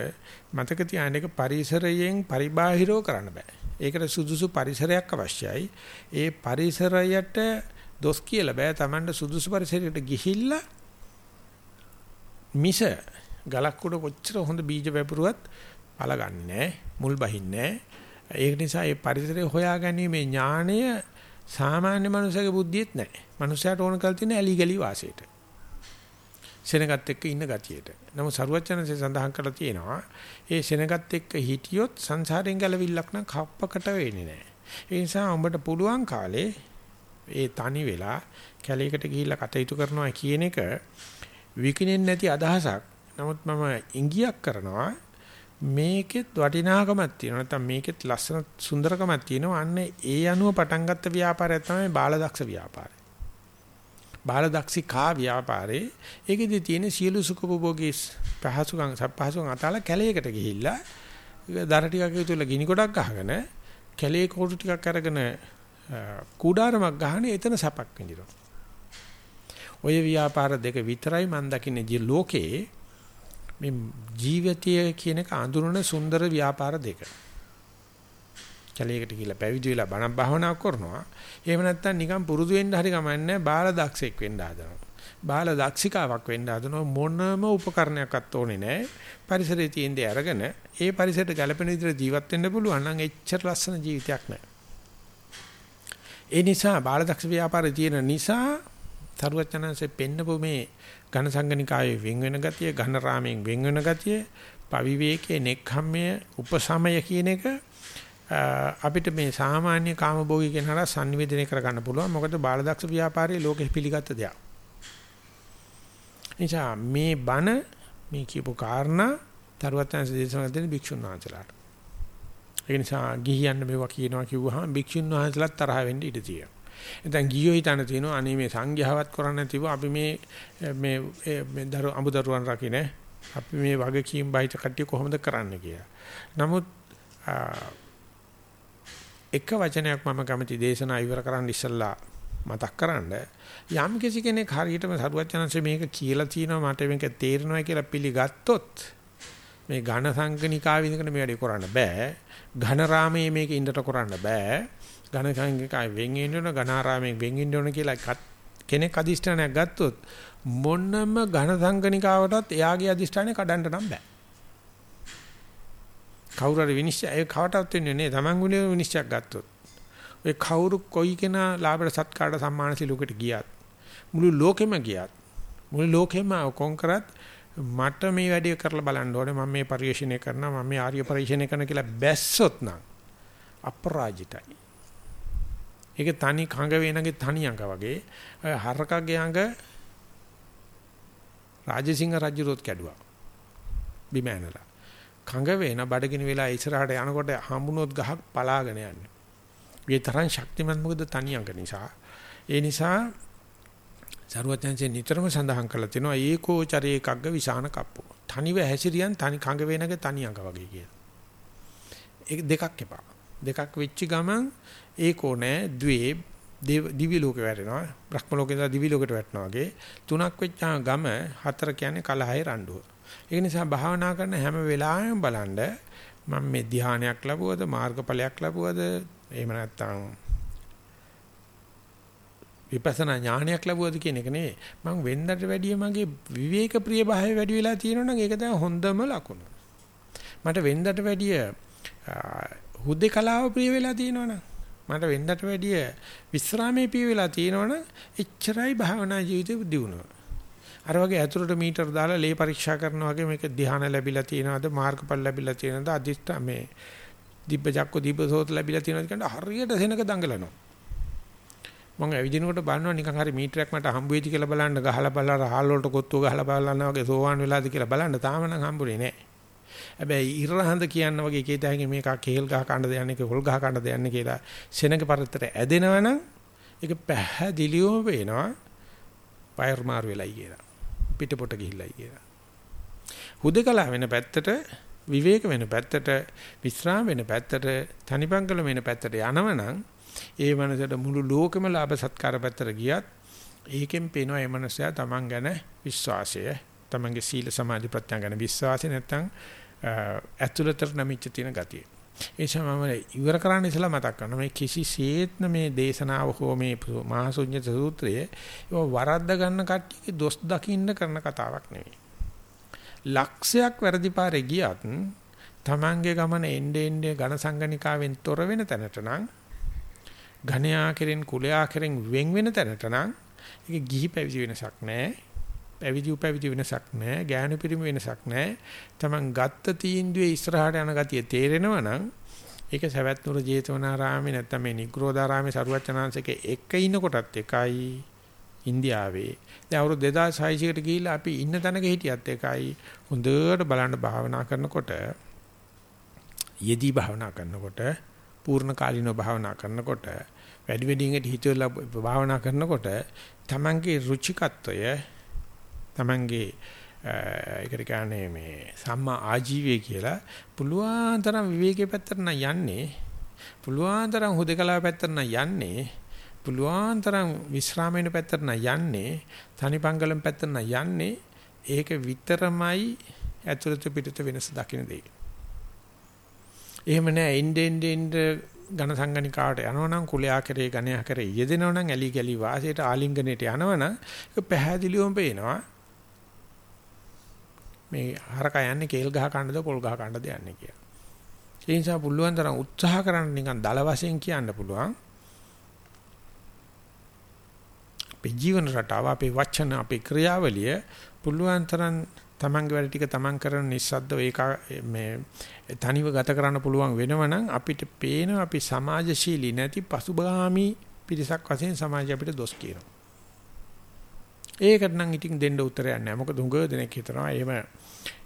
මතක තියාගන්න එක පරිසරයෙන් පරිබාහිරව කරන්න බෑ. ඒකට සුදුසු පරිසරයක් අවශ්‍යයි. ඒ පරිසරයට දොස් කියලා බෑ. Tamanට සුදුසු පරිසරයකට ගිහිල්ලා මිස ගලක් උඩ කොච්චර හොඳ බීජ වැපරුවත් පළගන්නේ මුල් බහින්නේ ඒක නිසා මේ පරිසරය හොයාගැනීමේ ඥාණය සාමාන්‍ය මනුස්සයෙකුගේ බුද්ධියෙත් නැහැ. මනුස්සයාට ඕන කරලා තියෙන ඇලි ගලි වාසයට. සෙනගත් එක්ක ඉන්න ගතියට. නමුත් සරුවචනසේ සඳහන් කරලා තියෙනවා ඒ සෙනගත් එක්ක හිටියොත් සංසාරයෙන් ගැලවිල්ලක් නම් කප්පකට වෙන්නේ නැහැ. ඒ නිසා උඹට පුළුවන් කාලේ ඒ තනි වෙලා කැලේකට ගිහිල්ලා කටයුතු කරනවා කියන එක විකිනෙන්නේ නැති අදහසක්. නමුත් මම ඉංගියක් කරනවා මේකෙත් වටිනාකමක් තියෙනවා නැත්නම් මේකෙත් ලස්සන සුන්දරකමක් තියෙනවා අන්න ඒ අනුව පටන් ගත්ත ව්‍යාපාරය තමයි බාලදක්ෂ ව්‍යාපාරය. බාලදක්ෂිකා ව්‍යාපාරේ ඒකෙදි තියෙන සියලු සුඛභෝගී පහසුකම් සපහසුකම් අතල කැලේකට ගිහිල්ලා දර ටිකක් යුතුල ගිනි ගොඩක් ගහගෙන කැලේ කෝටු ටිකක් අරගෙන කුඩාරමක් ගහන එතන සපක් විඳිනවා. ඔය ව්‍යාපාර දෙක විතරයි මම දකින්නේ ලෝකේ මේ ජීවිතය කියන එක අඳුරන සුන්දර ව්‍යාපාර දෙක. කැලේකට ගිහිල්ලා පැවිදි වෙලා බණ භාවනා කරනවා. එහෙම නැත්නම් නිකන් පුරුදු වෙන්න හරි ගමන්නේ බාල දක්ෂෙක් වෙන්න හදනවා. බාල දක්ෂිකාවක් වෙන්න හදනවා මොනම උපකරණයක්වත් ඕනේ නැහැ. පරිසරයේ තියෙන දේ අරගෙන ඒ පරිසරයට ගැළපෙන විදිහට ජීවත් වෙන්න පුළුවන් නම් එච්චර ලස්සන ජීවිතයක් නැහැ. ඒ නිසා බාල දක්ෂ ව්‍යාපාරේ තියෙන නිසා තරුවචනanse පෙන්නපු මේ ඝන සංගනිකායේ වෙන් වෙන ගතිය, ඝන රාමයෙන් වෙන් වෙන ගතිය, පවිවේකයේ නෙක්ඛම්මය, උපසමය කියන එක අපිට මේ සාමාන්‍ය කාමභෝගී කෙනාට sannivedana කරගන්න පුළුවන්. මොකද බාලදක්ෂ ව්‍යාපාරයේ ලෝකෙ පිළිගත් දෙයක්. නිසා මේ බණ මේ කියපු කාරණා තරුවත්යන් දේශනා දෙන භික්ෂුන් වහන්සේලාට. ඒ නිසා ගිහියන්න මේවා කියනවා කිව්වහම භික්ෂුන් වහන්සේලාත් තරහ වෙන්න ඉඩ තියෙනවා. නැත්නම් ගියෝ හිතන තියෙනවා අනේ මේ සංඝයාවත් කරන්නේ නැතිව අපි මේ මේ මේ දරු අමුදරුවන් රකින්න. අපි මේ වගකීම් බහිත කට්ටිය කොහොමද කරන්න කියලා. නමුත් එක වචනයක් මම කැමති දේශනා ඉවර කරන්න ඉස්සෙල්ලා මතක් කරන්න. යම් කිසි කෙනෙක් හරියටම සරුවචනංශ මේක කියලා තියෙනවා මට මේක තේරෙනවා කියලා පිළිගත්තොත් මේ ඝන සංගනිකාව විදිහට මේ වැඩේ කරන්න බෑ. ඝන රාමයේ මේක ඉන්නට කරන්න බෑ. ඝන සංගනිකාව වෙන් වෙන්න ඕන ඝනාරාමයෙන් වෙන් වෙන්න ඕන කියලා කෙනෙක් අදිෂ්ඨානයක් ගත්තොත් මොන්නම ඝන සංගනිකාවටත් එයාගේ අදිෂ්ඨානය කඩන්න නම් බෑ කවුරු හරි විනිශ්චය ඒ කවටවත් වෙන්නේ නැහැ. Taman ගුණේ විනිශ්චයක් ගත්තොත්. ඔය කවුරු කොයි කෙනා ලාභයට සත්කාරට සම්මාන සිලුකට ගියත් මුළු ලෝකෙම ගියත් මුළු ලෝකෙම කොන් කරත් මට මේ වැඩේ කරලා බලන්න ඕනේ මම මේ පරිශ්‍රණය කරනවා මම මේ ආර්ය පරිශ්‍රණය කරන කියලා බැස්සොත් නම් අපරාජිතයි. ඒක තනි කඟ වේනගේ තනි අඟ වගේ හරකගේ අඟ රාජසිංහ රජුරොත් කැඩුවා. බිම ඇනලා. කඟ වේන බඩගිනි වෙලා ඉස්සරහට යනකොට හම්බුනොත් ගහක් පලාගෙන යන්නේ. ඒ තරම් ශක්තිමත් මොකද තනියංග නිසා. ඒ නිසා සරුවත්යන්සේ නිතරම සඳහන් කරලා තිනවා ඒකෝචරේ එකග්ග විසාන කප්පෝ. තනිව හැසිරියන් තනි කඟ වේනගේ තනියංග වගේ කියලා. ඒක දෙකක් එපා. දෙකක් වෙච්ච ගමන් ඒකෝ නෑ ද්වේ දිවි ලෝකේ වැටෙනවා. බ්‍රහ්ම ලෝකේ ඉඳලා දිවි ලෝකයට වැටෙනවා වගේ. තුනක් වෙච්චාම ගම හතර කියන්නේ කලහය රණ්ඩුව. ඒ නිසා භාවනා කරන හැම වෙලාවෙම බලන්න මම මේ ධ්‍යානයක් ලැබුවද මාර්ගඵලයක් ලැබුවද එහෙම නැත්නම් විපස්සනා ඥානයක් ලැබුවද කියන එක නෙවෙයි මම වෙන්නට වැඩිය මගේ විවේක ප්‍රිය භාවය වැඩි වෙලා තියෙනවනම් ඒක තමයි හොඳම ලකුණ මට වෙන්නට වැඩිය හුදේකලාව ප්‍රිය වෙලා තියෙනවනම් මට වෙන්නට වැඩිය විස්රාමයේ ප්‍රිය වෙලා තියෙනවනම් එච්චරයි භාවනා ජීවිතේ දියුණුව අර වගේ ඇතුළට මීටර දාලා ලේ පරීක්ෂා කරනවා වගේ මේක ධ්‍යාන ලැබිලා තියෙනවද මාර්ගඵල ලැබිලා තියෙනවද අදිෂ්ඨ මේ දිබ්බජක්ක දිබ්බසෝත ලැබිලා තියෙනවද කියන හරියට සෙනක දඟලනවා මම ඇවිදිනකොට බලනවා නිකන් හරි මීටරයක් මට හම්බ වෙයිද කියලා බලන්න ගහලා බලලා රහල් වලට කොත්තුව ගහලා බලනවා වගේ සෝවාන් වෙලාද කියලා බලන්න තාම නම් හම්බුනේ නැහැ. හැබැයි ඉරහඳ කියන්න වගේ කේතයන්ගේ මේක කේල් ගහ කන්න දෙන්නේ කෝල් ගහ කන්න දෙන්නේ කියලා සෙනඟ පරතර ඇදෙනවනම් ඒක පැහැදිලිවම පේනවා වයර් මාරු වෙලයි කියලා. පිටපොට ගිහිල්ලයි කියලා. හුදකලා වෙන පැත්තට විවේක වෙන පැත්තට විස්රාම වෙන පැත්තට තනිපංගල වෙන පැත්තට යනවනම් ඒ මනසට මුළු ලෝකෙම ලාභ සත්කාර පැත්තට ගියත් ඒකෙන් පේනවා ඒ මනසයා Taman ගැන විශ්වාසය Tamanගේ සීල සමාධි ප්‍රත්‍යංග ගැන විශ්වාසය නැත්තම් ඇතුළතට නැමිච්ච තියෙන ගතිය. ඒ සමම ඉවර කරන්න ඉස්සලා මතක් කරනවා මේ කිසිසේත්ම මේ දේශනාව හෝ මේ මහසුඤ්ඤත සූත්‍රය ඒව වරද්ද ගන්න කට්ටියගේ දොස් දකින්න කරන කතාවක් නෙවෙයි. ලක්ෂයක් වැරදි පාරේ ගියත් Tamange ගමන එnde ende ඝන සංගණිකාවෙන් තොර වෙන තැනට නම් ඝණයා කෙරෙන් කුලයා කෙරෙන් වෙන් වෙන තැනට නම් ඒක ගිහි පැවිදි වෙනසක් නැහැ. පැවිදි උපැවිදි වෙනසක් නැහැ. ඥාන පිරිමි වෙනසක් නැහැ. Taman ගත්ත තීන්දුවේ ඉස්සරහට යන ගතිය තේරෙනවා නම් ඒක සවැත් නුර ජේතවනාරාමේ නැත්නම් මේ නිග්‍රෝධාරාමේ සරුවචනාංශක එක ඉන්න කොටත් එකයි ඉන්දියාවේ. දැන් අවුරුදු 2600කට ගිහිල්ලා අපි ඉන්න තැනක හිටියත් එකයි. හොඳට බලන්න භාවනා කරනකොට යෙදී භාවනා කරනකොට පූර්ණ කාලිනව භාවනා කරනකොට වැඩි වැඩියෙන් හිතවල භාවනා කරනකොට තමන්ගේ රුචිකත්වය තමන්ගේ ඒකට කියන්නේ මේ සම්මා ආජීවය කියලා. පුළුවන් තරම් විවේකයේ පැත්තට නම් යන්නේ. පුළුවන් තරම් හුදකලාව පැත්තට නම් යන්නේ. පුළුවන් තරම් විශ්‍රාමයෙන් පැත්තට නම් යන්නේ. තනිපංගලම් පැත්තට නම් යන්නේ. ඒක විතරමයි ඇතුළත පිටත වෙනස දකින්න දෙයි. එහෙම නෑ. එnde end end ඝන සංගණිකාවට යනවනම් කුලයා කරේ ඝනයා කරේ යෙදෙනවනම් ඇලි ගලි වාසයට ආලිංගනයට යනවනම් ඒක පැහැදිලිවම පේනවා. මේ හරක යන්නේ කේල් ගහ කන්නද පොල් ගහ කන්නද යන්නේ කියලා. ඒ නිසා පුළුවන් තරම් උත්සාහ කරන්න නිකන් දල වශයෙන් කියන්න පුළුවන්. අපේ ජීවන රටාව, අපේ වචන, අපේ ක්‍රියාවලිය පුළුවන් තරම් තමන්ගේ වැඩ ටික තමන් කරන නිස්සද්දව ඒක මේ තනිව ගත කරන්න පුළුවන් වෙනවනම් අපිට පේන අපි සමාජශීලී නැති පසුබාමි පිරිසක් වශයෙන් සමාජය අපිට දොස් කියනවා. ඒකට නම් ඉතින් දෙන්න උත්තරයක් නැහැ. මොකද උඟ දෙනෙක් හිතනවා එහෙම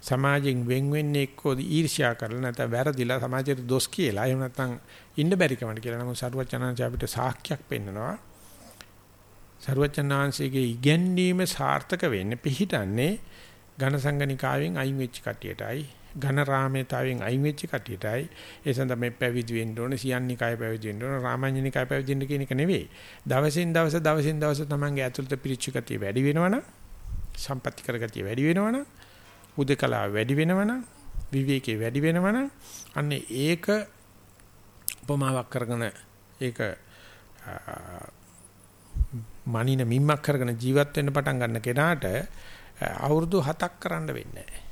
සමාජයෙන් වෙන් වෙන්නේ එක්කෝ ඊර්ෂ්‍යා කරලා නැත්නම් වැරදිලා සමාජයට දොස් කියලා. එහෙම නැත්නම් ඉන්න බැරි කමකට කියලා. නමුත් සරුවචනාංශ අපිට සාක්ෂියක් පෙන්නනවා. සරුවචනාංශයේ ඉගැන්වීම සාර්ථක වෙන්නේ පිහිටන්නේ ඝන සංගණිකාවෙන් අයින් වෙච්ච කටියටයි ඝන රාමේතාවෙන් අයින් වෙච්ච කටියටයි ඒ සඳහා මේ පැවිදි වෙන්න ඕනේ සියන්නිකාය පැවිදි වෙන්න ඕනේ රාමඤ්ඤනිකාය පැවිදි වෙන්න කියන එක නෙවෙයි දවසින් දවස දවසින් දවස තමන්ගේ ඇතුළත පිරිච්ච කතිය වැඩි වෙනවනම් සම්පත්‍ති කරගතිය වැඩි වෙනවනම් උදකලාව වැඩි වෙනවනම් විවේකේ වැඩි වෙනවනම් අන්න ඒක උපමාවක් කරගෙන ඒක මනින මිම්මක් කරගෙන ජීවත් වෙන්න පටන් ගන්න කෙනාට අවුරුදු 7ක් කරන්න වෙන්නේ නැහැ.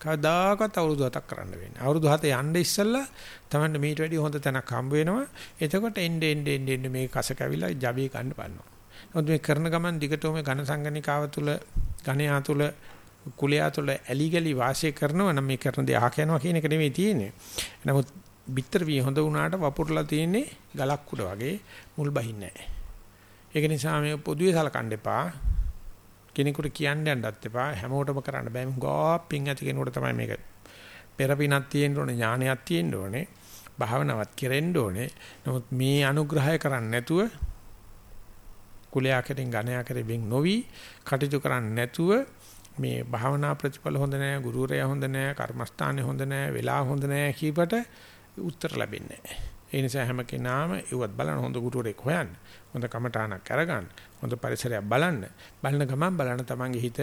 කවදාකවත් අවුරුදු 7ක් කරන්න වෙන්නේ. අවුරුදු 7 යන්න ඉස්සෙල්ලා තමන්න මීට වැඩිය හොඳ තැනක් හම්බ වෙනවා. එතකොට එන්නේ එන්නේ එන්නේ මේ කස කැවිලා ජබේ ගන්න පන්නවා. නමුත් මේ කරන ගමන් දිගටම ඝන සංගණිකාව තුල ඝණයා තුල කුලයා තුල ඇලි ගලි වාසය කරනවා නම් මේ කරන දේ අහක යනවා කියන එක නෙමෙයි තියෙන්නේ. නමුත් bitter වී හොඳ වුණාට වපුරලා තියෙන්නේ ගලක් උඩ වගේ මුල් බහින්නේ නැහැ. ඒක නිසා මේ පොදුවේ සලකන්න එපා. කෙනෙකුට කියන්න යන්නත් එපා හැමෝටම කරන්න බෑ ගෝප්පින් ඇති කෙනෙකුට තමයි මේක පෙරපිනක් තියෙන්න ඕනේ ඥානයක් තියෙන්න ඕනේ භාවනාවක් කෙරෙන්න ඕනේ නමුත් මේ අනුග්‍රහය කරන්නේ නැතුව කුලයා කෙරෙන් ගණයා කෙරෙන් නොවි කටයුතු කරන්නේ නැතුව මේ භාවනා ප්‍රතිඵල හොඳ නැහැ ගුරුවරයා හොඳ නැහැ කර්මස්ථානේ හොඳ නැහැ වෙලා හොඳ නැහැ කීපට උත්තර ලැබෙන්නේ නැහැ ඒ නිසා හැම කෙනාම ඒවත් බලන හොඳ ගුරුවරයෙක් හොයන්න. හොඳ කමඨාණක් අරගන්න. හොඳ පරිසරයක් බලන්න. බලන ගමන් බලන තමන්ගේ හිත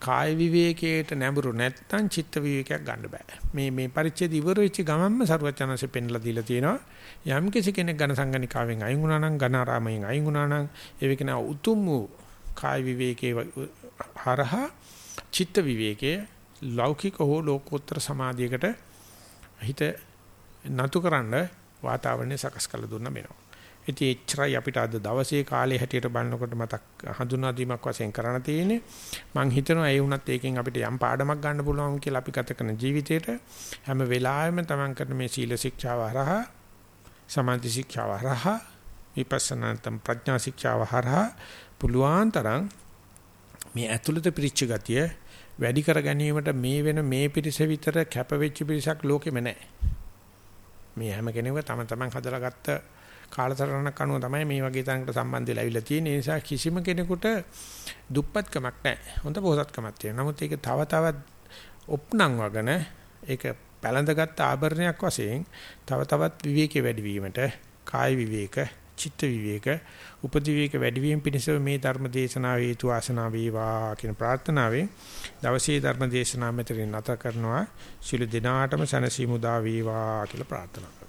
කාය විවේකයට නැඹුරු නැත්තම් චිත්ත විවේකයක් ගන්න බෑ. මේ මේ පරිච්ඡේද ඉවර වෙච්ච ගමන්ම සරුවචනanse පෙන්ලා දීලා තියෙනවා. යම් කිසි කෙනෙක් ඝන සංගණිකාවෙන් අයින් වුණා නම් ඝන ආරාමයෙන් අයින් වුණා නම් ඒ වේකන උතුම් වූ කාය විවේකයේ හරහා චිත්ත විවේකයේ ලෞකික හෝ ලෝකෝත්තර සමාධියකට හිත නතුකරන්න වාතාවරණය සකස් කරලා දුන්න වෙනවා. ඉතින් එච්චරයි අපිට අද දවසේ කාලේ හැටියට බලනකොට මතක් හඳුනා දීමක් වශයෙන් කරන්න තියෙන්නේ. මම හිතනවා ඒ වුණත් ඒකෙන් අපිට යම් පාඩමක් ගන්න පුළුවන් කියලා අපි ගත කරන ජීවිතේට හැම වෙලාවෙම තමන් කරන මේ සීල ශික්ෂාව හරහා සමාධි ශික්ෂාව හරහා විපස්සනාතම් ප්‍රඥා ශික්ෂාව හරහා පුළුවන් තරම් මේ ඇතුළත පිරිච්ච ගතිය වැඩි කර ගැනීමට මේ වෙන මේ පිරිස විතර කැප වෙච්ච පිරිසක් ලෝකෙම නැහැ. මේ හැම කෙනෙකුම තම තමන් හදලාගත්ත කාලසටහනක් අනුව තමයි මේ වගේ තැනකට සම්බන්ධ වෙලා අවිලා තියෙන්නේ. ඒ නිසා කිසිම කෙනෙකුට දුප්පත්කමක් නැහැ. හොඳ පොහසත්කමක් තියෙනවා. නමුත් ඒක තව තවත් ඔප්නම් වගන ඒක පැලඳගත් ආභරණයක් වශයෙන් තව තවත් විවේකයේ වැඩිවීමට කාය විවේක, චිත්ත විවේක, උපදි විවේක වැඩිවීම පිණිස මේ ධර්ම දේශනාව හේතු ආසනාව වේවා කියන ප්‍රාර්ථනාවෙන් දවසේ ධර්ම දේශනාව මෙතනින් නැත කරනවා. ශිළු දිනාටම සනසීමු දා වේවා කියලා ප්‍රාර්ථනා